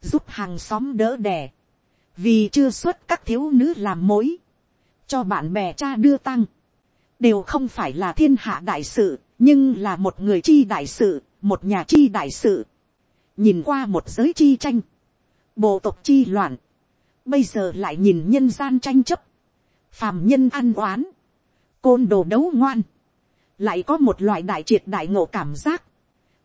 A: giúp hàng xóm đỡ đẻ, vì chưa xuất các thiếu nữ làm mối, cho bạn bè cha đưa tăng, đều không phải là thiên hạ đại sự, nhưng là một người chi đại sự, một nhà chi đại sự, nhìn qua một giới chi tranh, bộ tộc chi loạn, bây giờ lại nhìn nhân gian tranh chấp, phàm nhân ăn oán, côn đồ đấu ngoan, lại có một loại đại triệt đại ngộ cảm giác,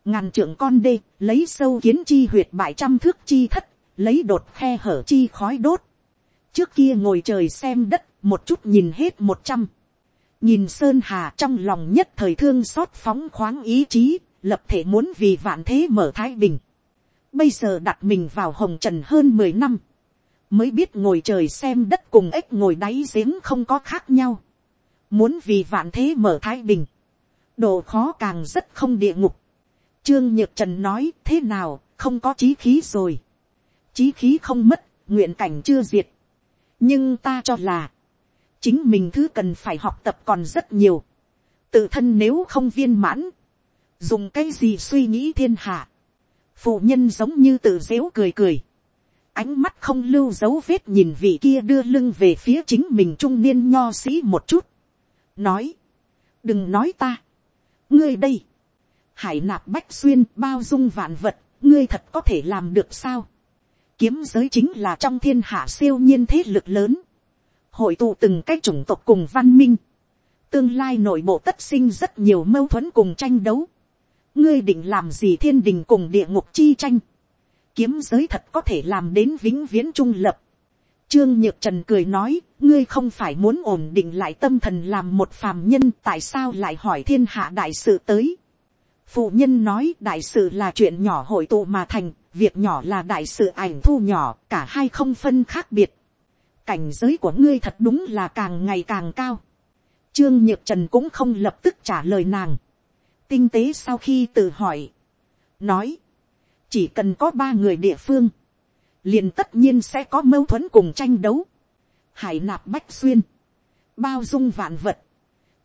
A: ngàn trưởng con đê, lấy sâu kiến chi huyệt bại trăm thước chi thất, lấy đột khe hở chi khói đốt, trước kia ngồi trời xem đất, một chút nhìn hết một trăm, nhìn sơn hà trong lòng nhất thời thương xót phóng khoáng ý chí, lập thể muốn vì vạn thế mở thái bình, Bây giờ đặt mình vào hồng trần hơn mười năm. Mới biết ngồi trời xem đất cùng ếch ngồi đáy giếng không có khác nhau. Muốn vì vạn thế mở thái bình. Độ khó càng rất không địa ngục. Trương Nhược Trần nói thế nào không có chí khí rồi. Chí khí không mất, nguyện cảnh chưa diệt. Nhưng ta cho là. Chính mình thứ cần phải học tập còn rất nhiều. Tự thân nếu không viên mãn. Dùng cái gì suy nghĩ thiên hạ phụ nhân giống như tự dễu cười cười, ánh mắt không lưu dấu vết nhìn vị kia đưa lưng về phía chính mình trung niên nho sĩ một chút, nói, đừng nói ta, ngươi đây, hải nạp bách xuyên bao dung vạn vật, ngươi thật có thể làm được sao, kiếm giới chính là trong thiên hạ siêu nhiên thế lực lớn, hội tụ từng cái chủng tộc cùng văn minh, tương lai nội bộ tất sinh rất nhiều mâu thuẫn cùng tranh đấu, ngươi định làm gì thiên đình cùng địa ngục chi tranh, kiếm giới thật có thể làm đến vĩnh viễn trung lập. Trương Nhược Trần cười nói, ngươi không phải muốn ổn định lại tâm thần làm một phàm nhân tại sao lại hỏi thiên hạ đại sự tới. Phụ nhân nói đại sự là chuyện nhỏ hội tụ mà thành, việc nhỏ là đại sự ảnh thu nhỏ, cả hai không phân khác biệt. Cảnh giới của ngươi thật đúng là càng ngày càng cao. Trương Nhược Trần cũng không lập tức trả lời nàng tinh tế sau khi tự hỏi, nói, chỉ cần có ba người địa phương, liền tất nhiên sẽ có mâu thuẫn cùng tranh đấu, hải nạp bách xuyên, bao dung vạn vật,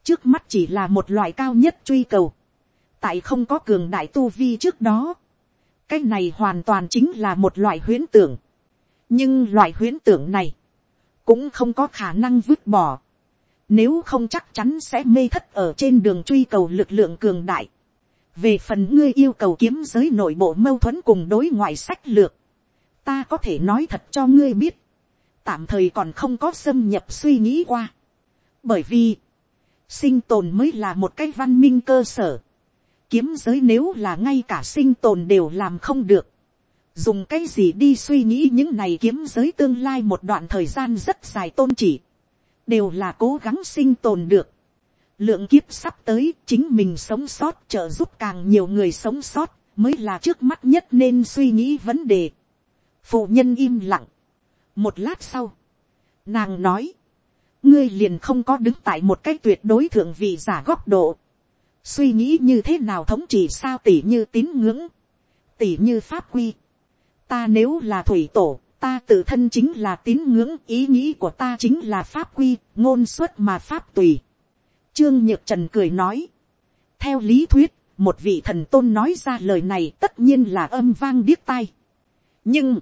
A: trước mắt chỉ là một loại cao nhất truy cầu, tại không có cường đại tu vi trước đó, cái này hoàn toàn chính là một loại huyễn tưởng, nhưng loại huyễn tưởng này, cũng không có khả năng vứt bỏ, nếu không chắc chắn sẽ mê thất ở trên đường truy cầu lực lượng cường đại. Về phần ngươi yêu cầu kiếm giới nội bộ mâu thuẫn cùng đối ngoại sách lược. Ta có thể nói thật cho ngươi biết. Tạm thời còn không có xâm nhập suy nghĩ qua. Bởi vì, sinh tồn mới là một cái văn minh cơ sở. Kiếm giới nếu là ngay cả sinh tồn đều làm không được. Dùng cái gì đi suy nghĩ những này kiếm giới tương lai một đoạn thời gian rất dài tôn chỉ đều là cố gắng sinh tồn được. lượng kiếp sắp tới chính mình sống sót trợ giúp càng nhiều người sống sót mới là trước mắt nhất nên suy nghĩ vấn đề phụ nhân im lặng. một lát sau, nàng nói, ngươi liền không có đứng tại một cái tuyệt đối thượng vị giả góc độ. suy nghĩ như thế nào thống trị sao tỉ như tín ngưỡng, tỉ như pháp quy. ta nếu là thủy tổ, ta tự thân chính là tín ngưỡng ý nghĩ của ta chính là pháp quy ngôn xuất mà pháp tùy trương nhược trần cười nói theo lý thuyết một vị thần tôn nói ra lời này tất nhiên là âm vang điếc tai nhưng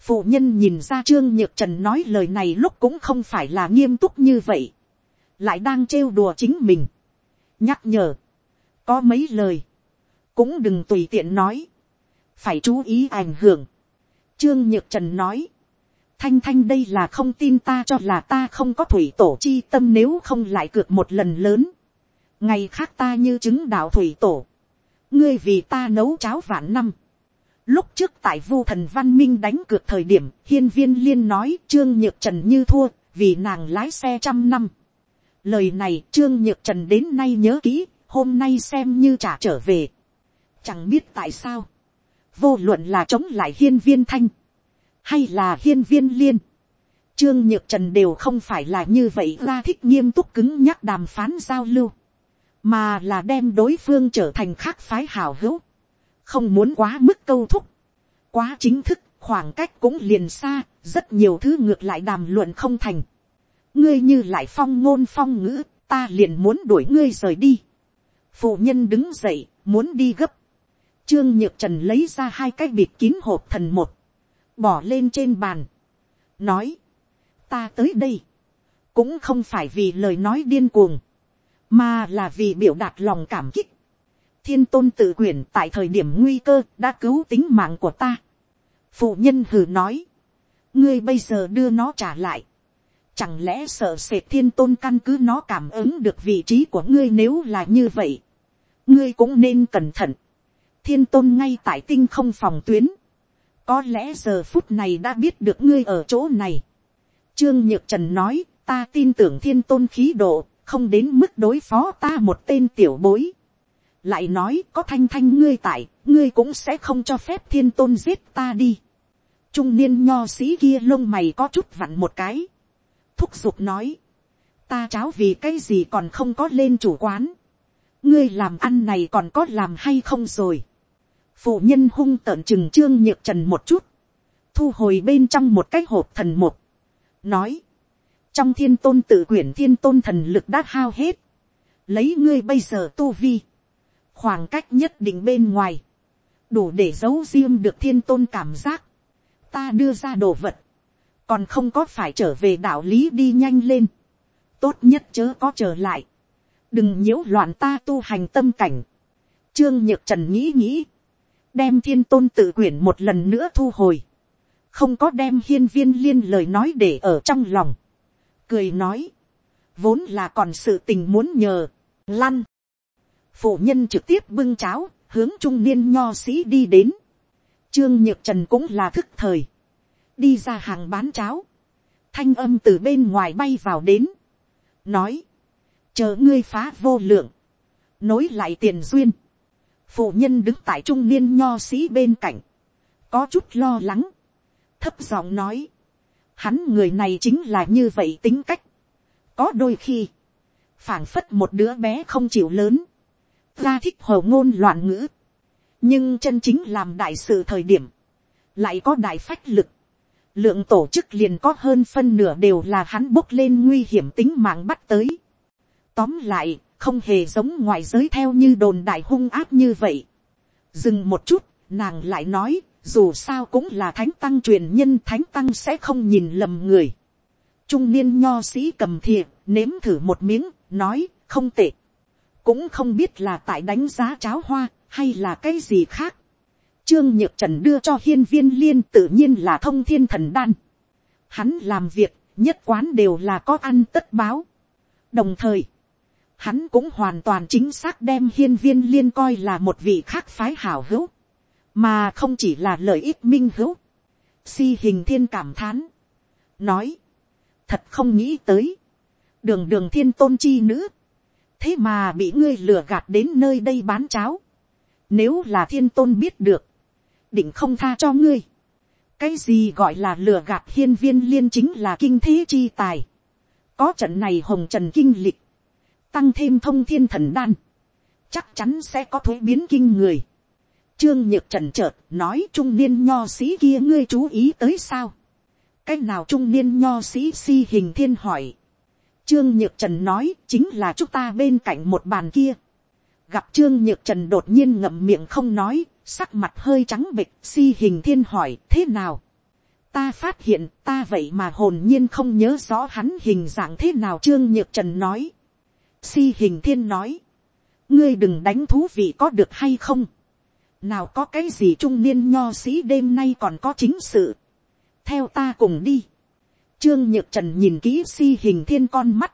A: phụ nhân nhìn ra trương nhược trần nói lời này lúc cũng không phải là nghiêm túc như vậy lại đang trêu đùa chính mình nhắc nhở có mấy lời cũng đừng tùy tiện nói phải chú ý ảnh hưởng Trương Nhược Trần nói. Thanh Thanh đây là không tin ta cho là ta không có thủy tổ chi tâm nếu không lại cược một lần lớn. Ngày khác ta như chứng đạo thủy tổ. Ngươi vì ta nấu cháo vạn năm. Lúc trước tại vu thần văn minh đánh cược thời điểm, hiên viên liên nói Trương Nhược Trần như thua, vì nàng lái xe trăm năm. Lời này Trương Nhược Trần đến nay nhớ kỹ, hôm nay xem như trả trở về. Chẳng biết tại sao vô luận là chống lại hiên viên thanh, hay là hiên viên liên, trương nhược trần đều không phải là như vậy ra thích nghiêm túc cứng nhắc đàm phán giao lưu, mà là đem đối phương trở thành khác phái hào hữu, không muốn quá mức câu thúc, quá chính thức, khoảng cách cũng liền xa, rất nhiều thứ ngược lại đàm luận không thành. ngươi như lại phong ngôn phong ngữ, ta liền muốn đuổi ngươi rời đi. phụ nhân đứng dậy, muốn đi gấp, Trương Nhược Trần lấy ra hai cái bịt kín hộp thần một. Bỏ lên trên bàn. Nói. Ta tới đây. Cũng không phải vì lời nói điên cuồng. Mà là vì biểu đạt lòng cảm kích. Thiên tôn tự quyển tại thời điểm nguy cơ đã cứu tính mạng của ta. Phụ nhân hừ nói. Ngươi bây giờ đưa nó trả lại. Chẳng lẽ sợ sệt thiên tôn căn cứ nó cảm ứng được vị trí của ngươi nếu là như vậy. Ngươi cũng nên cẩn thận thiên tôn ngay tại tinh không phòng tuyến. có lẽ giờ phút này đã biết được ngươi ở chỗ này. trương nhược trần nói, ta tin tưởng thiên tôn khí độ, không đến mức đối phó ta một tên tiểu bối lại nói có thanh thanh ngươi tại, ngươi cũng sẽ không cho phép thiên tôn giết ta đi. trung niên nho sĩ kia lông mày có chút vặn một cái. thúc giục nói, ta cháo vì cái gì còn không có lên chủ quán. ngươi làm ăn này còn có làm hay không rồi phụ nhân hung tợn chừng trương nhược trần một chút, thu hồi bên trong một cái hộp thần một, nói, trong thiên tôn tự quyển thiên tôn thần lực đã hao hết, lấy ngươi bây giờ tu vi, khoảng cách nhất định bên ngoài, đủ để giấu riêng được thiên tôn cảm giác, ta đưa ra đồ vật, còn không có phải trở về đạo lý đi nhanh lên, tốt nhất chớ có trở lại, đừng nhiễu loạn ta tu hành tâm cảnh, trương nhược trần nghĩ nghĩ, đem thiên tôn tự quyển một lần nữa thu hồi, không có đem hiên viên liên lời nói để ở trong lòng, cười nói, vốn là còn sự tình muốn nhờ, lăn, phụ nhân trực tiếp bưng cháo, hướng trung niên nho sĩ đi đến, trương nhược trần cũng là thức thời, đi ra hàng bán cháo, thanh âm từ bên ngoài bay vào đến, nói, chờ ngươi phá vô lượng, nối lại tiền duyên, phụ nhân đứng tại trung niên nho sĩ bên cạnh, có chút lo lắng, thấp giọng nói, hắn người này chính là như vậy tính cách, có đôi khi, phảng phất một đứa bé không chịu lớn, ra thích hồ ngôn loạn ngữ, nhưng chân chính làm đại sự thời điểm, lại có đại phách lực, lượng tổ chức liền có hơn phân nửa đều là hắn bốc lên nguy hiểm tính mạng bắt tới. Tóm lại, không hề giống ngoài giới theo như đồn đại hung áp như vậy. dừng một chút, nàng lại nói, dù sao cũng là thánh tăng truyền nhân thánh tăng sẽ không nhìn lầm người. trung niên nho sĩ cầm thìa, nếm thử một miếng, nói, không tệ cũng không biết là tại đánh giá cháo hoa, hay là cái gì khác. trương nhược trần đưa cho hiên viên liên tự nhiên là thông thiên thần đan. hắn làm việc, nhất quán đều là có ăn tất báo. đồng thời, hắn cũng hoàn toàn chính xác đem hiên viên liên coi là một vị khác phái hảo hữu, mà không chỉ là lợi ích minh hữu. Si hình thiên cảm thán, nói, thật không nghĩ tới, đường đường thiên tôn chi nữ, thế mà bị ngươi lừa gạt đến nơi đây bán cháo, Nếu là thiên tôn biết được. Định không tha cho ngươi. Cái gì gọi là lừa gạt hiên viên liên chính là kinh thế chi tài. Có trận này hồng trần kinh lịch. Tăng thêm thông thiên thần đan. Chắc chắn sẽ có thuế biến kinh người. Trương Nhược Trần chợt nói trung niên nho sĩ kia ngươi chú ý tới sao? Cách nào trung niên nho sĩ si hình thiên hỏi. Trương Nhược Trần nói chính là chúng ta bên cạnh một bàn kia. Gặp Trương Nhược Trần đột nhiên ngậm miệng không nói, sắc mặt hơi trắng bệch, si hình thiên hỏi thế nào. Ta phát hiện ta vậy mà hồn nhiên không nhớ rõ hắn hình dạng thế nào Trương Nhược Trần nói. Si hình thiên nói. Ngươi đừng đánh thú vị có được hay không. Nào có cái gì trung niên nho sĩ đêm nay còn có chính sự. Theo ta cùng đi. Trương Nhược Trần nhìn kỹ si hình thiên con mắt.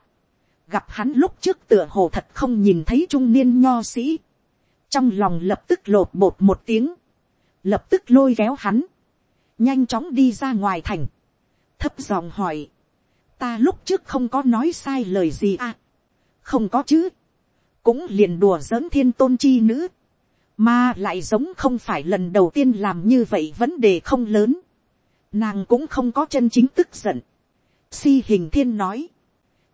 A: Gặp hắn lúc trước tựa hồ thật không nhìn thấy trung niên nho sĩ. Trong lòng lập tức lột bột một tiếng. Lập tức lôi kéo hắn. Nhanh chóng đi ra ngoài thành. Thấp giọng hỏi. Ta lúc trước không có nói sai lời gì à. Không có chứ. Cũng liền đùa giỡn thiên tôn chi nữ. Mà lại giống không phải lần đầu tiên làm như vậy vấn đề không lớn. Nàng cũng không có chân chính tức giận Si hình thiên nói.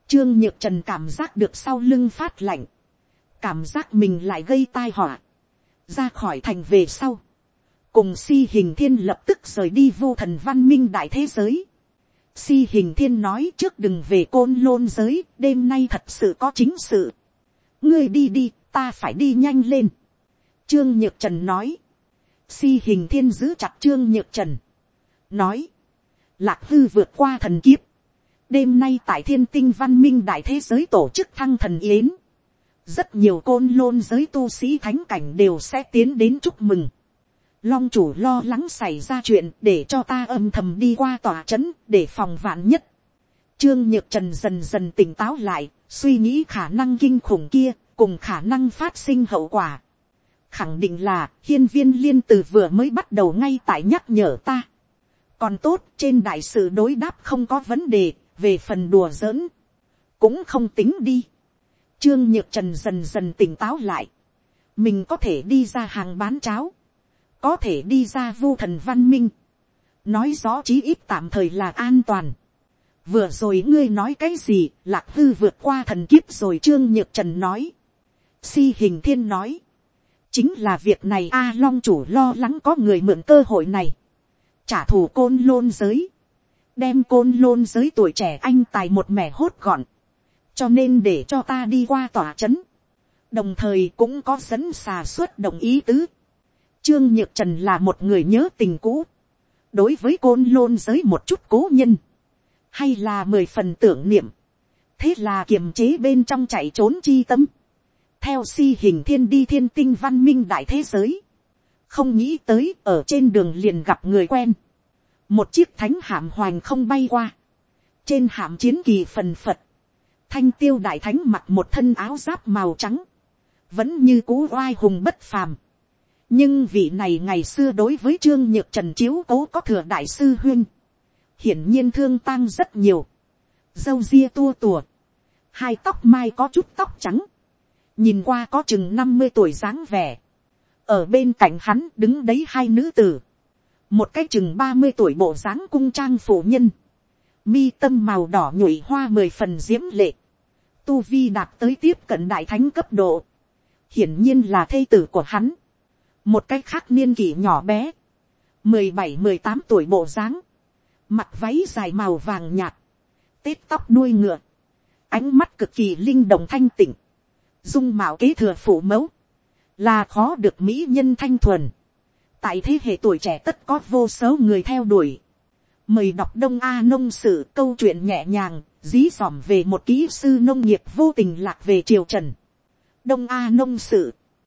A: Trương nhược trần cảm giác được sau lưng phát lạnh. Cảm giác mình lại gây tai họa. Ra khỏi thành về sau. Cùng si hình thiên lập tức rời đi vô thần văn minh đại thế giới. Si hình thiên nói trước đừng về côn lôn giới. Đêm nay thật sự có chính sự. Ngươi đi đi, ta phải đi nhanh lên. Trương nhược trần nói. Si hình thiên giữ chặt trương nhược trần. Nói. Lạc hư vượt qua thần kiếp đêm nay tại thiên tinh văn minh đại thế giới tổ chức thăng thần yến, rất nhiều côn lôn giới tu sĩ thánh cảnh đều sẽ tiến đến chúc mừng. Long chủ lo lắng xảy ra chuyện để cho ta âm thầm đi qua tòa trấn để phòng vạn nhất. Trương Nhược Trần dần dần tỉnh táo lại, suy nghĩ khả năng kinh khủng kia, cùng khả năng phát sinh hậu quả. Khẳng định là, hiên viên liên từ vừa mới bắt đầu ngay tại nhắc nhở ta. Còn tốt, trên đại sự đối đáp không có vấn đề, về phần đùa giỡn, cũng không tính đi. Trương nhược trần dần dần tỉnh táo lại, mình có thể đi ra hàng bán cháo, có thể đi ra vô thần văn minh, nói rõ chí ít tạm thời là an toàn. vừa rồi ngươi nói cái gì, lạc hư vượt qua thần kiếp rồi trương nhược trần nói. si hình thiên nói, chính là việc này a long chủ lo lắng có người mượn cơ hội này, trả thù côn lôn giới, đem côn lôn giới tuổi trẻ anh tài một mẻ hốt gọn, cho nên để cho ta đi qua tòa c h ấ n đồng thời cũng có dẫn xà suốt đồng ý tứ. Trương nhược trần là một người nhớ tình cũ, đối với côn lôn giới một chút cố nhân, hay là mười phần tưởng niệm, thế là kiềm chế bên trong chạy trốn chi tâm, theo si hình thiên đi thiên tinh văn minh đại thế giới, không nghĩ tới ở trên đường liền gặp người quen, một chiếc thánh hạm hoành không bay qua, trên hạm chiến kỳ phần phật, thanh tiêu đại thánh mặc một thân áo giáp màu trắng, vẫn như cú oai hùng bất phàm. nhưng vị này ngày xưa đối với trương nhược trần chiếu cố có thừa đại sư huyên, hiển nhiên thương tăng rất nhiều, dâu ria tua tùa, hai tóc mai có chút tóc trắng, nhìn qua có chừng năm mươi tuổi dáng vẻ, ở bên cạnh hắn đứng đấy hai nữ tử, một cái chừng ba mươi tuổi bộ dáng cung trang phụ nhân, mi tâm màu đỏ nhụy hoa mười phần diễm lệ, tu vi đạt tới tiếp cận đại thánh cấp độ, hiển nhiên là thê tử của hắn, một cái khác niên kỷ nhỏ bé, mười bảy mười tám tuổi bộ dáng, mặt váy dài màu vàng nhạt, tết tóc đuôi ngựa, ánh mắt cực kỳ linh động thanh tịnh, dung mạo kế thừa phủ mẫu, là khó được mỹ nhân thanh thuần, tại thế hệ tuổi trẻ tất có vô số người theo đuổi. mời đọc đông a nông sử câu chuyện nhẹ nhàng, dí dỏm về một kỹ sư nông nghiệp vô tình lạc về triều trần. đông a nông sử